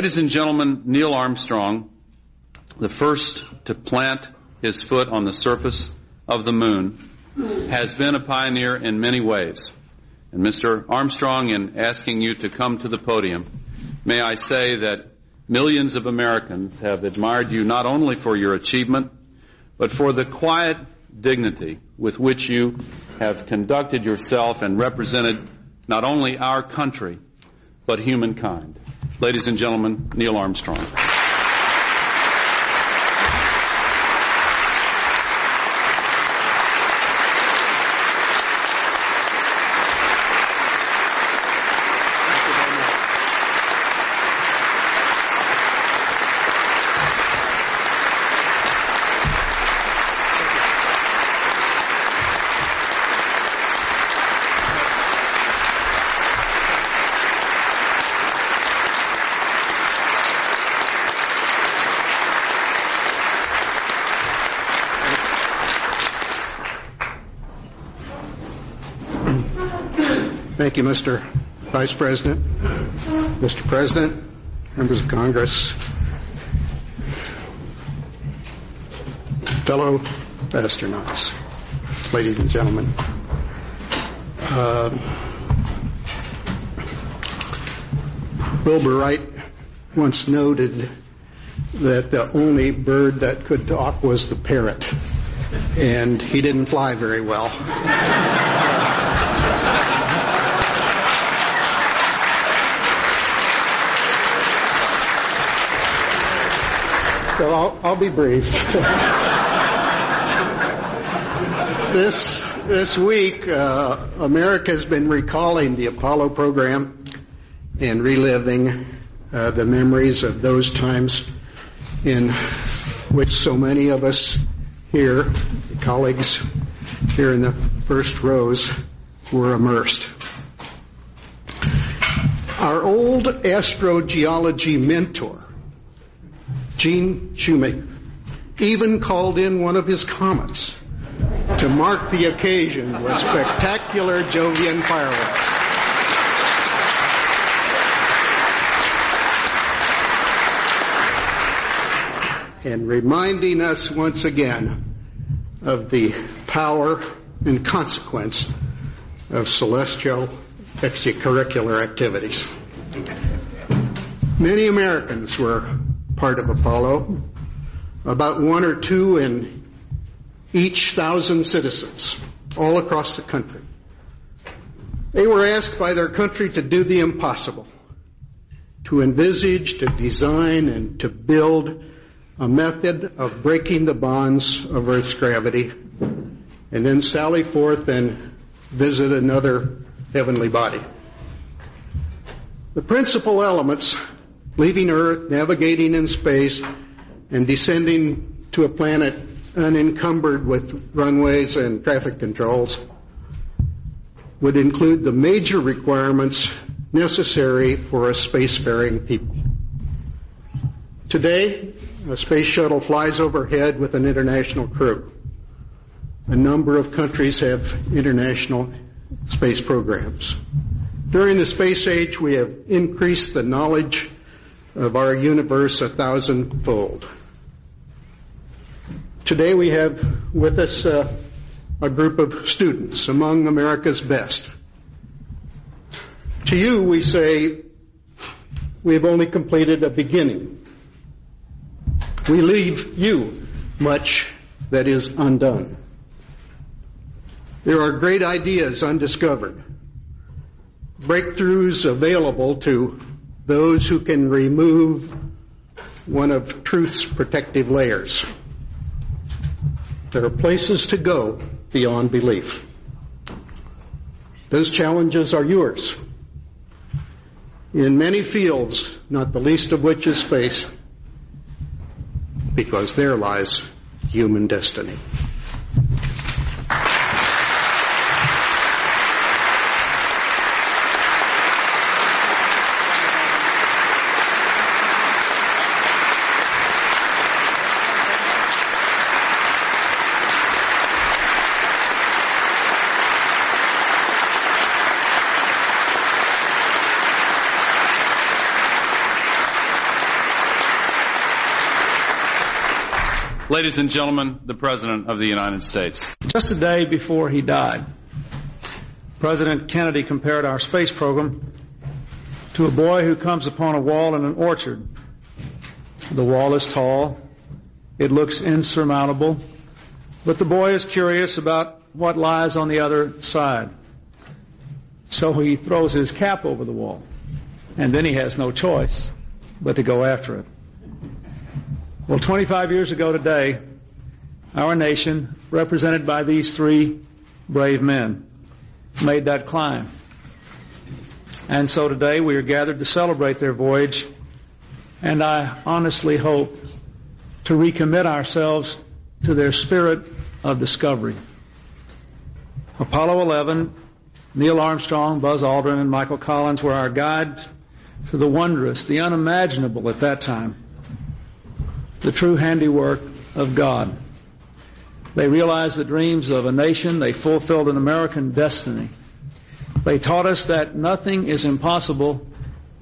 Ladies and gentlemen, Neil Armstrong, the first to plant his foot on the surface of the moon, has been a pioneer in many ways. And Mr. Armstrong, in asking you to come to the podium, may I say that millions of Americans have admired you not only for your achievement, but for the quiet dignity with which you have conducted yourself and represented not only our country, but humankind. Ladies and gentlemen, Neil Armstrong. You, Mr. Vice President, Mr. President, members of Congress, fellow astronauts, ladies and gentlemen. Uh, Wilbur Wright once noted that the only bird that could talk was the parrot, and he didn't fly very well. So I'll, I'll be brief. this this week, uh, America has been recalling the Apollo program and reliving uh, the memories of those times in which so many of us here, colleagues here in the first rows, were immersed. Our old astrogeology mentor, Gene Shoemaker, even called in one of his comets to mark the occasion with spectacular Jovian fireworks. And reminding us once again of the power and consequence of celestial extracurricular activities. Many Americans were part of Apollo, about one or two in each thousand citizens, all across the country. They were asked by their country to do the impossible, to envisage, to design, and to build a method of breaking the bonds of Earth's gravity, and then sally forth and visit another heavenly body. The principal elements, leaving Earth, navigating in space, and descending to a planet unencumbered with runways and traffic controls, would include the major requirements necessary for a spacefaring people. Today, a space shuttle flies overhead with an international crew. A number of countries have international space programs. During the space age, we have increased the knowledge of our universe a thousandfold. Today we have with us uh, a group of students among America's best. To you, we say we have only completed a beginning. We leave you much that is undone. There are great ideas undiscovered, breakthroughs available to those who can remove one of truth's protective layers. There are places to go beyond belief. Those challenges are yours. In many fields, not the least of which is space, because there lies human destiny. Ladies and gentlemen, the President of the United States. Just a day before he died, President Kennedy compared our space program to a boy who comes upon a wall in an orchard. The wall is tall, it looks insurmountable, but the boy is curious about what lies on the other side. So he throws his cap over the wall, and then he has no choice but to go after it. Well, 25 years ago today, our nation, represented by these three brave men, made that climb. And so today we are gathered to celebrate their voyage, and I honestly hope to recommit ourselves to their spirit of discovery. Apollo 11, Neil Armstrong, Buzz Aldrin, and Michael Collins were our guides to the wondrous, the unimaginable at that time the true handiwork of God. They realized the dreams of a nation. They fulfilled an American destiny. They taught us that nothing is impossible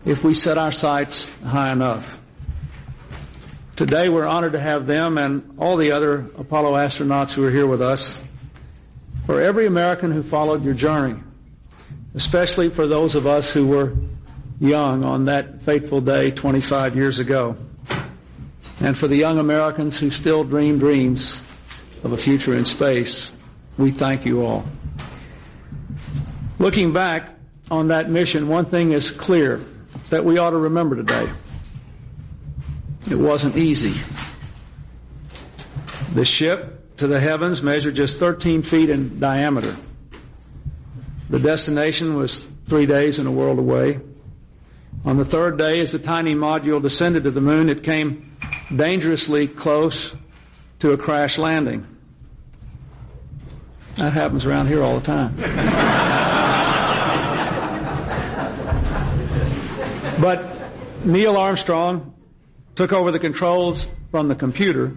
if we set our sights high enough. Today we're honored to have them and all the other Apollo astronauts who are here with us. For every American who followed your journey, especially for those of us who were young on that fateful day 25 years ago and for the young Americans who still dream dreams of a future in space, we thank you all. Looking back on that mission, one thing is clear that we ought to remember today. It wasn't easy. The ship to the heavens measured just 13 feet in diameter. The destination was three days and a world away. On the third day, as the tiny module descended to the moon, it came dangerously close to a crash landing. That happens around here all the time. but Neil Armstrong took over the controls from the computer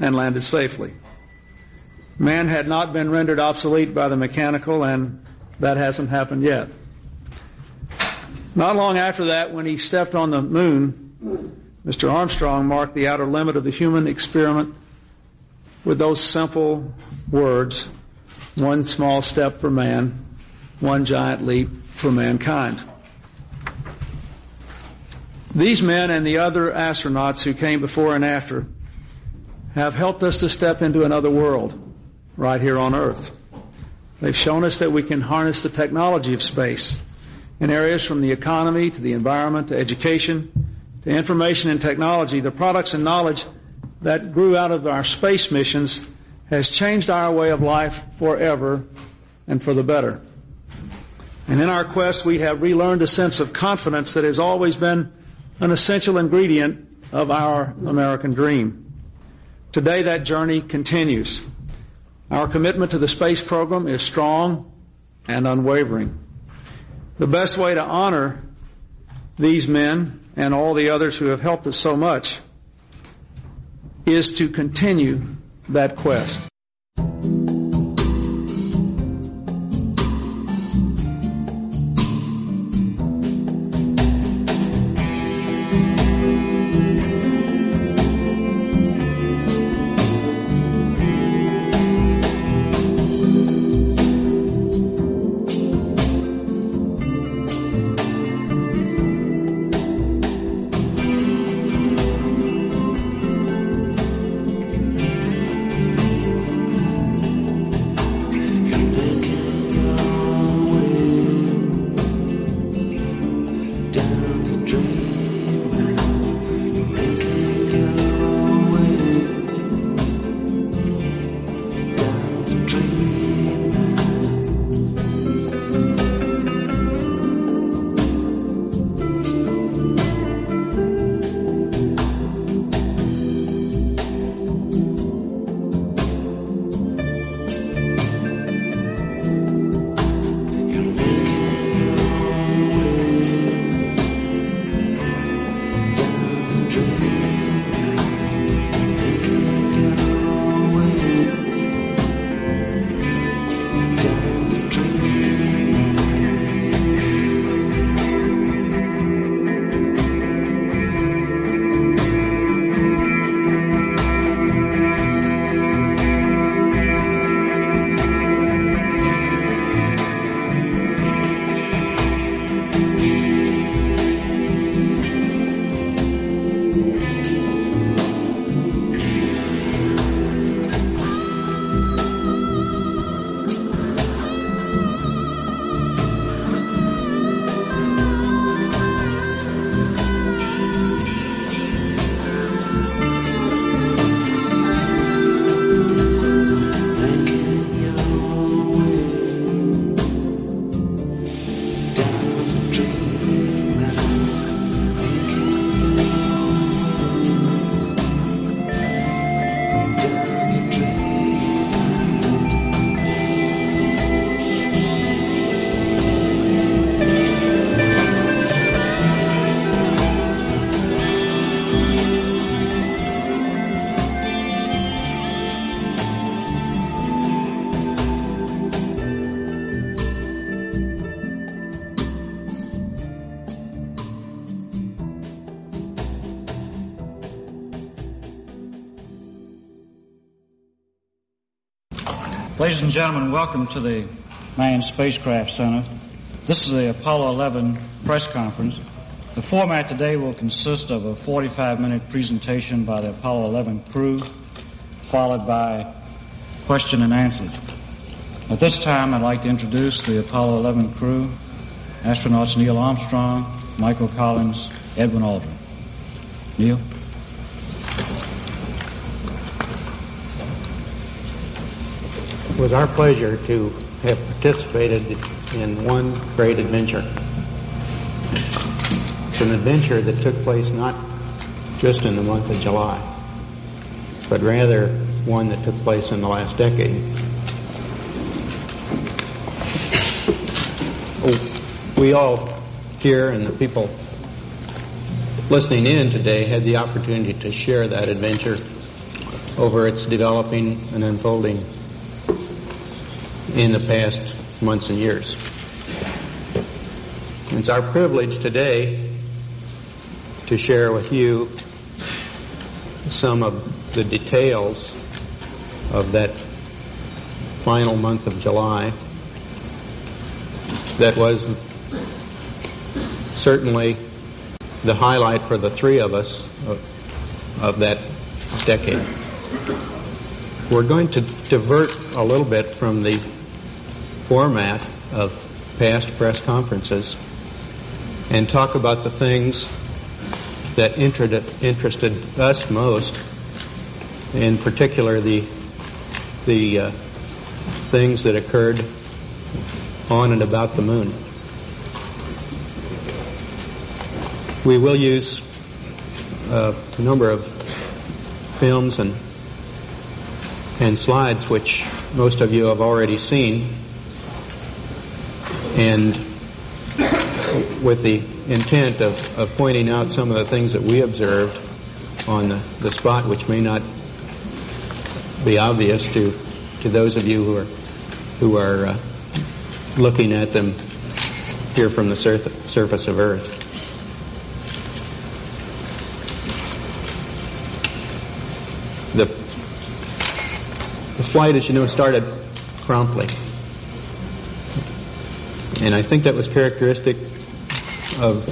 and landed safely. Man had not been rendered obsolete by the mechanical, and that hasn't happened yet. Not long after that, when he stepped on the moon, Mr. Armstrong marked the outer limit of the human experiment with those simple words one small step for man, one giant leap for mankind. These men and the other astronauts who came before and after have helped us to step into another world right here on Earth. They've shown us that we can harness the technology of space in areas from the economy to the environment to education to information and technology. The products and knowledge that grew out of our space missions has changed our way of life forever and for the better. And in our quest, we have relearned a sense of confidence that has always been an essential ingredient of our American dream. Today, that journey continues. Our commitment to the space program is strong and unwavering. The best way to honor these men and all the others who have helped us so much is to continue that quest. And gentlemen, welcome to the Manned Spacecraft Center. This is the Apollo 11 press conference. The format today will consist of a 45 minute presentation by the Apollo 11 crew, followed by question and answers. At this time, I'd like to introduce the Apollo 11 crew astronauts Neil Armstrong, Michael Collins, Edwin Aldrin. Neil? Was our pleasure to have participated in one great adventure. It's an adventure that took place not just in the month of July, but rather one that took place in the last decade. we all here and the people listening in today had the opportunity to share that adventure over its developing and unfolding in the past months and years. It's our privilege today to share with you some of the details of that final month of July that was certainly the highlight for the three of us of, of that decade. We're going to divert a little bit from the format of past press conferences and talk about the things that interested, interested us most, in particular the the uh, things that occurred on and about the moon. We will use uh, a number of films and and slides which most of you have already seen and with the intent of, of pointing out some of the things that we observed on the, the spot which may not be obvious to, to those of you who are who are uh, looking at them here from the surf- surface of Earth. The, the flight, as you know, started promptly. And I think that was characteristic of,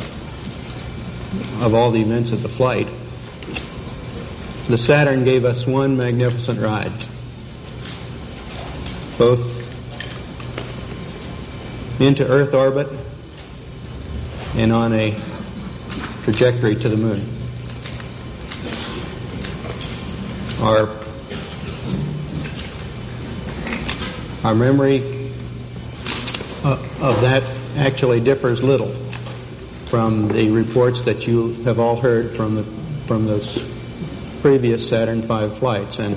of all the events of the flight. The Saturn gave us one magnificent ride, both into Earth orbit and on a trajectory to the moon. Our, our memory Uh, of that actually differs little from the reports that you have all heard from the, from those previous Saturn V flights, and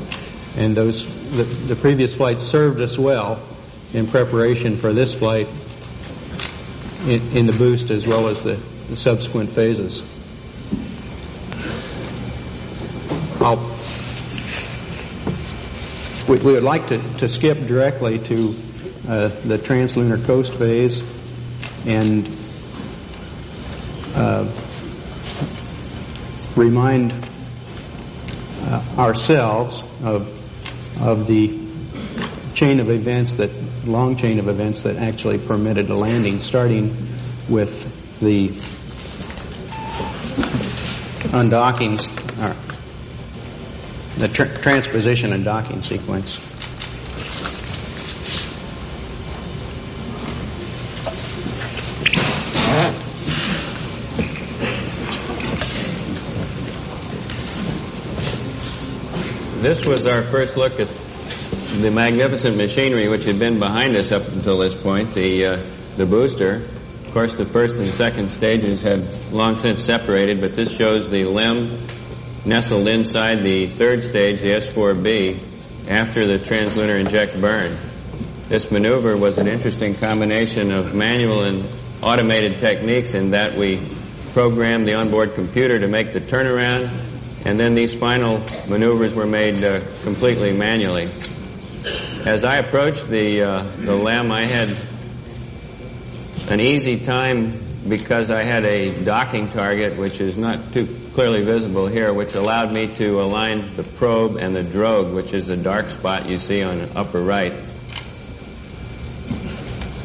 and those the, the previous flights served us well in preparation for this flight in, in the boost as well as the, the subsequent phases. I'll, we, we would like to, to skip directly to uh, the translunar coast phase and uh, remind uh, ourselves of of the chain of events that long chain of events that actually permitted a landing, starting with the undockings, or the tr- transposition and docking sequence. This was our first look at the magnificent machinery which had been behind us up until this point, the, uh, the booster. Of course, the first and second stages had long since separated, but this shows the LEM nestled inside the third stage, the S4B, after the translunar inject burn. This maneuver was an interesting combination of manual and automated techniques in that we programmed the onboard computer to make the turnaround, and then these final maneuvers were made uh, completely manually. As I approached the, uh, the LEM, I had an easy time because I had a docking target which is not too clearly visible here, which allowed me to align the probe and the drogue, which is the dark spot you see on the upper right.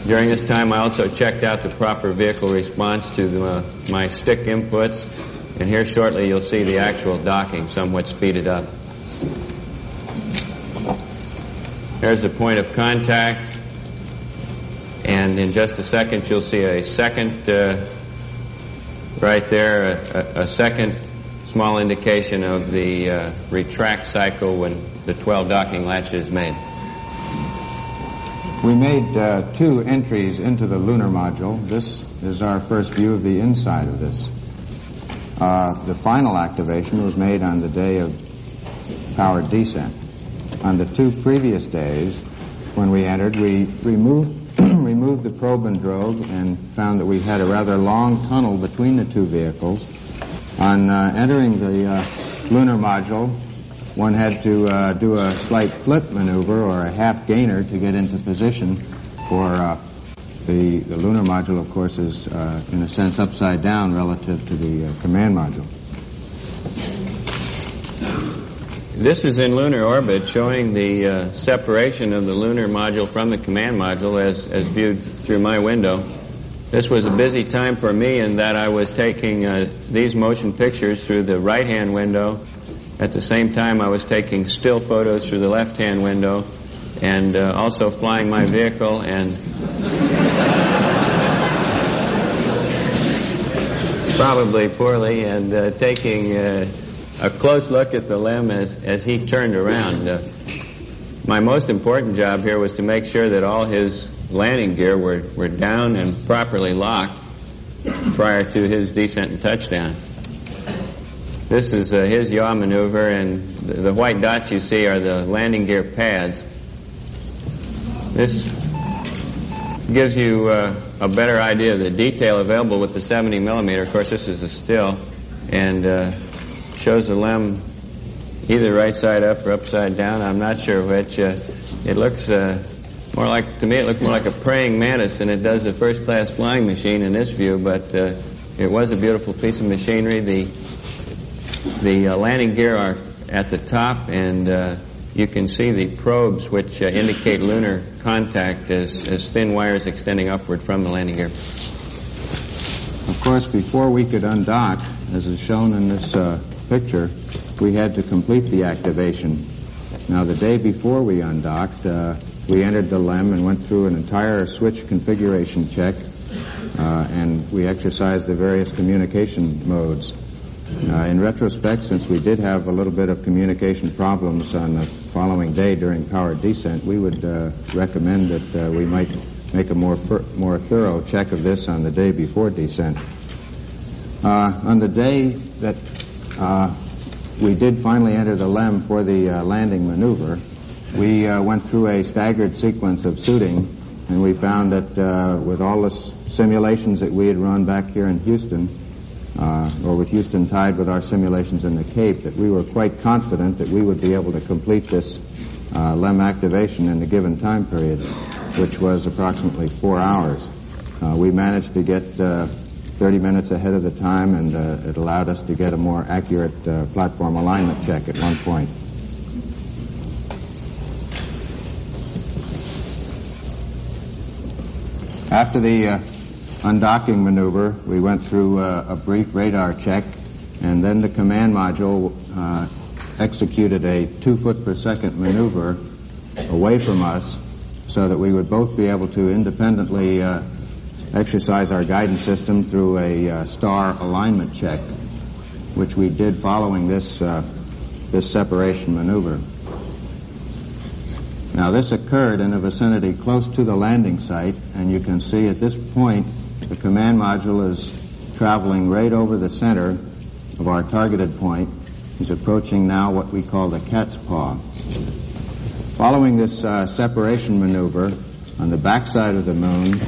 During this time, I also checked out the proper vehicle response to the, uh, my stick inputs, and here shortly you'll see the actual docking somewhat speeded up. There's the point of contact. And in just a second, you'll see a second, uh, right there, a, a, second small indication of the uh, retract cycle when the 12 docking latch is made. We made uh, two entries into the lunar module. This is our first view of the inside of this. Uh, the final activation was made on the day of powered descent. On the two previous days, when we entered, we removed removed removed the probe and drogue and found that we had a rather long tunnel between the two vehicles. On uh, entering the uh, lunar module, one had to uh, do a slight flip maneuver or a half gainer to get into position for uh, the, the lunar module, of course, is uh, in a sense upside down relative to the uh, command module. This is in lunar orbit showing the uh, separation of the lunar module from the command module as, as viewed through my window. This was a busy time for me in that I was taking uh, these motion pictures through the right hand window. At the same time, I was taking still photos through the left hand window and uh, also flying my vehicle and probably poorly and uh, taking uh, a close look at the LEM as, as he turned around. Uh, my most important job here was to make sure that all his landing gear were, were down and properly locked prior to his descent and touchdown. This is uh, his yaw maneuver, and the, the white dots you see are the landing gear pads. This gives you uh, a better idea of the detail available with the 70 millimeter. Of course, this is a still, and uh, shows the LEM either right side up or upside down. I'm not sure which. Uh, it looks uh, more like, to me, it looks more like a praying mantis than it does a first class flying machine in this view, but uh, it was a beautiful piece of machinery. The, the uh, landing gear are at the top, and you can see the probes which uh, indicate lunar contact as, as thin wires extending upward from the landing gear. Of course, before we could undock, as is shown in this uh, picture, we had to complete the activation. Now, the day before we undocked, uh, we entered the LEM and went through an entire switch configuration check, uh, and we exercised the various communication modes. Uh, in retrospect, since we did have a little bit of communication problems on the following day during powered descent, we would uh, recommend that uh, we might make a more more thorough check of this on the day before descent. Uh, on the day that uh, we did finally enter the LEM for the uh, landing maneuver, we went through a staggered sequence of suiting, and we found that with all the simulations that we had run back here in Houston, uh, or with Houston tied with our simulations in the Cape, that we were quite confident that we would be able to complete this uh, LEM activation in the given time period, which was approximately four hours. Uh, we managed to get uh, 30 minutes ahead of the time, and uh, it allowed us to get a more accurate uh, platform alignment check at one point. After the undocking maneuver, we went through uh, a brief radar check, and then the command module uh, executed a two foot per second maneuver away from us so that we would both be able to independently uh, exercise our guidance system through a uh, star alignment check, which we did following this, uh, this separation maneuver. Now, this occurred in a vicinity close to the landing site, and you can see at this point the command module is traveling right over the center of our targeted point. He's approaching now what we call the cat's paw. Following this uh, separation maneuver on the backside of the moon,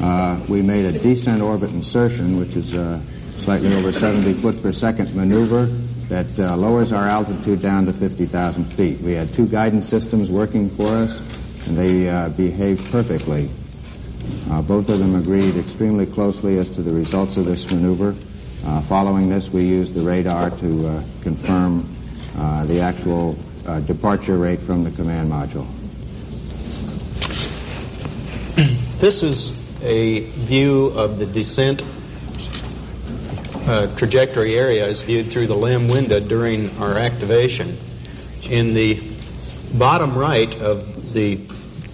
uh, we made a descent orbit insertion, which is a slightly over 70 foot per second maneuver that uh, lowers our altitude down to 50,000 feet. We had two guidance systems working for us, and they uh, behaved perfectly. Uh, both of them agreed extremely closely as to the results of this maneuver. Uh, following this, we used the radar to uh, confirm uh, the actual uh, departure rate from the command module. This is a view of the descent uh, trajectory area as viewed through the LEM window during our activation. In the bottom right of the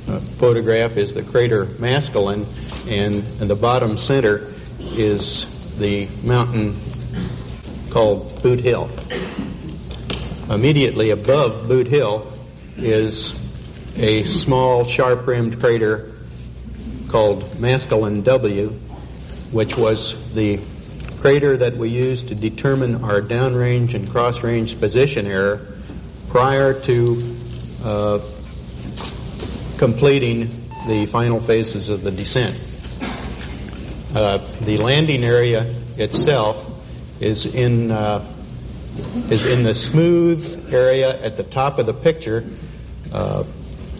uh, photograph is the crater Maskelyne, and in the bottom center is the mountain called Boot Hill. Immediately above Boot Hill is a small sharp-rimmed crater called Maskelyne W, which was the crater that we used to determine our downrange and cross-range position error prior to uh, completing the final phases of the descent. Uh, the landing area itself is in uh, is in the smooth area at the top of the picture, uh,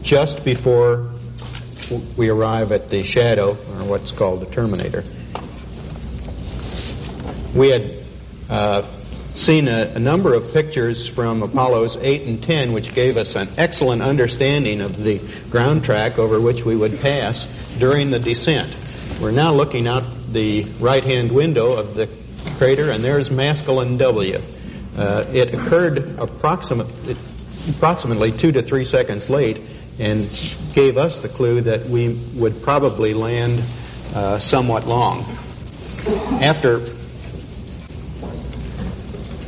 just before we arrive at the shadow, or what's called the terminator. We had uh, seen a, a, number of pictures from Apollos 8 and 10, which gave us an excellent understanding of the ground track over which we would pass during the descent. We're now looking out the right-hand window of the crater, and there's Maskelyne W. Uh, it occurred approximate, approximately two to three seconds late and gave us the clue that we would probably land uh, somewhat long. After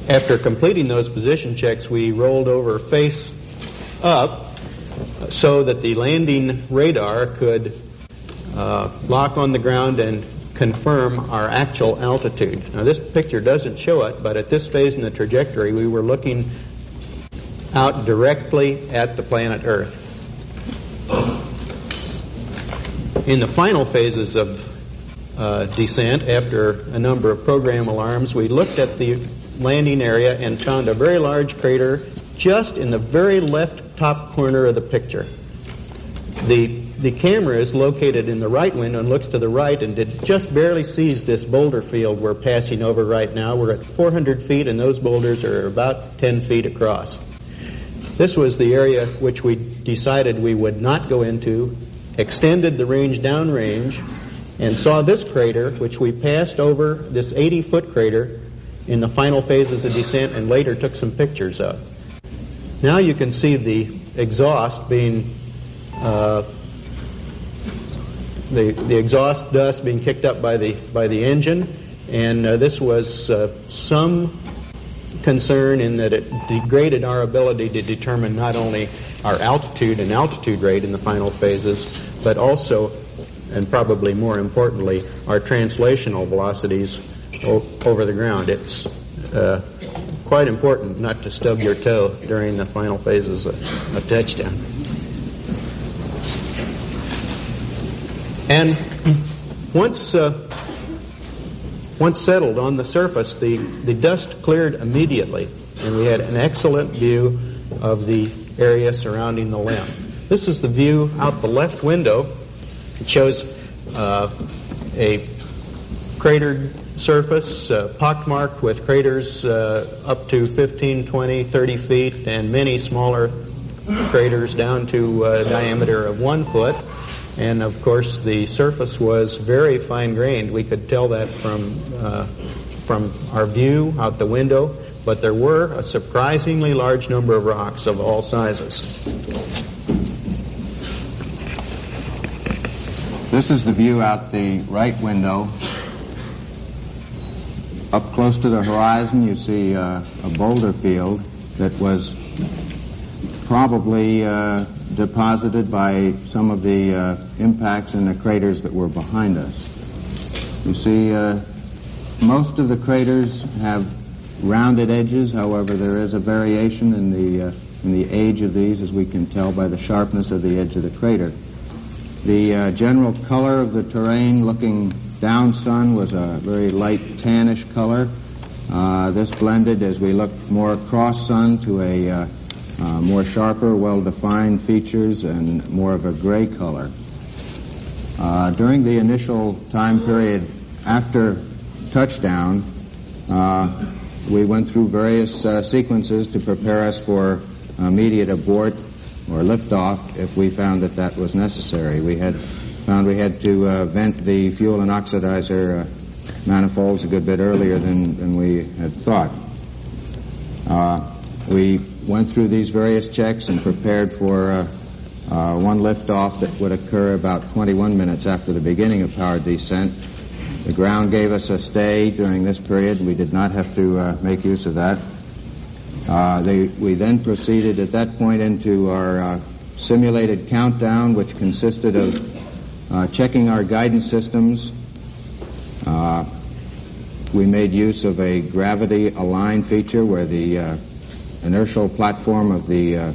after completing those position checks, we rolled over face up so that the landing radar could uh, lock on the ground and confirm our actual altitude. Now, this picture doesn't show it, but at this phase in the trajectory, we were looking out directly at the planet Earth. In the final phases of uh, descent, after a number of program alarms, we looked at the landing area and found a very large crater just in the very left top corner of the picture. The the camera is located in the right window and looks to the right and it just barely sees this boulder field we're passing over right now. We're at 400 feet and those boulders are about 10 feet across. This was the area which we decided we would not go into, extended the range downrange, and saw this crater, which we passed over, this 80 foot crater, in the final phases of descent and later took some pictures of. Now you can see the exhaust being uh, the, the exhaust dust being kicked up by the by the engine, and uh, this was uh, some concern in that it degraded our ability to determine not only our altitude and altitude rate in the final phases, but also, and probably more importantly, our translational velocities o- over the ground. It's uh, quite important not to stub your toe during the final phases of, of touchdown. And once uh, once settled on the surface, the, the dust cleared immediately, and we had an excellent view of the area surrounding the LEM. This is the view out the left window. It shows uh, a cratered surface, uh, pockmarked with craters uh, up to 15, 20, 30 feet, and many smaller craters down to a diameter of one foot. And of course, the surface was very fine grained. We could tell that from uh, from our view out the window. But there were a surprisingly large number of rocks of all sizes. This is the view out the right window. Up close to the horizon, you see uh, a boulder field that was probably uh, deposited by some of the uh, impacts in the craters that were behind us. You see, uh, most of the craters have rounded edges. However, there is a variation in the uh, in the age of these, as we can tell by the sharpness of the edge of the crater. The uh, general color of the terrain, looking down sun, was a very light tannish color. Uh, this blended as we looked more cross sun to a uh, uh, more sharper, well-defined features and more of a gray color. Uh, during the initial time period after touchdown, uh, we went through various uh, sequences to prepare us for immediate abort or liftoff if we found that that was necessary. We had found we had to uh, vent the fuel and oxidizer uh, manifolds a good bit earlier than, than we had thought. we went through these various checks and prepared for uh, uh, one liftoff that would occur about 21 minutes after the beginning of powered descent. The ground gave us a stay during this period. We did not have to uh, make use of that. Uh, they, we then proceeded at that point into our uh, simulated countdown, which consisted of uh, checking our guidance systems. we made use of a gravity align feature where the inertial platform of the uh,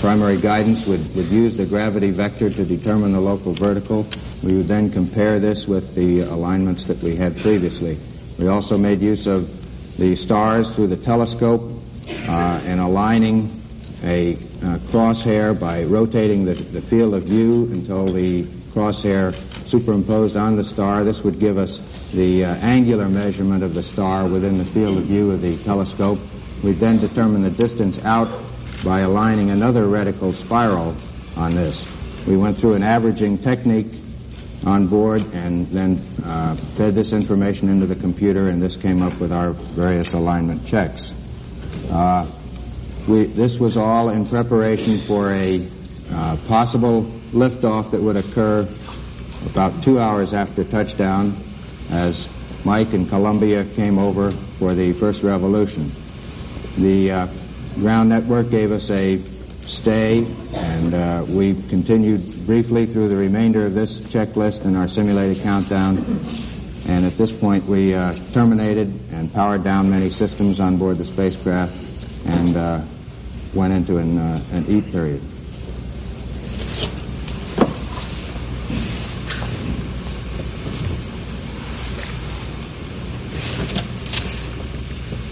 primary guidance would, would use the gravity vector to determine the local vertical. We would then compare this with the alignments that we had previously. We also made use of the stars through the telescope uh, and aligning a uh, crosshair by rotating the, the field of view until the crosshair superimposed on the star. This would give us the uh, angular measurement of the star within the field of view of the telescope. We then determine the distance out by aligning another reticle spiral on this. We went through an averaging technique on board and then uh, fed this information into the computer, and this came up with our various alignment checks. Uh, we, this was all in preparation for a uh, possible liftoff that would occur about two hours after touchdown as Mike and Columbia came over for the first revolution. The uh, ground network gave us a stay, and uh, we continued briefly through the remainder of this checklist and our simulated countdown. And at this point, we uh, terminated and powered down many systems on board the spacecraft and uh, went into an, uh, an eat period.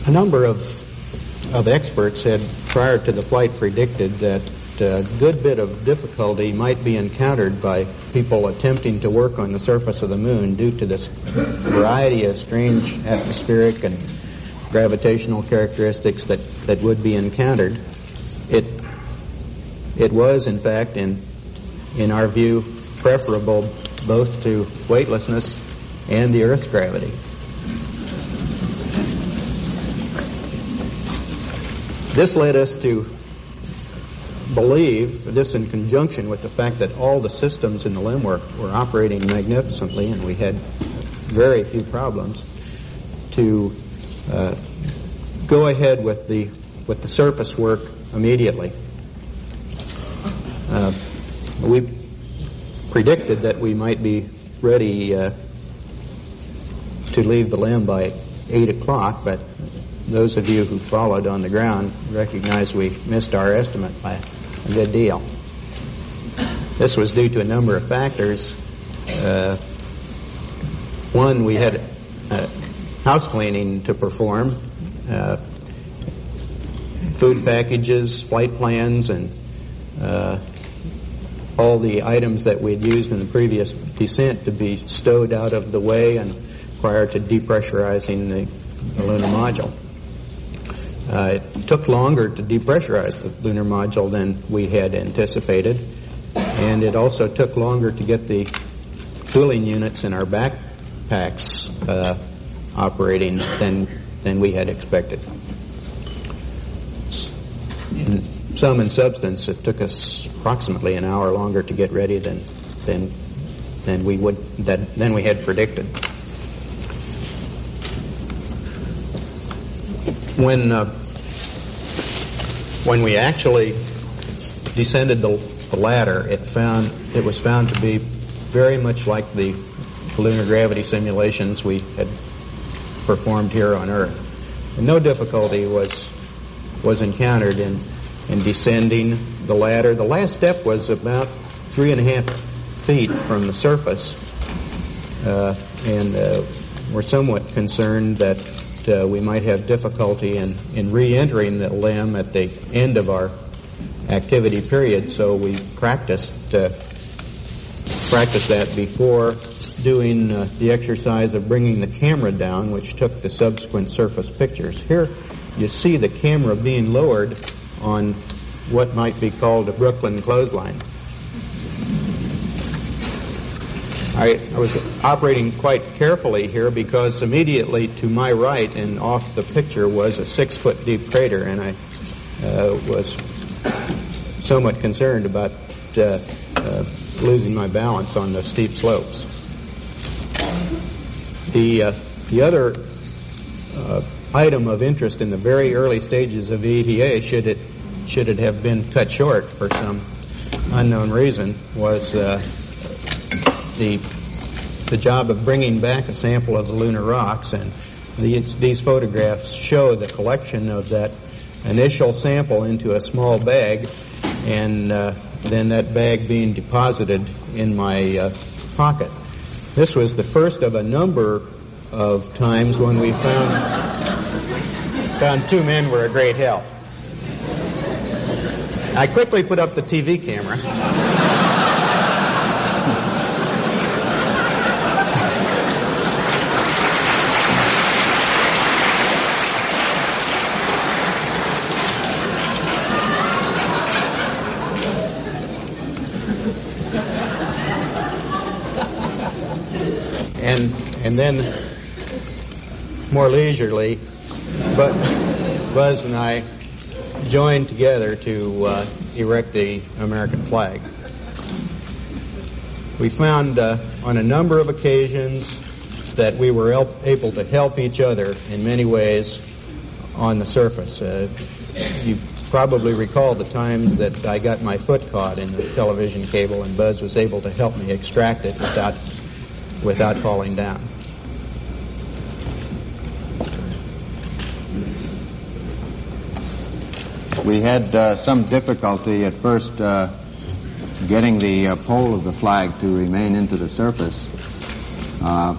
A number of of experts had prior to the flight predicted that a good bit of difficulty might be encountered by people attempting to work on the surface of the moon due to this variety of strange atmospheric and gravitational characteristics that, that would be encountered. It, it was, in fact, in, in our view, preferable both to weightlessness and the Earth's gravity. This led us to believe, this in conjunction with the fact that all the systems in the LEM were, were operating magnificently and we had very few problems, to uh, go ahead with the, with the surface work immediately. Uh, we predicted that we might be ready uh, to leave the LEM by 8 o'clock, but those of you who followed on the ground recognize we missed our estimate by a good deal. This was due to a number of factors. Uh, one, we had uh, house cleaning to perform, uh, food packages, flight plans, and uh, all the items that we had used in the previous descent to be stowed out of the way and prior to depressurizing the, the lunar module. Uh, it took longer to depressurize the lunar module than we had anticipated, and it also took longer to get the cooling units in our backpacks uh, operating than than we had expected. In sum and substance, it took us approximately an hour longer to get ready than than than we would that than we had predicted. When uh, when we actually descended the, the ladder, it found it was found to be very much like the lunar gravity simulations we had performed here on Earth. And no difficulty was was encountered in in descending the ladder. The last step was about three and a half feet from the surface, uh, and uh, we're somewhat concerned that uh, we might have difficulty in, in re-entering the LEM at the end of our activity period. So we practiced uh, practiced that before doing uh, the exercise of bringing the camera down, which took the subsequent surface pictures. Here you see the camera being lowered on what might be called a Brooklyn clothesline. I, I, was operating quite carefully here because immediately to my right and off the picture was a six foot deep crater, and I uh, was somewhat concerned about uh, uh, losing my balance on the steep slopes. The, uh, the other uh, item of interest in the very early stages of EVA, should it, should it have been cut short for some unknown reason, was uh, the the job of bringing back a sample of the lunar rocks, and these, these photographs show the collection of that initial sample into a small bag and uh, then that bag being deposited in my uh, pocket. This was the first of a number of times when we found found two men were a great help. I quickly put up the TV camera. And and then more leisurely, but Buzz and I joined together to uh, erect the American flag. We found uh, on a number of occasions that we were el- able to help each other in many ways on the surface. Uh, you probably recall the times that I got my foot caught in the television cable and Buzz was able to help me extract it without without falling down. We had uh, some difficulty at first uh, getting the uh, pole of the flag to remain into the surface. Uh,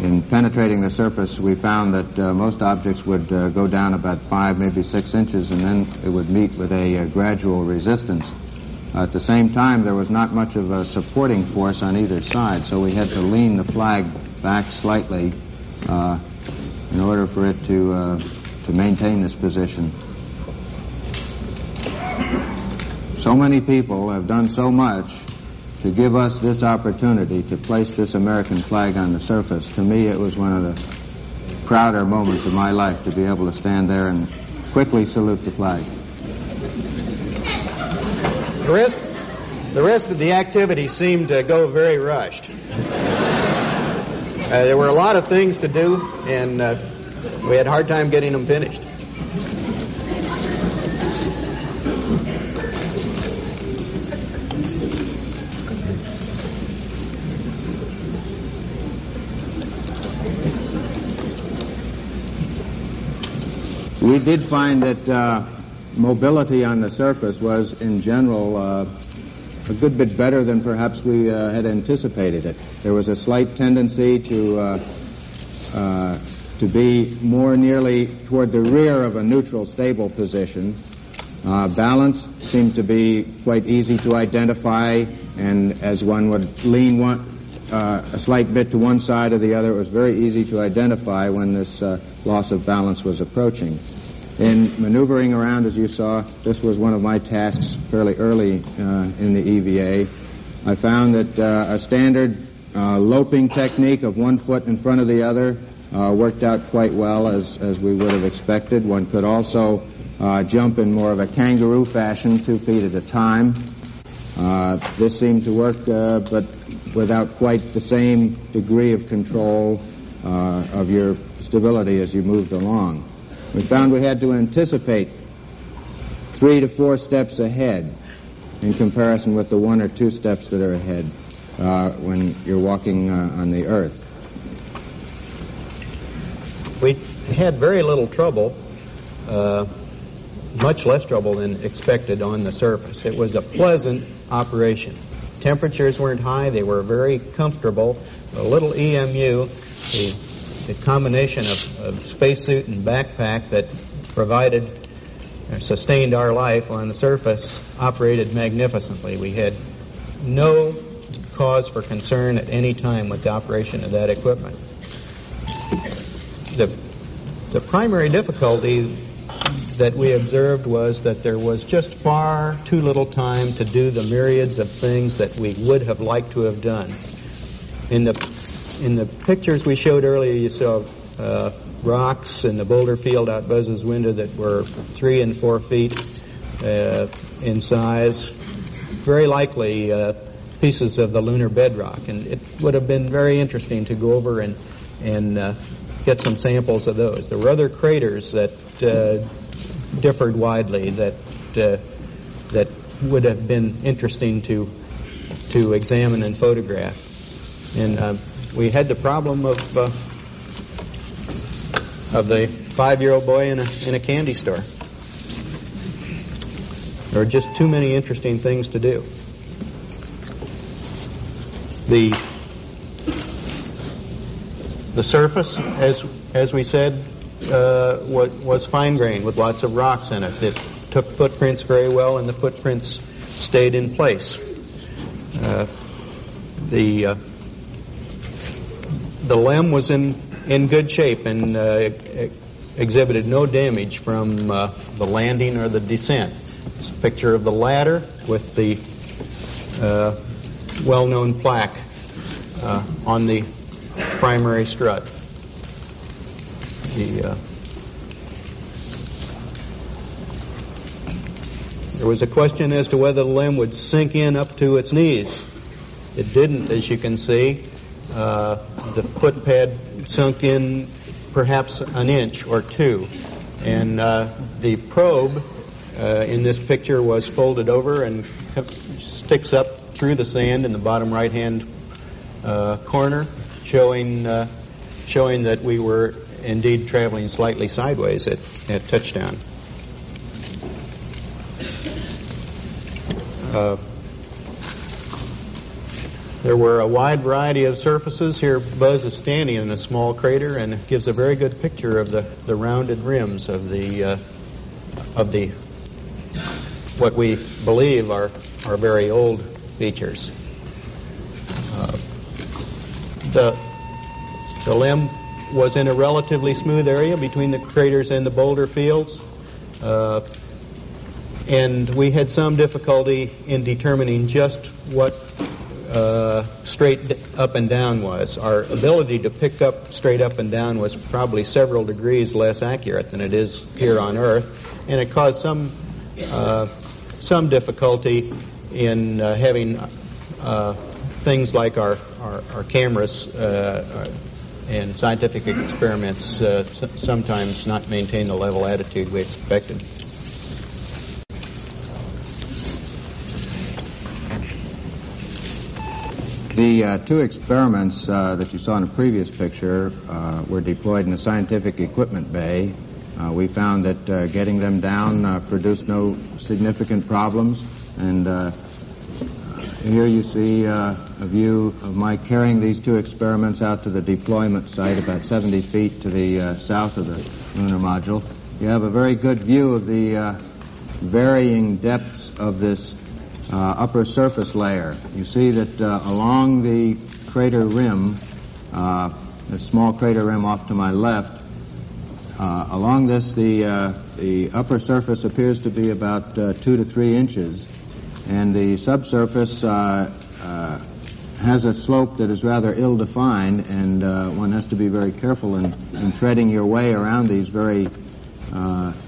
in penetrating the surface, we found that uh, most objects would uh, go down about five, maybe six inches, and then it would meet with a gradual resistance. At the same time, there was not much of a supporting force on either side, so we had to lean the flag back slightly uh, in order for it to uh, to maintain this position. So many people have done so much to give us this opportunity to place this American flag on the surface. To me, it was one of the prouder moments of my life to be able to stand there and quickly salute the flag. The rest, the rest of the activity seemed to go very rushed. Uh, there were a lot of things to do, and uh, we had a hard time getting them finished. We did find that uh, mobility on the surface was, in general, uh, a good bit better than perhaps we uh, had anticipated it. There was a slight tendency to uh, uh, to be more nearly toward the rear of a neutral, stable position. Uh, balance seemed to be quite easy to identify, and as one would lean one, uh, a slight bit to one side or the other. It was very easy to identify when this uh, loss of balance was approaching. In maneuvering around, as you saw, this was one of my tasks fairly early uh, in the EVA. I found that uh, a standard uh, loping technique of one foot in front of the other uh, worked out quite well as, as we would have expected. One could also jump in more of a kangaroo fashion, two feet at a time. Uh, this seemed to work, uh, but without quite the same degree of control uh, of your stability as you moved along. We found we had to anticipate three to four steps ahead in comparison with the one or two steps that are ahead uh, when you're walking uh, on the earth. We had very little trouble much less trouble than expected on the surface. It was a pleasant operation. Temperatures weren't high, they were very comfortable. A little EMU, the, the combination of, of spacesuit and backpack that provided or sustained our life on the surface operated magnificently. We had no cause for concern at any time with the operation of that equipment. The, the primary difficulty that we observed was that there was just far too little time to do the myriads of things that we would have liked to have done. In the in the pictures we showed earlier, you saw uh, rocks in the boulder field out Buzz's window that were three and four feet uh, in size, very likely uh, pieces of the lunar bedrock, and it would have been very interesting to go over and and uh, get some samples of those. There were other craters that uh, differed widely that uh, that would have been interesting to to examine and photograph. And uh, we had the problem of uh, of the five-year-old boy in a in a candy store. There are just too many interesting things to do. The the surface, as as we said, uh, was, fine grained with lots of rocks in it. It took footprints very well, and the footprints stayed in place. Uh, the uh, the LEM was in in good shape and uh, exhibited no damage from uh, the landing or the descent. It's a picture of the ladder with the uh, well-known plaque uh, on the primary strut. The, uh, there was a question as to whether the LEM would sink in up to its knees. It didn't, as you can see. Uh, the foot pad sunk in perhaps an inch or two. And uh, the probe uh, in this picture was folded over and sticks up through the sand in the bottom right hand corner, showing, showing that we were indeed traveling slightly sideways at, at touchdown. Uh, there were a wide variety of surfaces. Here, Buzz is standing in a small crater, and gives a very good picture of the, the rounded rims of the uh, of the what we believe are are very old features. Uh, the the LEM was in a relatively smooth area between the craters and the boulder fields. Uh, and we had some difficulty in determining just what uh, straight up and down was. Our ability to pick up straight up and down was probably several degrees less accurate than it is here on Earth, and it caused some uh, some difficulty in uh, having uh, things like our our, our cameras uh, and scientific experiments uh, sometimes not maintain the level attitude we expected. The uh, two experiments uh, that you saw in the previous picture uh, were deployed in the scientific equipment bay. Uh, we found that uh, getting them down uh, produced no significant problems. And here you see a view of my carrying these two experiments out to the deployment site about 70 feet to the south of the lunar module. You have a very good view of the varying depths of this upper surface layer. You see that uh, along the crater rim, uh, the small crater rim off to my left, uh, along this the, uh, the upper surface appears to be about uh, two to three inches, and the subsurface has a slope that is rather ill-defined, and one has to be very careful in, in threading your way around these very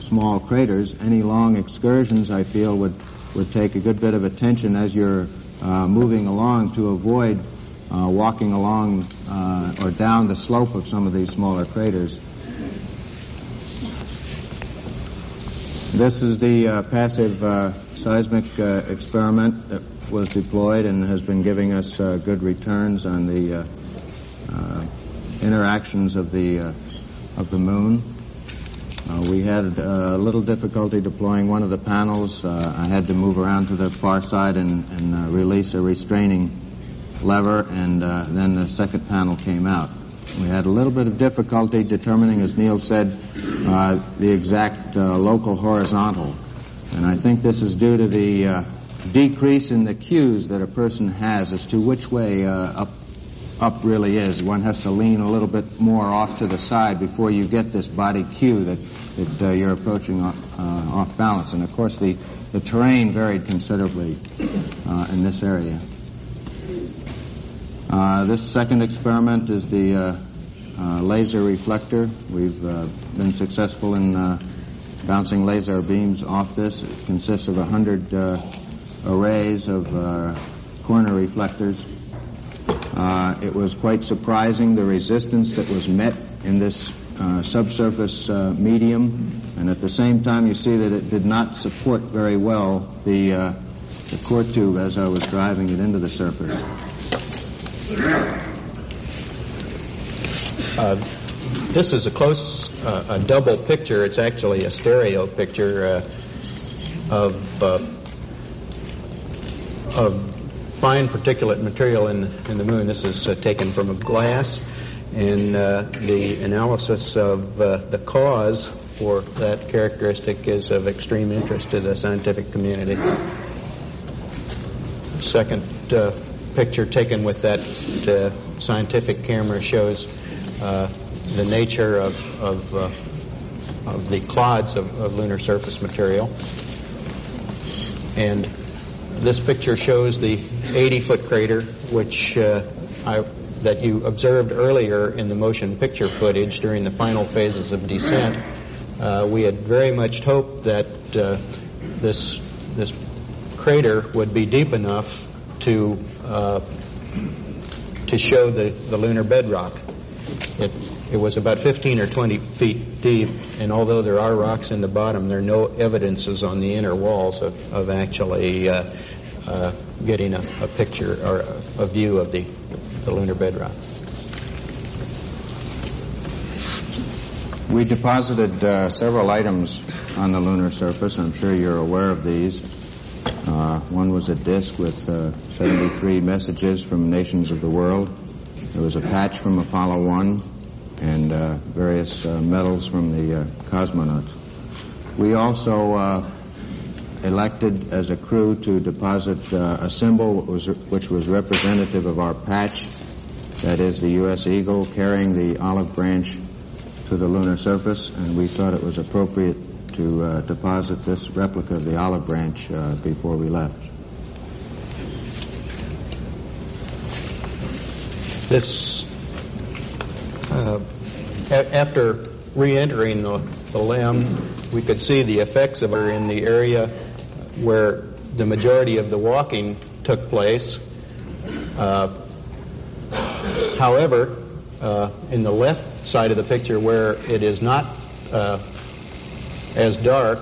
small craters. Any long excursions, I feel, would would take a good bit of attention as you're uh, moving along to avoid uh, walking along uh, or down the slope of some of these smaller craters. This is the uh, passive uh, seismic uh, experiment that was deployed and has been giving us good returns on the interactions of the of the moon. Uh, we had uh, a little difficulty deploying one of the panels. Uh, I had to move around to the far side and, and uh, release a restraining lever, and uh, then the second panel came out. We had a little bit of difficulty determining, as Neil said, uh, the exact local horizontal. And I think this is due to the decrease in the cues that a person has as to which way up up really is. One has to lean a little bit more off to the side before you get this body cue that, that uh, you're approaching off, uh, off, balance. And of course, the, the terrain varied considerably uh, in this area. Uh, this second experiment is the uh, uh, laser reflector. We've been successful in bouncing laser beams off this. It consists of 100 arrays of corner reflectors uh, it was quite surprising the resistance that was met in this uh, subsurface uh, medium, and at the same time, you see that it did not support very well the, uh, the core tube as I was driving it into the surface. Uh, this is a close, uh, a double picture. It's actually a stereo picture of of fine particulate material in, in the moon. This is uh, taken from a glass, and uh, the analysis of uh, the cause for that characteristic is of extreme interest to the scientific community. Second picture taken with that uh, scientific camera shows uh, the nature of, of, uh, of the clods of, of lunar surface material. And this picture shows the 80-foot crater, which uh, I, that you observed earlier in the motion picture footage during the final phases of descent. Uh, we had very much hoped that uh, this this crater would be deep enough to uh, to show the, the lunar bedrock. It, it was about 15 or 20 feet deep, and although there are rocks in the bottom, there are no evidences on the inner walls of, of actually uh, uh, getting a, a, picture or a, a view of the, the lunar bedrock. We deposited uh, several items on the lunar surface. I'm sure you're aware of these. Uh, one was a disk with uh, 73 messages from nations of the world. There was a patch from Apollo 1 and uh, various uh, medals from the uh, cosmonauts. We also elected as a crew to deposit a symbol which was, which was representative of our patch, that is the U.S. Eagle carrying the olive branch to the lunar surface, and we thought it was appropriate to uh, deposit this replica of the olive branch uh, before we left. This, uh, a- after re-entering the, the LEM, we could see the effects of it in the area where the majority of the walking took place. Uh, however, uh, in the left side of the picture where it is not uh, as dark,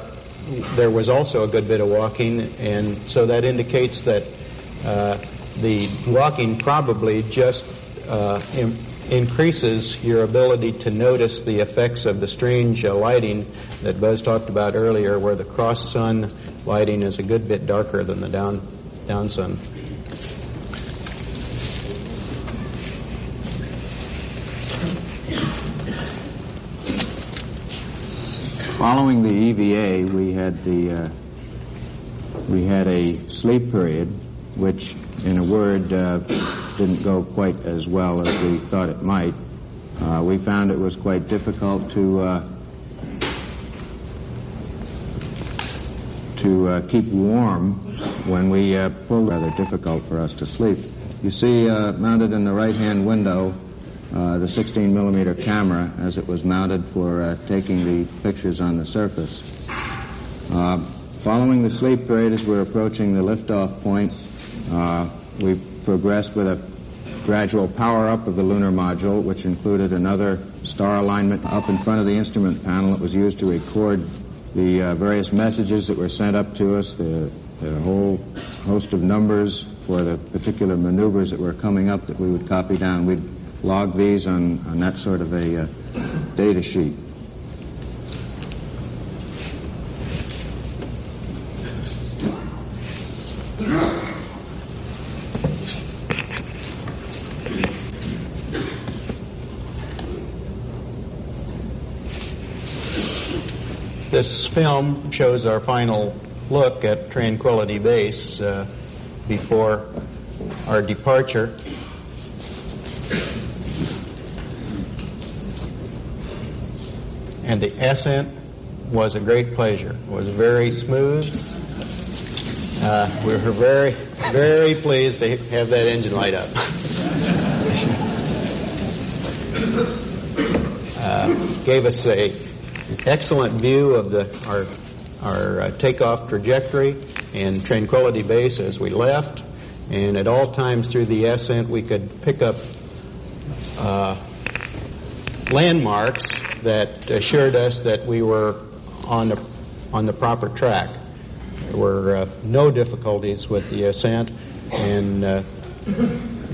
there was also a good bit of walking, and so that indicates that uh, the walking probably just uh, increases your ability to notice the effects of the strange uh, lighting that Buzz talked about earlier, where the cross sun lighting is a good bit darker than the down down sun. Following the EVA, we had the uh, we had a sleep period, which, in a word, uh, didn't go quite as well as we thought it might. Uh, we found it was quite difficult to uh, to uh, keep warm when we uh, pulled. Rather difficult for us to sleep. You see, mounted in the right-hand window, uh, the 16 millimeter camera as it was mounted for uh, taking the pictures on the surface. Uh, following the sleep period as we're approaching the liftoff point, uh, we progressed with a gradual power up of the lunar module, which included another star alignment up in front of the instrument panel that was used to record the uh, various messages that were sent up to us, the, the whole host of numbers for the particular maneuvers that were coming up that we would copy down. We'd log these on, on that sort of a uh, data sheet. This film shows our final look at Tranquility Base uh, before our departure. and the ascent was a great pleasure. It was very smooth. Uh, we were very, very pleased to have that engine light up. uh, gave us a excellent view of the our our uh, takeoff trajectory and Tranquility Base as we left, and at all times through the ascent we could pick up uh, landmarks that assured us that we were on the, on the proper track. There were uh, no difficulties with the ascent, and uh,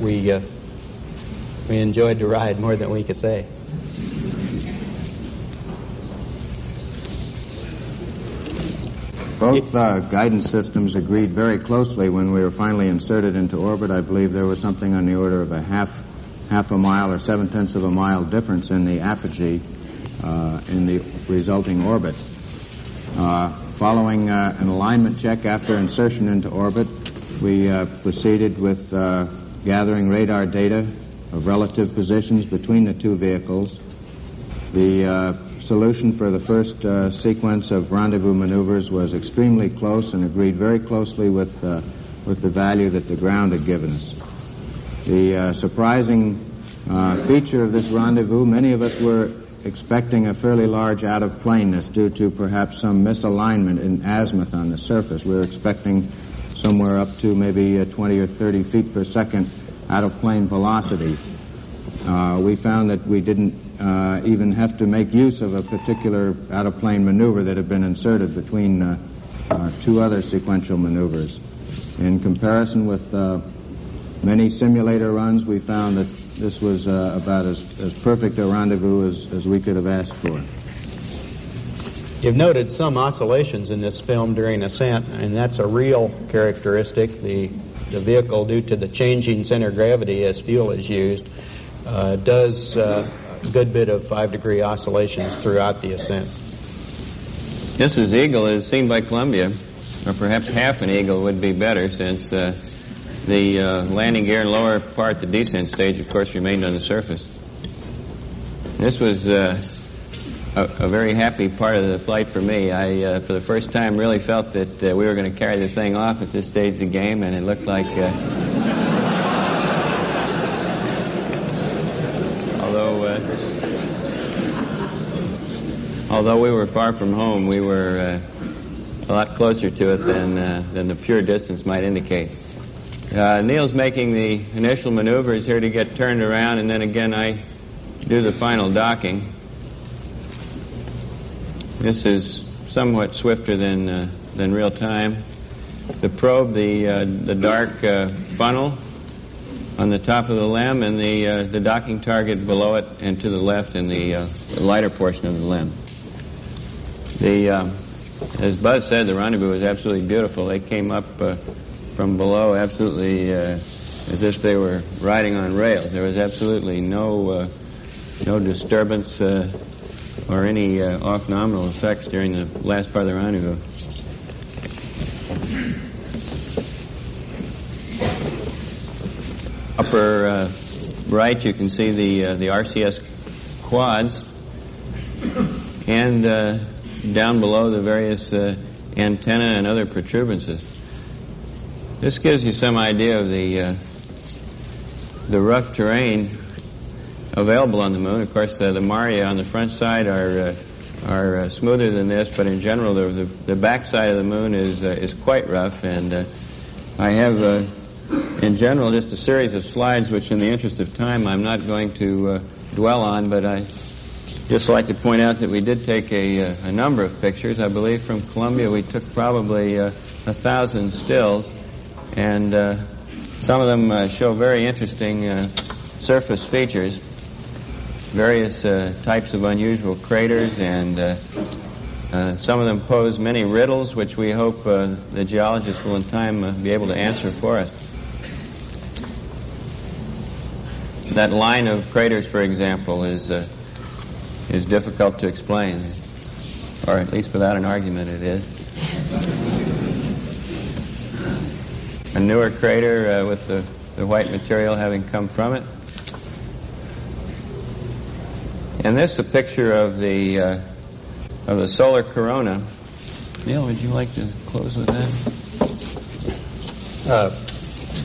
we, uh, we enjoyed the ride more than we could say. Both uh, guidance systems agreed very closely when we were finally inserted into orbit. I believe there was something on the order of a half half a mile or seven tenths of a mile difference in the apogee uh, in the resulting orbit. Uh, following uh, an alignment check after insertion into orbit, we uh, proceeded with uh, gathering radar data of relative positions between the two vehicles. The uh, solution for the first uh, sequence of rendezvous maneuvers was extremely close and agreed very closely with, uh, with the value that the ground had given us. The uh, surprising uh, feature of this rendezvous, many of us were expecting a fairly large out of planeness due to perhaps some misalignment in azimuth on the surface. We were expecting somewhere up to maybe uh, 20 or 30 feet per second out of plane velocity. Uh, we found that we didn't uh, even have to make use of a particular out of plane maneuver that had been inserted between uh, uh, two other sequential maneuvers. In comparison with uh, many simulator runs, we found that this was uh, about as, as perfect a rendezvous as, as we could have asked for. You've noted some oscillations in this film during ascent, and that's a real characteristic. The, the vehicle, due to the changing center of gravity as fuel is used, uh, does uh, good bit of five degree oscillations throughout the ascent. This is Eagle as seen by Columbia, or perhaps half an Eagle would be better since uh, the uh, landing gear and lower part, the descent stage, of course, remained on the surface. This was uh, a, a very happy part of the flight for me. I, uh, for the first time, really felt that uh, we were going to carry the thing off at this stage of the game, and it looked like. Uh, although, uh, although we were far from home, we were uh, a lot closer to it than uh, than the pure distance might indicate. Uh, Neil's making the initial maneuvers here to get turned around, and then again I do the final docking. This is somewhat swifter than than real time. The probe, the the dark funnel on the top of the LEM and the uh, the docking target below it, and to the left in the, uh, lighter portion of the LEM. The uh, as Buzz said, the rendezvous was absolutely beautiful. They came up uh, from below absolutely uh, as if they were riding on rails. There was absolutely no uh, no disturbance or any off nominal effects during the last part of the rendezvous. Upper uh, right, you can see the uh, the RCS quads, and uh, down below the various uh, antenna and other protuberances. This gives you some idea of the the rough terrain available on the moon. Of course, uh, the Maria on the front side are are uh, smoother than this, but in general, the the, the back side of the moon is uh, is quite rough. And uh, I have, in general, just a series of slides, which, in the interest of time, I'm not going to uh, dwell on. But I just like to point out that we did take a, uh, a number of pictures. I believe from Columbia, we took probably uh, a thousand stills, and uh, some of them uh, show very interesting uh, surface features various types of unusual craters, and uh, some of them pose many riddles, which we hope uh, the geologists will in time uh, be able to answer for us. That line of craters, for example, is uh, is difficult to explain, or at least without an argument, it is. A newer crater uh, with the, the white material having come from it. And this is a picture of the uh, of the solar corona. Neil, would you like to close with that? Uh,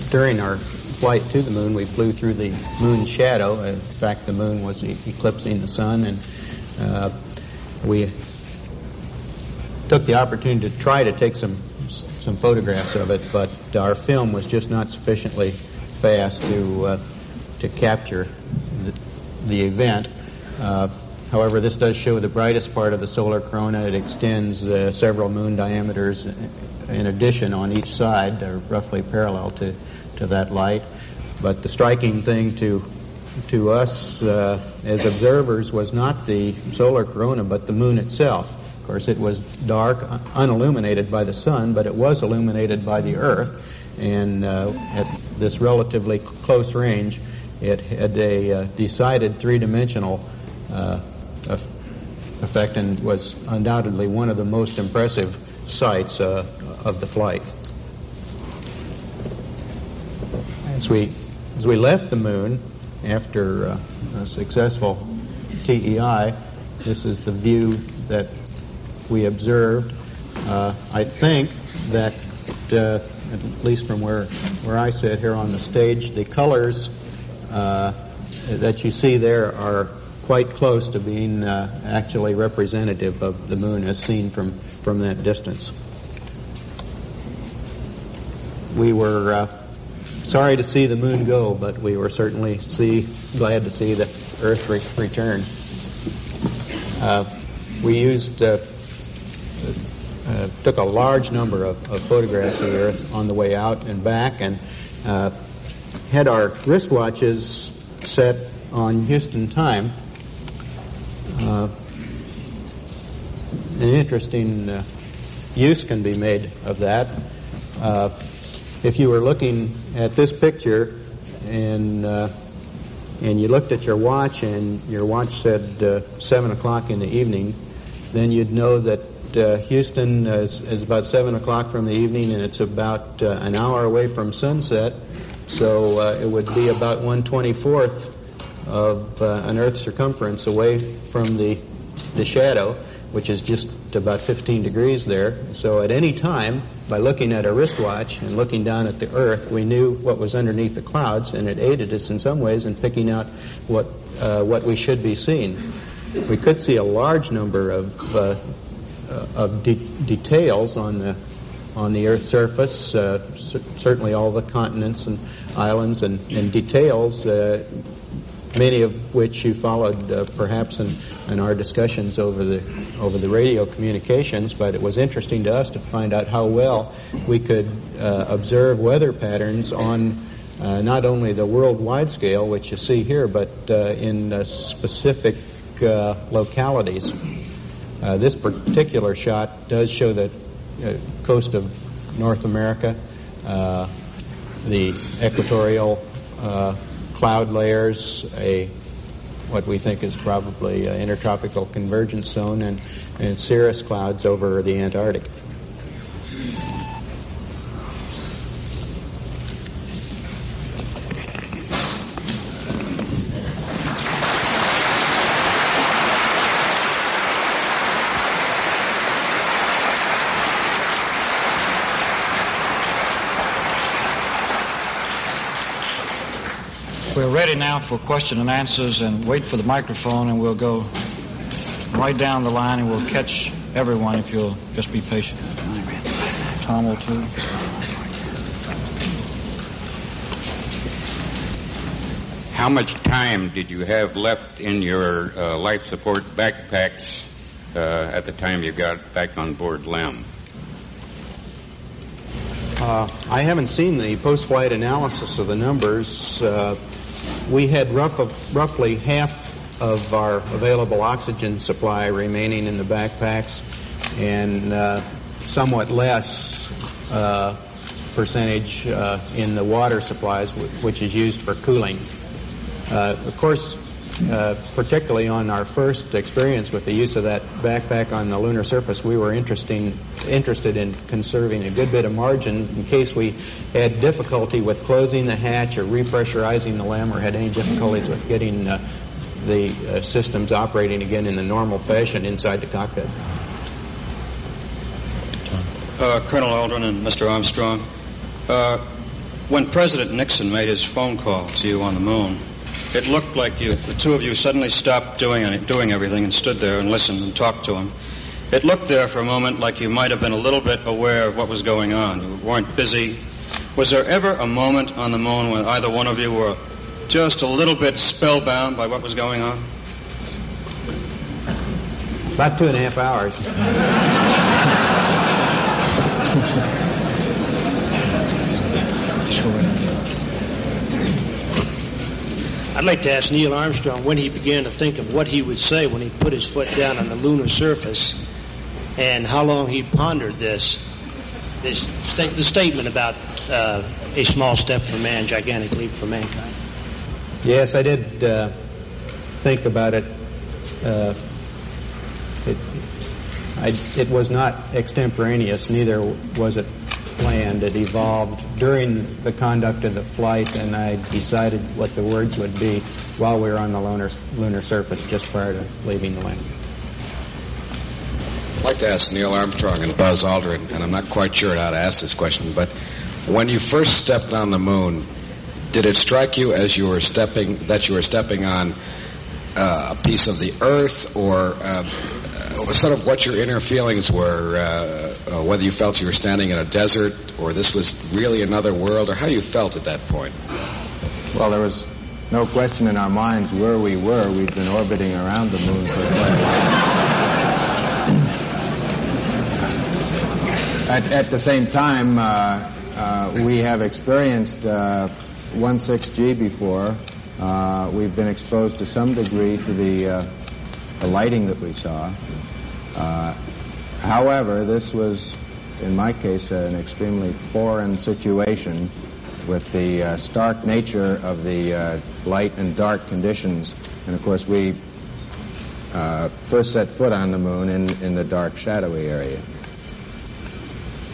during our flight to the moon, we flew through the moon's shadow. In fact, the moon was eclipsing the sun, and uh, we took the opportunity to try to take some some photographs of it, but our film was just not sufficiently fast to uh, to capture the, the event. Uh, however, this does show the brightest part of the solar corona. It extends uh, several moon diameters in addition on each side, they're roughly parallel to, to that light. But the striking thing to to us uh, as observers was not the solar corona, but the moon itself. Of course, it was dark, unilluminated by the sun, but it was illuminated by the Earth. And uh, at this relatively close range, it had a uh, decided three-dimensional uh, eff- effect and was undoubtedly one of the most impressive sights uh, of the flight. As we as we left the moon after uh, a successful TEI, this is the view that we observed. Uh, I think that, uh, at least from where where I sit here on the stage, the colors uh, that you see there are quite close to being uh, actually representative of the moon as seen from from that distance. We were uh, sorry to see the moon go, but we were certainly see glad to see the Earth re- return. Uh, we used uh, uh, took a large number of, of photographs of the Earth on the way out and back, and uh, had our wristwatches set on Houston time. Uh, an interesting uh, use can be made of that. Uh, if you were looking at this picture and uh, and you looked at your watch and your watch said uh, seven o'clock in the evening, then you'd know that uh, Houston is, is about seven o'clock from the evening and it's about uh, an hour away from sunset. So uh, it would be about one twenty fourth of uh, an Earth circumference away from the the shadow, which is just about 15 degrees there. So at any time, by looking at a wristwatch and looking down at the Earth, we knew what was underneath the clouds, and it aided us in some ways in picking out what uh, what we should be seeing. We could see a large number of uh, uh, of de- details on the on the Earth's surface. Uh, cer- certainly, all the continents and islands and, and details. Uh, many of which you followed uh, perhaps in, in our discussions over the over the radio communications, but it was interesting to us to find out how well we could uh, observe weather patterns on uh, not only the worldwide scale, which you see here, but uh, in uh, specific uh, localities. This particular shot does show the coast of North America, the equatorial uh, cloud layers, a what we think is probably an intertropical convergence zone, and, and cirrus clouds over the Antarctic. We're ready now for question and answers and wait for the microphone and we'll go right down the line and we'll catch everyone if you'll just be patient. Tom will too. How much time did you have left in your uh, life support backpacks uh, at the time you got back on board LEM? Uh, I haven't seen the post-flight analysis of the numbers. Uh, we had rough roughly half of our available oxygen supply remaining in the backpacks, and uh, somewhat less uh, percentage uh, in the water supplies, which is used for cooling. Uh, of course, uh, particularly on our first experience with the use of that backpack on the lunar surface, we were interesting, interested in conserving a good bit of margin in case we had difficulty with closing the hatch or repressurizing the LEM or had any difficulties with getting uh, the uh, systems operating again in the normal fashion inside the cockpit. Uh, Colonel Aldrin and Mr. Armstrong, uh, when President Nixon made his phone call to you on the moon, it looked like you, the two of you suddenly stopped doing, any, doing everything and stood there and listened and talked to him. It looked there for a moment like you might have been a little bit aware of what was going on. You weren't busy. Was there ever a moment on the moon when either one of you were just a little bit spellbound by what was going on? About two and a half hours. I'd like to ask Neil Armstrong when he began to think of what he would say when he put his foot down on the lunar surface. and how long he pondered this, this sta- the statement about uh, a small step for man, gigantic leap for mankind. Yes, I did uh, think about it. Uh, it, I, it was not extemporaneous, neither was it planned. It evolved during the conduct of the flight, and I decided what the words would be while we were on the lunar, lunar surface just prior to leaving the LEM. I'd like to ask Neil Armstrong and Buzz Aldrin, and I'm not quite sure how to ask this question, but when you first stepped on the moon, did it strike you as you were stepping that you were stepping on uh, a piece of the Earth, or uh, sort of what your inner feelings were, uh, uh, whether you felt you were standing in a desert, or this was really another world, or how you felt at that point? Well, there was no question in our minds where we were. We'd been orbiting around the moon for quite a while. At, at the same time, uh, uh, we have experienced uh, 1.6G before. Uh, we've been exposed to some degree to the, uh, the lighting that we saw. Uh, however, this was, in my case, an extremely foreign situation with the uh, stark nature of the uh, light and dark conditions. And of course, we uh, first set foot on the moon in, in the dark, shadowy area.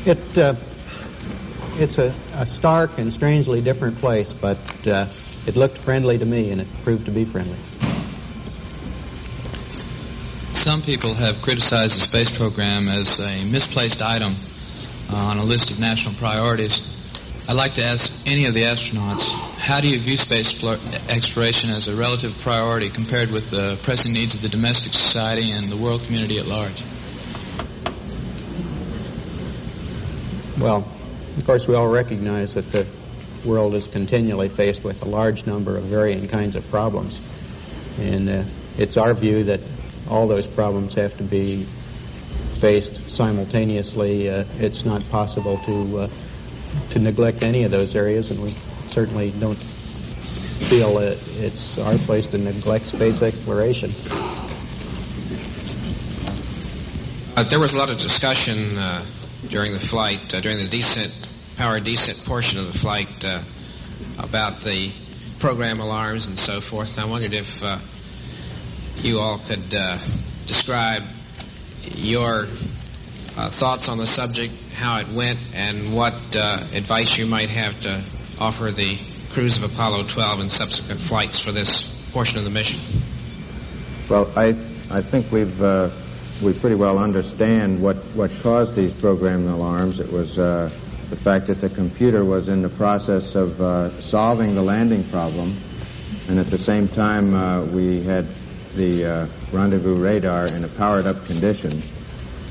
It uh, it's a, a stark and strangely different place, but uh, it looked friendly to me, and it proved to be friendly. Some people have criticized the space program as a misplaced item uh, on a list of national priorities. I'd like to ask any of the astronauts, how do you view space exploration as a relative priority compared with the pressing needs of the domestic society and the world community at large? Well, of course, we all recognize that the world is continually faced with a large number of varying kinds of problems. And uh, it's our view that all those problems have to be faced simultaneously. Uh, it's not possible to uh, to neglect any of those areas, and we certainly don't feel that it's our place to neglect space exploration. Uh, there was a lot of discussion uh, during the flight, uh, during the descent, power descent portion of the flight, uh, about the program alarms and so forth. And I wondered if you all could uh, describe your uh, thoughts on the subject, how it went, and what uh, advice you might have to offer the crews of Apollo 12 and subsequent flights for this portion of the mission. Well, I I think we've uh, we pretty well understand what what caused these program alarms. It was uh, the fact that the computer was in the process of uh, solving the landing problem, and at the same time we had the uh, rendezvous radar in a powered up condition,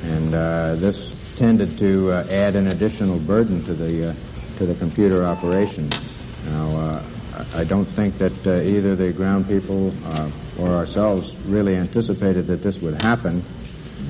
and uh, this tended to uh, add an additional burden to the to the computer operation. Now, I don't think that uh, either the ground people uh, or ourselves really anticipated that this would happen.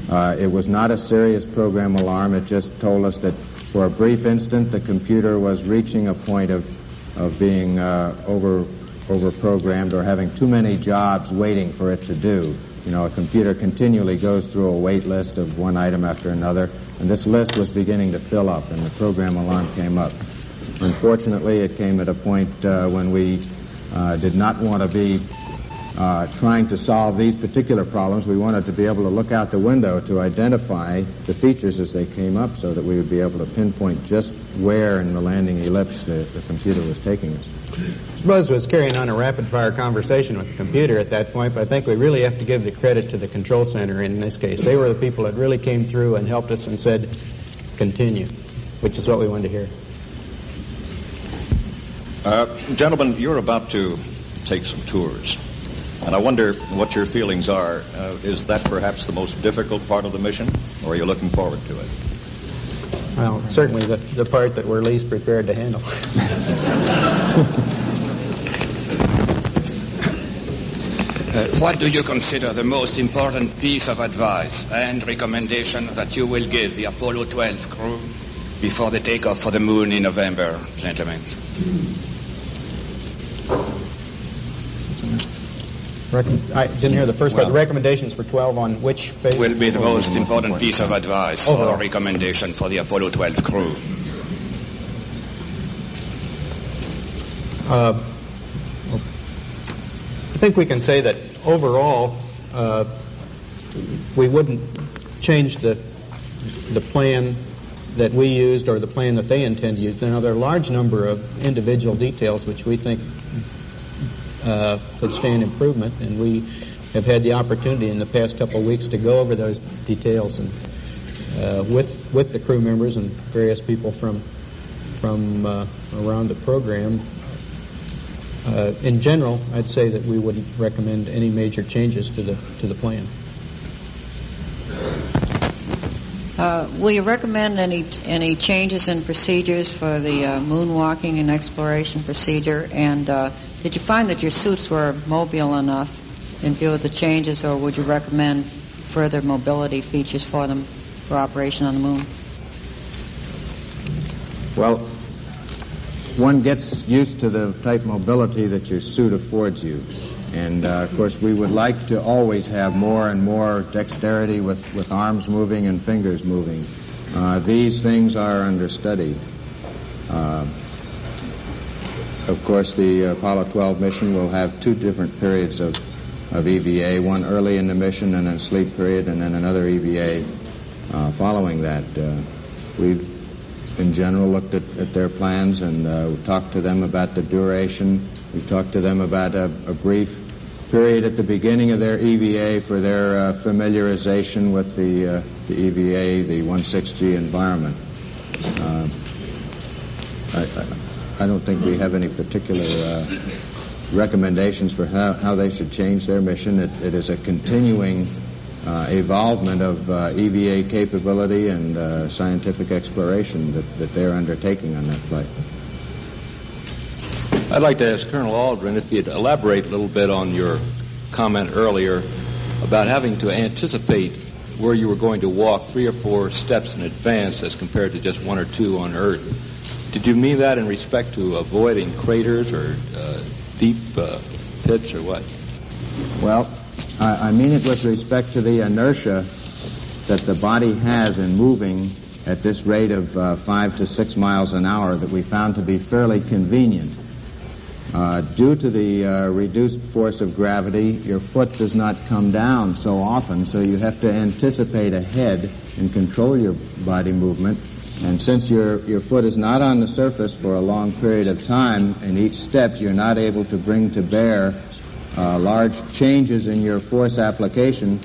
Uh, it was not a serious program alarm. It just told us that for a brief instant the computer was reaching a point of of being over over programmed or having too many jobs waiting for it to do. You know, a computer continually goes through a wait list of one item after another, and this list was beginning to fill up, and the program alarm came up. Unfortunately, it came at a point uh, when we uh, did not want to be uh, trying to solve these particular problems. We wanted to be able to look out the window to identify the features as they came up so that we would be able to pinpoint just where in the landing ellipse the, the computer was taking us. Buzz was carrying on a rapid fire conversation with the computer at that point, but I think we really have to give the credit to the control center in this case. They were the people that really came through and helped us and said, continue, which is what we wanted to hear. Uh, gentlemen, you're about to take some tours. And I wonder what your feelings are. Uh, is that perhaps the most difficult part of the mission, or are you looking forward to it? Well, certainly the, the part that we're least prepared to handle. Uh, what do you consider the most important piece of advice and recommendation that you will give the Apollo 12 crew before the takeoff for the moon in November, gentlemen? I didn't hear the first part. The recommendations for 12 on which phase? Will be the most important piece of advice or recommendation for the Apollo 12 crew. Uh, I think we can say that overall, uh, we wouldn't change the the plan that we used or the plan that they intend to use. Now, there are a large number of individual details which we think uh, could stand improvement, and we have had the opportunity in the past couple of weeks to go over those details and uh, with with the crew members and various people from from uh, around the program. Uh, in general, I'd say that we wouldn't recommend any major changes to the to the plan. Uh, will you recommend any any changes in procedures for the uh, moonwalking and exploration procedure? And uh, did you find that your suits were mobile enough in view of the changes, or would you recommend further mobility features for them for operation on the moon? Well, one gets used to the type mobility that your suit affords you. And uh, of course, we would like to always have more and more dexterity with, with arms moving and fingers moving. Uh, these things are under study. Uh, of course, the Apollo 12 mission will have two different periods of, of EVA, one early in the mission and then sleep period, and then another EVA uh, following that. Uh, we've, in general, looked at, at their plans and uh, talked to them about the duration. We talked to them about a, a brief period at the beginning of their EVA for their uh, familiarization with the, uh, the EVA, the 16G environment. Uh, I, I, don't think we have any particular uh, recommendations for how, how they should change their mission. It, it is a continuing uh, evolvement of uh, EVA capability and scientific exploration that, that they're undertaking on that flight. I'd like to ask Colonel Aldrin if you'd elaborate a little bit on your comment earlier about having to anticipate where you were going to walk three or four steps in advance as compared to just one or two on Earth. Did you mean that in respect to avoiding craters or uh, deep uh, pits or what? Well, I, I mean it with respect to the inertia that the body has in moving at this rate of uh, five to six miles an hour that we found to be fairly convenient. Uh, due to the uh, reduced force of gravity, your foot does not come down so often, so you have to anticipate ahead and control your body movement. And since your, your foot is not on the surface for a long period of time, in each step you're not able to bring to bear uh, large changes in your force application,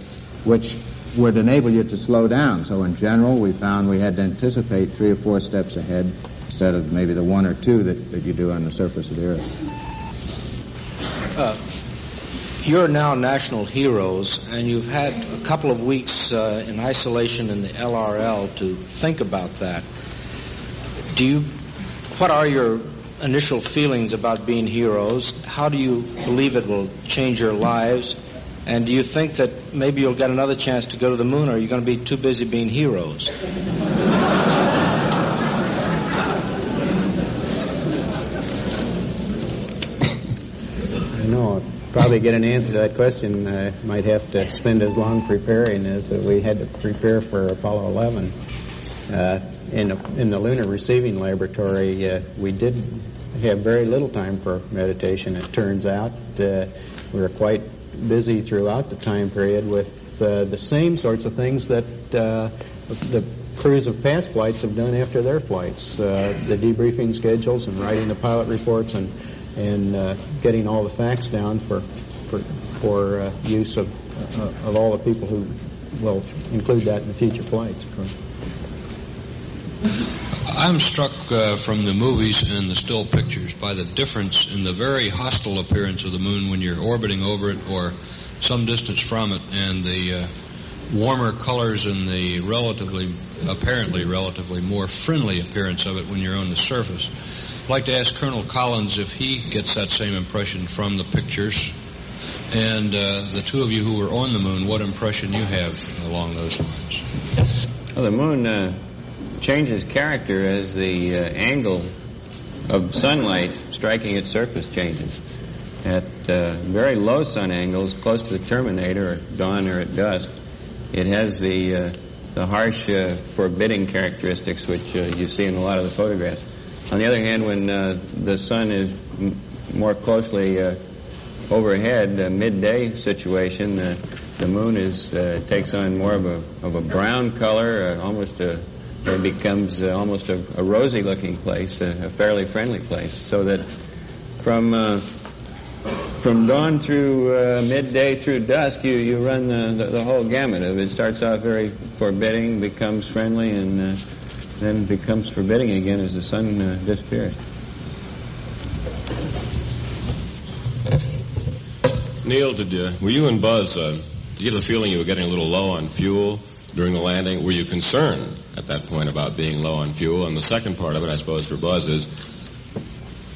which would enable you to slow down. So in general, we found we had to anticipate three or four steps ahead instead of maybe the one or two that, that you do on the surface of the Earth. Uh, you're now national heroes, and you've had a couple of weeks uh, in isolation in the LRL to think about that. Do you? What are your initial feelings about being heroes? How do you believe it will change your lives? And do you think that maybe you'll get another chance to go to the moon, or are you going to be too busy being heroes? Know. Probably get an answer to that question. I might have to spend as long preparing as we had to prepare for Apollo 11. Uh, in, in the lunar receiving laboratory, uh, we did have very little time for meditation. It turns out uh, we were quite busy throughout the time period with uh, the same sorts of things that uh, the crews of past flights have done after their flights. Uh, the debriefing schedules and writing the pilot reports and and uh, getting all the facts down for for, for uh, use of uh, of all the people who will include that in the future flights. I'm struck uh, from the movies and the still pictures by the difference in the very hostile appearance of the moon when you're orbiting over it or some distance from it, and the uh, warmer colors and the relatively, apparently relatively more friendly appearance of it when you're on the surface. I'd like to ask Colonel Collins if he gets that same impression from the pictures, and uh, the two of you who were on the moon, what impression you have along those lines. Well, the moon uh, changes character as the uh, angle of sunlight striking its surface changes. at uh, very low sun angles, close to the terminator at dawn or at dusk, it has the uh, the harsh, uh, forbidding characteristics which uh, you see in a lot of the photographs. On the other hand, when uh, the sun is more closely overhead, a midday situation, the moon is takes on more of a of a brown color, almost a it becomes uh, almost a, a rosy-looking place, a, a fairly friendly place. So that from uh, from dawn through uh, midday through dusk, you, you run the, the, the whole gamut of it. Starts off very forbidding, becomes friendly, and uh, then becomes forbidding again as the sun uh, disappears. Neil, did you, were you and Buzz, uh, did you get the feeling you were getting a little low on fuel during the landing? Were you concerned at that point about being low on fuel? And the second part of it, I suppose, for Buzz is,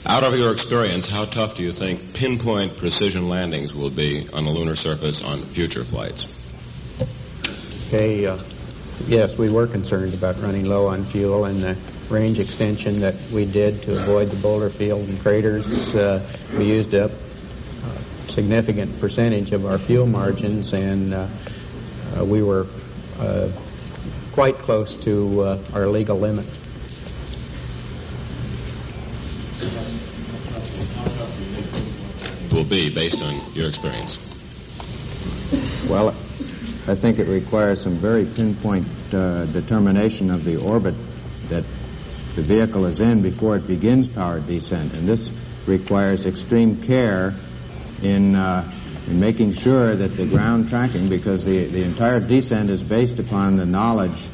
out of your experience, how tough do you think pinpoint precision landings will be on the lunar surface on future flights? Okay, uh, yes, we were concerned about running low on fuel and the range extension that we did to avoid the boulder field and craters. Uh, we used up a significant percentage of our fuel margins and uh, uh, we were quite close to uh, our legal limit. Will be based on your experience. Well, I think it requires some very pinpoint uh, determination of the orbit that the vehicle is in before it begins powered descent. And this requires extreme care in, uh, in making sure that the ground tracking, because the, the entire descent is based upon the knowledge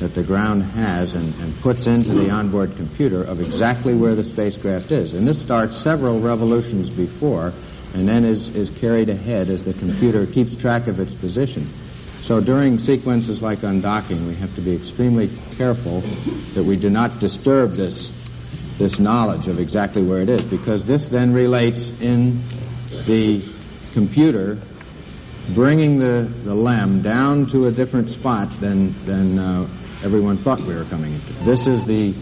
that the ground has and, and puts into the onboard computer of exactly where the spacecraft is. And this starts several revolutions before and then is, is carried ahead as the computer keeps track of its position. So during sequences like undocking, we have to be extremely careful that we do not disturb this, this knowledge of exactly where it is, because this then relates in the computer bringing the, the LEM down to a different spot than, than uh, everyone thought we were coming into. This is the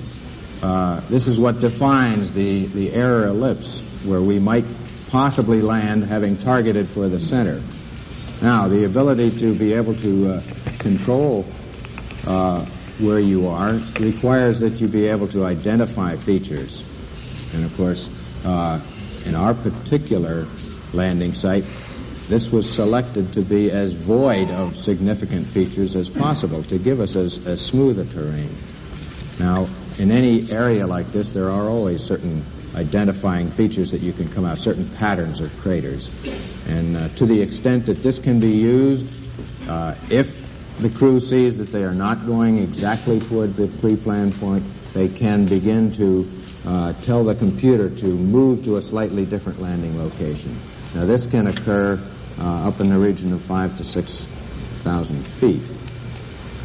uh, this is what defines the, the error ellipse where we might possibly land having targeted for the center. Now, the ability to be able to uh, control uh, where you are requires that you be able to identify features. And of course, uh, in our particular landing site, this was selected to be as void of significant features as possible to give us as, as smooth a terrain. Now, in any area like this, there are always certain identifying features that you can come out, certain patterns of craters. And uh, to the extent that this can be used, uh, if the crew sees that they are not going exactly toward the pre-planned point, they can begin to uh, tell the computer to move to a slightly different landing location. Now, this can occur uh, up in the region of five to six thousand feet.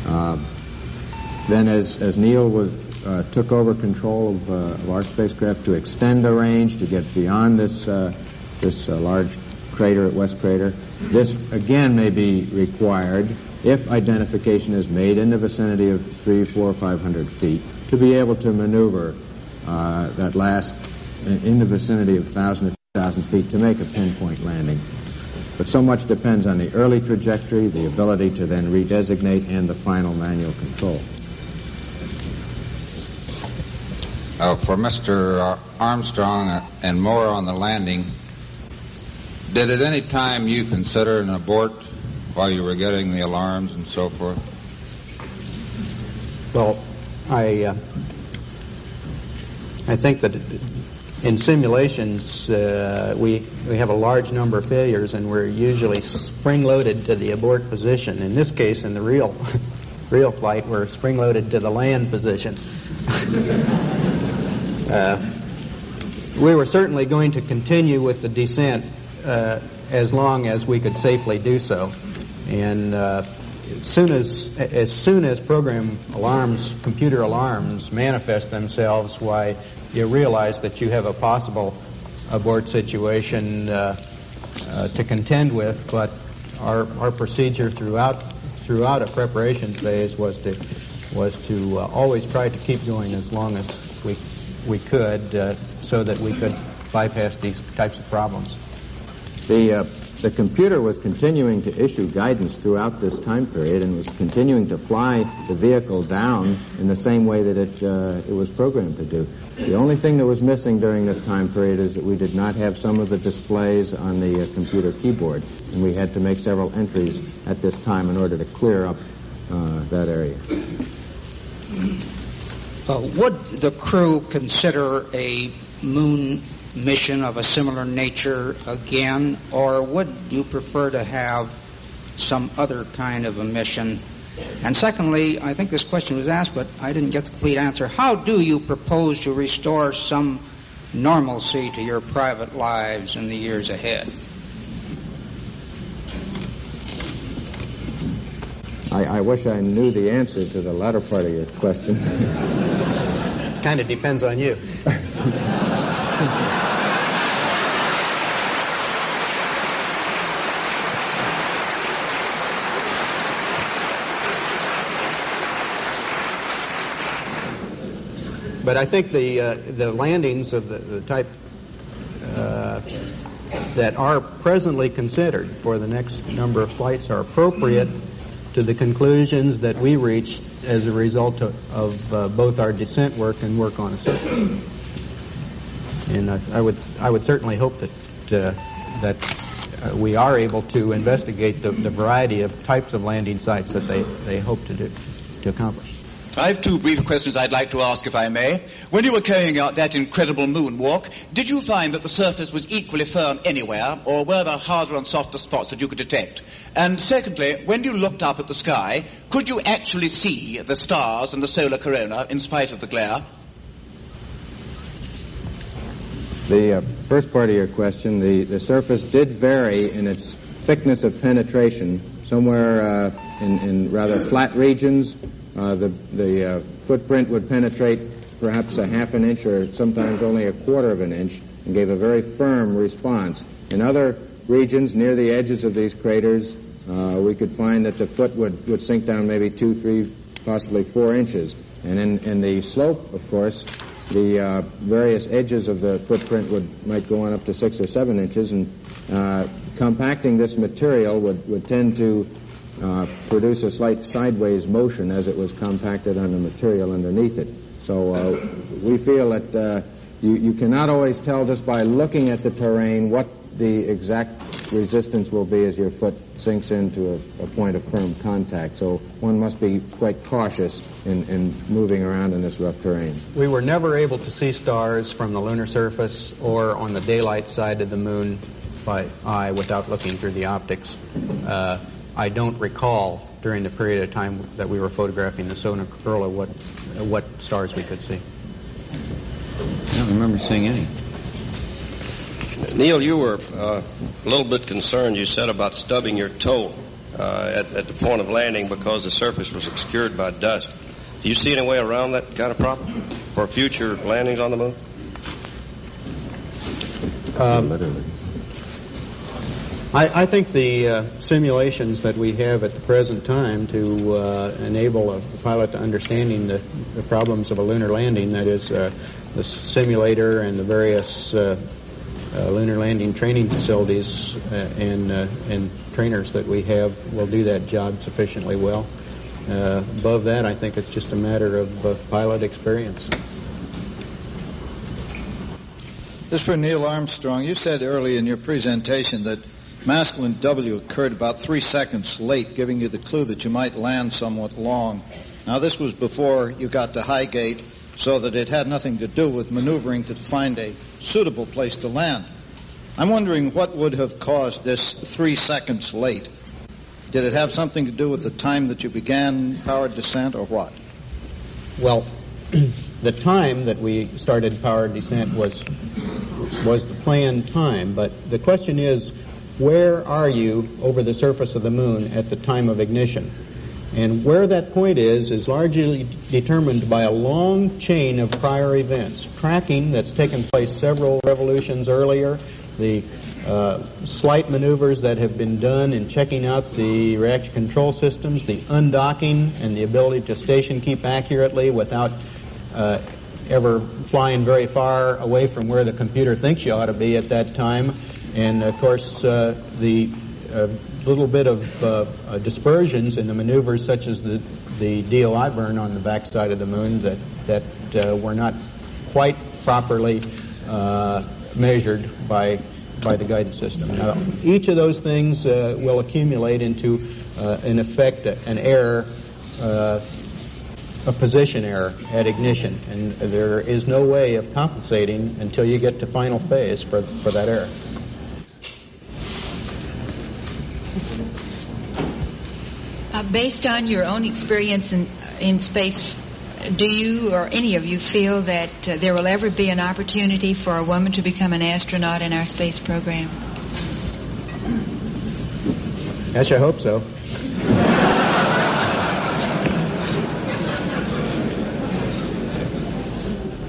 Uh, then, as, as Neil was, uh, took over control of, uh, of, our spacecraft to extend the range to get beyond this uh, this uh, large crater at West Crater, this again may be required if identification is made in the vicinity of three, four, five hundred feet to be able to maneuver that last in the vicinity of thousand thousand feet to make a pinpoint landing. But so much depends on the early trajectory, the ability to then redesignate, and the final manual control. Uh, for Mr. Armstrong and more on the landing, did at any time you consider an abort while you were getting the alarms and so forth? Well, I uh, I think that in simulations, uh, we, we have a large number of failures and we're usually spring loaded to the abort position. In this case, in the real, real flight, we're spring loaded to the land position. uh, we were certainly going to continue with the descent uh, as long as we could safely do so. And uh, as soon as as soon as program alarms, computer alarms manifest themselves, why you realize that you have a possible abort situation uh, uh, to contend with. But our our procedure throughout throughout a preparation phase was to was to uh, always try to keep going as long as we we could, uh, so that we could bypass these types of problems. The, uh, the computer was continuing to issue guidance throughout this time period and was continuing to fly the vehicle down in the same way that it, uh, it was programmed to do. The only thing that was missing during this time period is that we did not have some of the displays on the uh, computer keyboard, and we had to make several entries at this time in order to clear up uh, that area. Uh, would the crew consider a moon mission of a similar nature again, or would you prefer to have some other kind of a mission? And secondly, I think this question was asked, but I didn't get the complete answer. How do you propose to restore some normalcy to your private lives in the years ahead? I, I wish I knew the answer to the latter part of your question. kind of depends on you. But I think the uh, the landings of the, the type uh, that are presently considered for the next number of flights are appropriate to the conclusions that we reached as a result of, of uh, both our descent work and work on the surface. And I, I would I would certainly hope that uh, that uh, we are able to investigate the, the variety of types of landing sites that they, they hope to do to accomplish. I have two brief questions I'd like to ask, if I may. When you were carrying out that incredible moonwalk, did you find that the surface was equally firm anywhere, or were there harder and softer spots that you could detect? And secondly, when you looked up at the sky, could you actually see the stars and the solar corona in spite of the glare? The uh, first part of your question, the, the surface did vary in its thickness of penetration, somewhere uh, in, in rather flat regions uh, the the uh, footprint would penetrate perhaps a half an inch or sometimes only a quarter of an inch and gave a very firm response. In other regions near the edges of these craters, uh, we could find that the foot would, would sink down maybe two, three, possibly four inches. And in, in the slope, of course, the uh, various edges of the footprint would might go on up to six or seven inches, and uh, compacting this material would, would tend to uh, produce a slight sideways motion as it was compacted on the material underneath it. So uh, we feel that uh, you, you cannot always tell just by looking at the terrain what the exact resistance will be as your foot sinks into a, a point of firm contact. So one must be quite cautious in, in moving around in this rough terrain. We were never able to see stars from the lunar surface or on the daylight side of the moon by eye without looking through the optics. Uh, I don't recall during the period of time that we were photographing the solar corona what what stars we could see. I don't remember seeing any. Neil, you were uh, a little bit concerned. You said about stubbing your toe uh, at, at the point of landing because the surface was obscured by dust. Do you see any way around that kind of problem for future landings on the moon? Um, I, I think the uh, simulations that we have at the present time to uh, enable a pilot to understanding the, the, problems of a lunar landing, that is, uh, the simulator and the various uh, uh, lunar landing training facilities uh, and, and trainers that we have, will do that job sufficiently well. above that, I think it's just a matter of pilot experience. This for Neil Armstrong. You said early in your presentation that Maskelyne W occurred about three seconds late, giving you the clue that you might land somewhat long. Now, this was before you got to High Gate, so that it had nothing to do with maneuvering to find a suitable place to land. I'm wondering what would have caused this three seconds late. Did it have something to do with the time that you began powered descent, or what? Well, the time that we started powered descent was was the planned time, but the question is where are you over the surface of the moon at the time of ignition? And where that point is is largely determined by a long chain of prior events. Tracking that's taken place several revolutions earlier, the uh, slight maneuvers that have been done in checking out the reaction control systems, the undocking and the ability to station keep accurately without uh, ever flying very far away from where the computer thinks you ought to be at that time. And of course, uh, the uh, little bit of uh, uh, dispersions in the maneuvers, such as the, the DOI burn on the backside of the moon, that, that uh, were not quite properly uh, measured by, by the guidance system. Now, each of those things uh, will accumulate into, in effect, an error, a position error at ignition, and there is no way of compensating until you get to final phase for, for that error. Uh, based on your own experience in, in space, do you or any of you feel that uh, there will ever be an opportunity for a woman to become an astronaut in our space program? Yes, I hope so.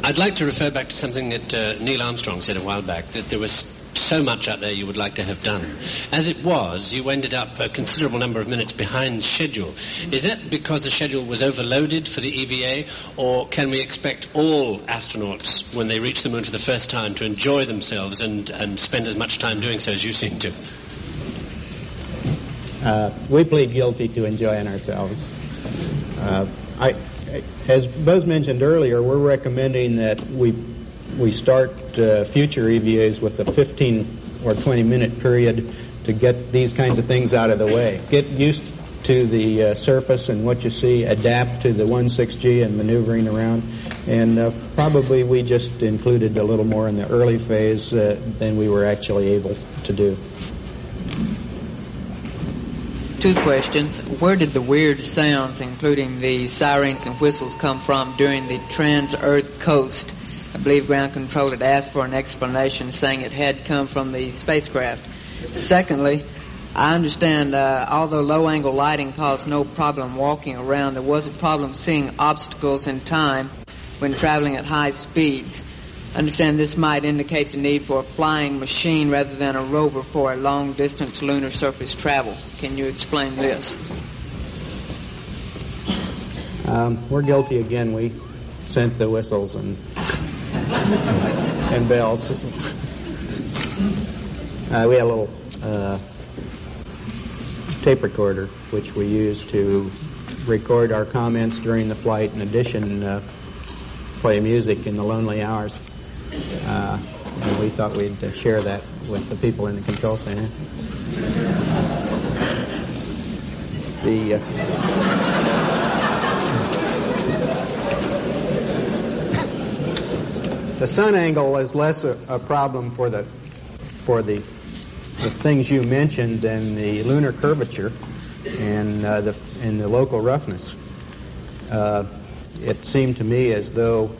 I'd like to refer back to something that uh, Neil Armstrong said a while back, that there was so much out there you would like to have done. As it was, you ended up a considerable number of minutes behind schedule. Is that because the schedule was overloaded for the EVA, or can we expect all astronauts, when they reach the moon for the first time, to enjoy themselves and, and spend as much time doing so as you seem to? Uh, we plead guilty to enjoying ourselves. Uh, I, as Buzz mentioned earlier, we're recommending that we we start uh, future EVAs with a 15 or 20 minute period to get these kinds of things out of the way. Get used to the uh, surface and what you see, adapt to the 16G and maneuvering around, and uh, probably we just included a little more in the early phase uh, than we were actually able to do. Two questions. Where did the weird sounds, including the sirens and whistles, come from during the trans-Earth coast? I believe ground control had asked for an explanation saying it had come from the spacecraft. Secondly, I understand uh, although low angle lighting caused no problem walking around, there was a problem seeing obstacles in time when traveling at high speeds. I understand this might indicate the need for a flying machine rather than a rover for a long distance lunar surface travel. Can you explain this? Um, we're guilty again. We sent the whistles and and bells. Uh, we had a little uh, tape recorder which we used to record our comments during the flight. In addition, uh, play music in the lonely hours. Uh, and we thought we'd uh, share that with the people in the control center. The the sun angle is less a, a problem for the for the the things you mentioned than the lunar curvature and uh, the and the local roughness. Uh, it seemed to me as though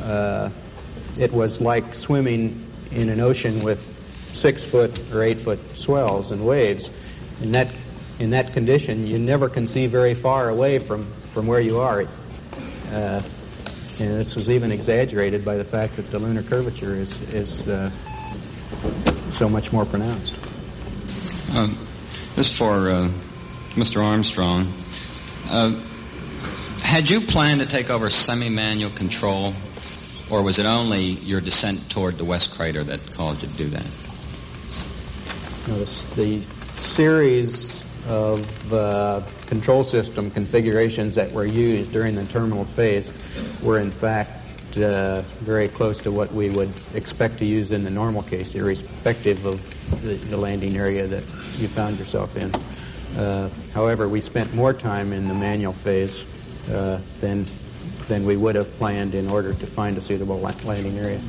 uh, it was like swimming in an ocean with six foot or eight foot swells and waves. In that in that condition, you never can see very far away from from where you are. Uh, and this was even exaggerated by the fact that the lunar curvature is, is uh, so much more pronounced. Uh, this for uh, Mr. Armstrong. Uh, had you planned to take over semi-manual control, or was it only your descent toward the west crater that caused you to do that? No, the series of uh, control system configurations that were used during the terminal phase were in fact uh, very close to what we would expect to use in the normal case, irrespective of the, the landing area that you found yourself in. Uh, however, we spent more time in the manual phase uh, than than we would have planned in order to find a suitable landing area.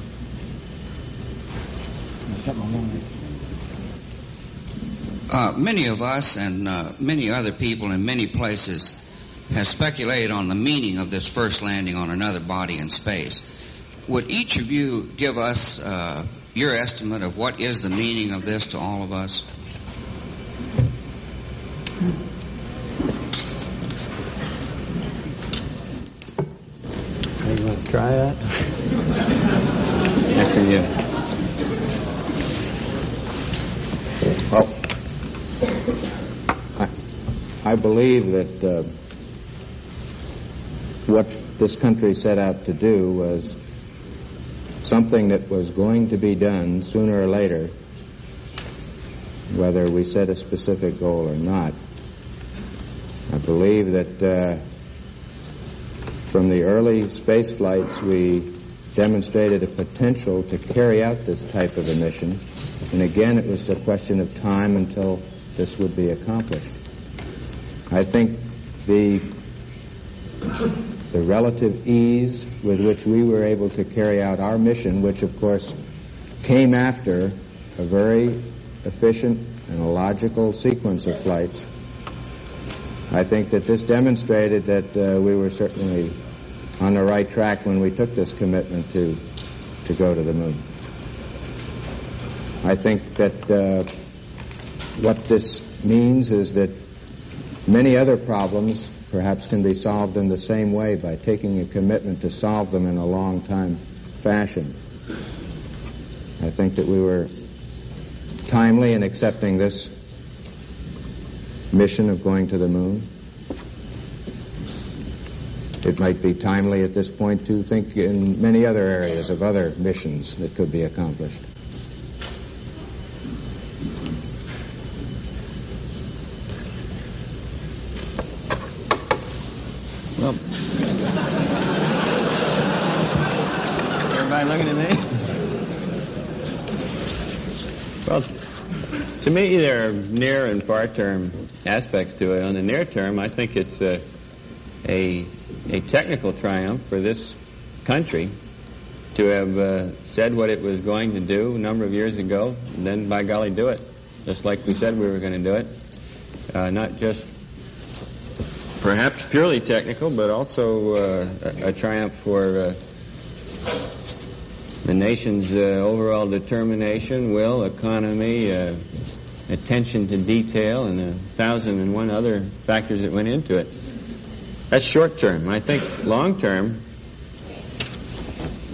Uh, many of us and uh, many other people in many places have speculated on the meaning of this first landing on another body in space. Would each of you give us uh, your estimate of what is the meaning of this to all of us? You want to try that? After you. Well, I, I believe that uh, what this country set out to do was something that was going to be done sooner or later, whether we set a specific goal or not. I believe that uh, from the early space flights, we demonstrated a potential to carry out this type of a mission. And again, it was a question of time until this would be accomplished. I think the the relative ease with which we were able to carry out our mission, which of course came after a very efficient and a logical sequence of flights, I think that this demonstrated that uh, we were certainly on the right track when we took this commitment to to go to the moon. I think that uh, what this means is that many other problems perhaps can be solved in the same way by taking a commitment to solve them in a long time fashion. I think that we were timely in accepting this mission of going to the moon. It might be timely at this point to think in many other areas of other missions that could be accomplished. Everybody looking at me? Well, to me, there are near and far term aspects to it. On the near term, I think it's a, a, a technical triumph for this country to have uh, said what it was going to do a number of years ago, and then by golly, do it, just like we said we were going to do it. Uh, not just perhaps purely technical, but also uh, a, a, triumph for uh, the nation's uh, overall determination, will, economy, uh, attention to detail, and a thousand and one other factors that went into it. That's short term. I think long term,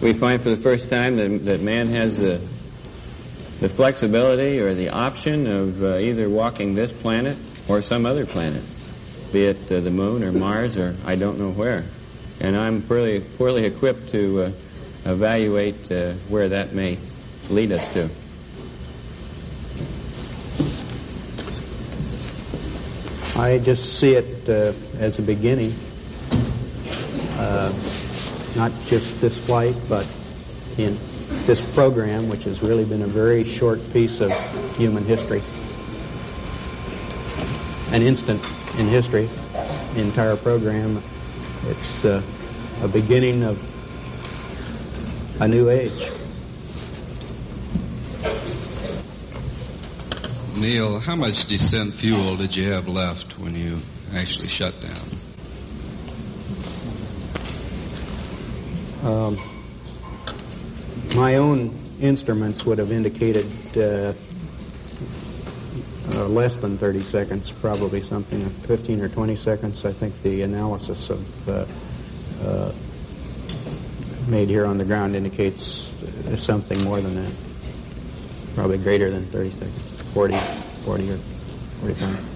we find for the first time that, that man has the, the flexibility or the option of uh, either walking this planet or some other planet be it uh, the moon or Mars or I don't know where. And I'm poorly, poorly equipped to uh, evaluate uh, where that may lead us to. I just see it uh, as a beginning. Not just this flight, but in this program, which has really been a very short piece of human history. An instant in history, the entire program. It's uh, a beginning of a new age. Neil, how much descent fuel did you have left when you actually shut down? Um, my own instruments would have indicated uh, uh, less than 30 seconds, probably something of 15 or 20 seconds. I think the analysis of uh, uh, made here on the ground indicates something more than that. Probably greater than 30 seconds, 40, 40 or 45.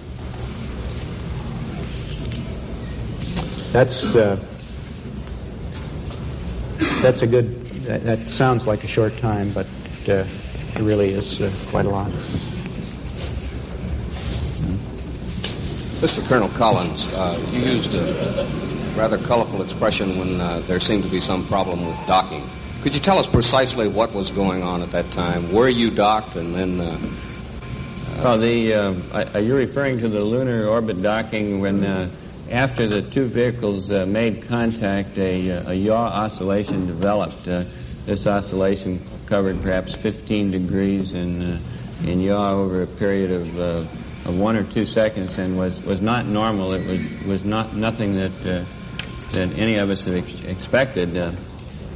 That's uh, that's a good. That, that, sounds like a short time, but uh, it really is uh, quite a lot. Is Colonel Collins. Uh, you used a rather colorful expression when uh, there seemed to be some problem with docking. Could you tell us precisely what was going on at that time? Were you docked, and then? Uh, well, the uh, are you referring to the lunar orbit docking when? Uh, after the two vehicles uh, made contact, a, a, yaw oscillation developed. this oscillation covered perhaps 15 degrees in, in yaw over a period of of one or two seconds and was, was not normal. It was, was not nothing that, uh, that any of us had ex- expected. Uh,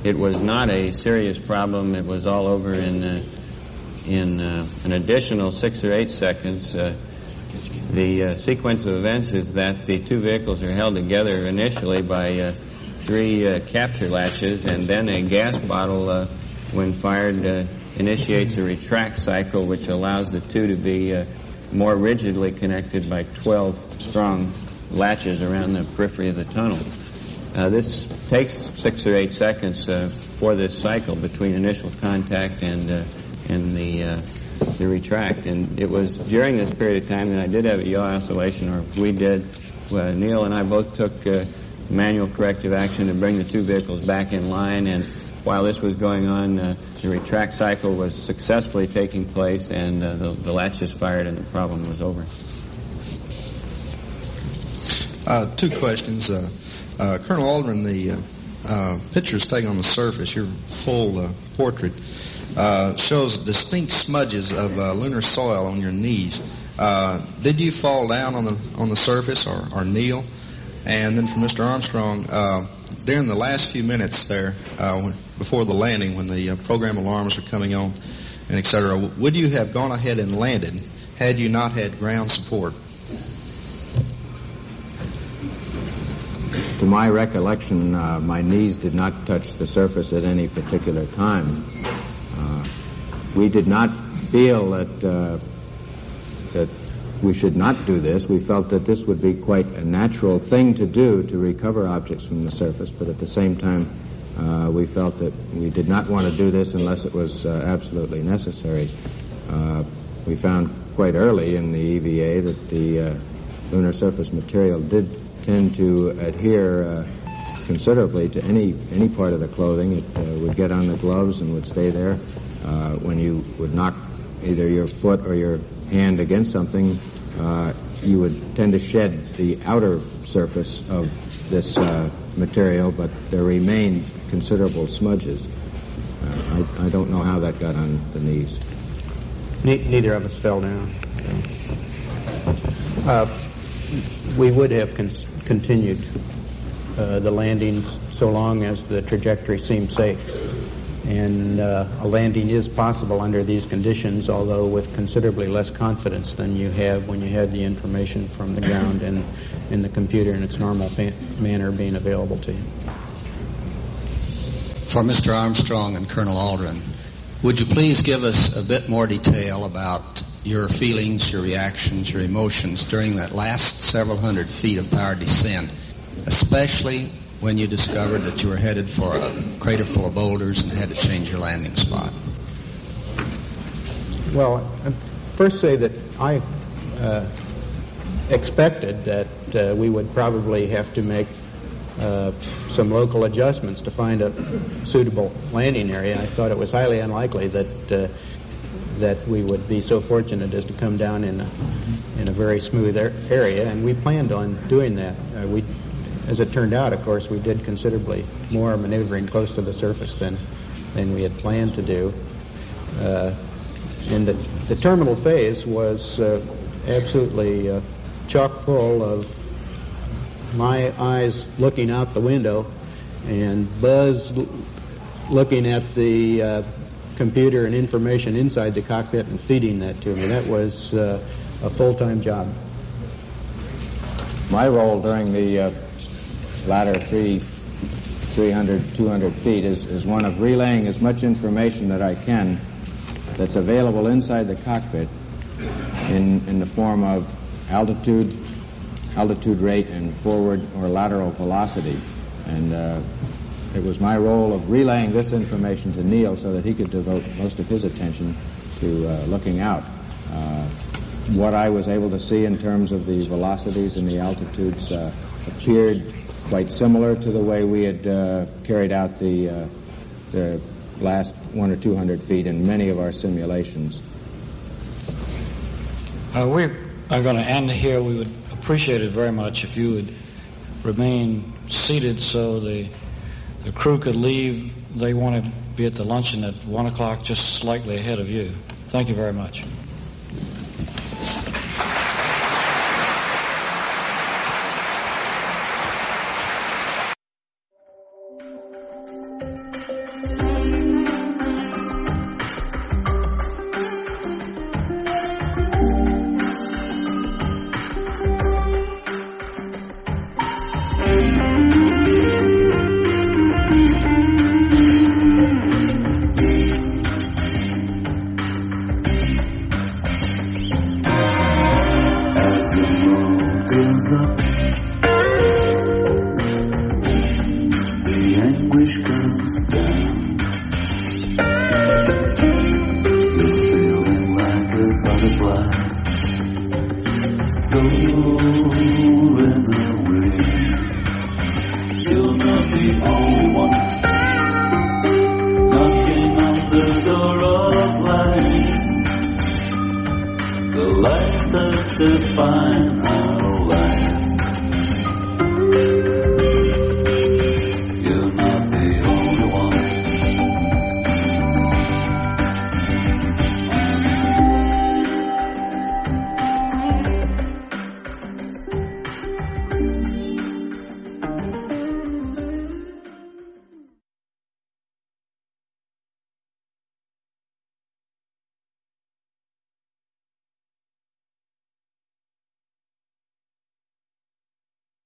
it was not a serious problem. It was all over in, uh, in uh, an additional six or eight seconds. Uh, the uh, sequence of events is that the two vehicles are held together initially by three capture latches, and then a gas bottle, when fired, initiates a retract cycle, which allows the two to be more rigidly connected by 12 strong latches around the periphery of the tunnel. Uh, this takes six or eight seconds uh, for this cycle between initial contact and uh, and the uh, the retract. And it was during this period of time that I did have a yaw oscillation, or we did. Neil and I both took uh, manual corrective action to bring the two vehicles back in line. And while this was going on, uh, the retract cycle was successfully taking place, and uh, the, the latch just fired, and the problem was over. Uh, two questions. Uh, uh, Colonel Aldrin, the uh, uh, pictures taken on the surface, your full portrait, shows distinct smudges of lunar soil on your knees. Did you fall down on the on the surface or, or kneel? And then for Mr. Armstrong, during the last few minutes there, uh, when, before the landing, when the uh, program alarms were coming on, and et cetera, would you have gone ahead and landed had you not had ground support? To my recollection, uh, my knees did not touch the surface at any particular time. Uh, we did not feel that uh, that we should not do this. We felt that this would be quite a natural thing to do to recover objects from the surface, but at the same time, uh, we felt that we did not want to do this unless it was uh, absolutely necessary. Uh, we found quite early in the EVA that the uh, lunar surface material did tend to adhere uh, considerably to any any part of the clothing. It uh, would get on the gloves and would stay there. When you would knock either your foot or your hand against something, you would tend to shed the outer surface of this uh, material, but there remained considerable smudges. Uh, I, I don't know how that got on the knees. Ne- neither of us fell down. Uh, we would have con- continued uh, the landings so long as the trajectory seemed safe. And uh, a landing is possible under these conditions, although with considerably less confidence than you have when you had the information from the ground and in the computer in its normal manner being available to you. For Mr. Armstrong and Colonel Aldrin, would you please give us a bit more detail about your feelings, your reactions, your emotions during that last several hundred feet of power descent, especially when you discovered that you were headed for a crater full of boulders and had to change your landing spot? Well, I'd first say that I uh, expected that uh, we would probably have to make uh, some local adjustments to find a suitable landing area. I thought it was highly unlikely that uh, that we would be so fortunate as to come down in a, in a very smooth ar- area, and we planned on doing that. Uh, we, as it turned out, of course, we did considerably more maneuvering close to the surface than than we had planned to do. Uh, and the, the terminal phase was uh, absolutely uh, chock full of my eyes looking out the window and Buzz looking at the uh, computer and information inside the cockpit and feeding that to me. That was uh, a full-time job. My role during the uh, latter three, 300, 200 feet is, is one of relaying as much information that I can that's available inside the cockpit in, in the form of altitude, altitude rate, and forward or lateral velocity. And uh, it was my role of relaying this information to Neil so that he could devote most of his attention to uh, looking out. Uh, what I was able to see in terms of the velocities and the altitudes uh, appeared quite similar to the way we had uh, carried out the, uh, the last one or two hundred feet in many of our simulations. Uh, we are going to end here. We would appreciate it very much if you would remain seated so the the crew could leave. They want to be at the luncheon at one o'clock, just slightly ahead of you. Thank you very much.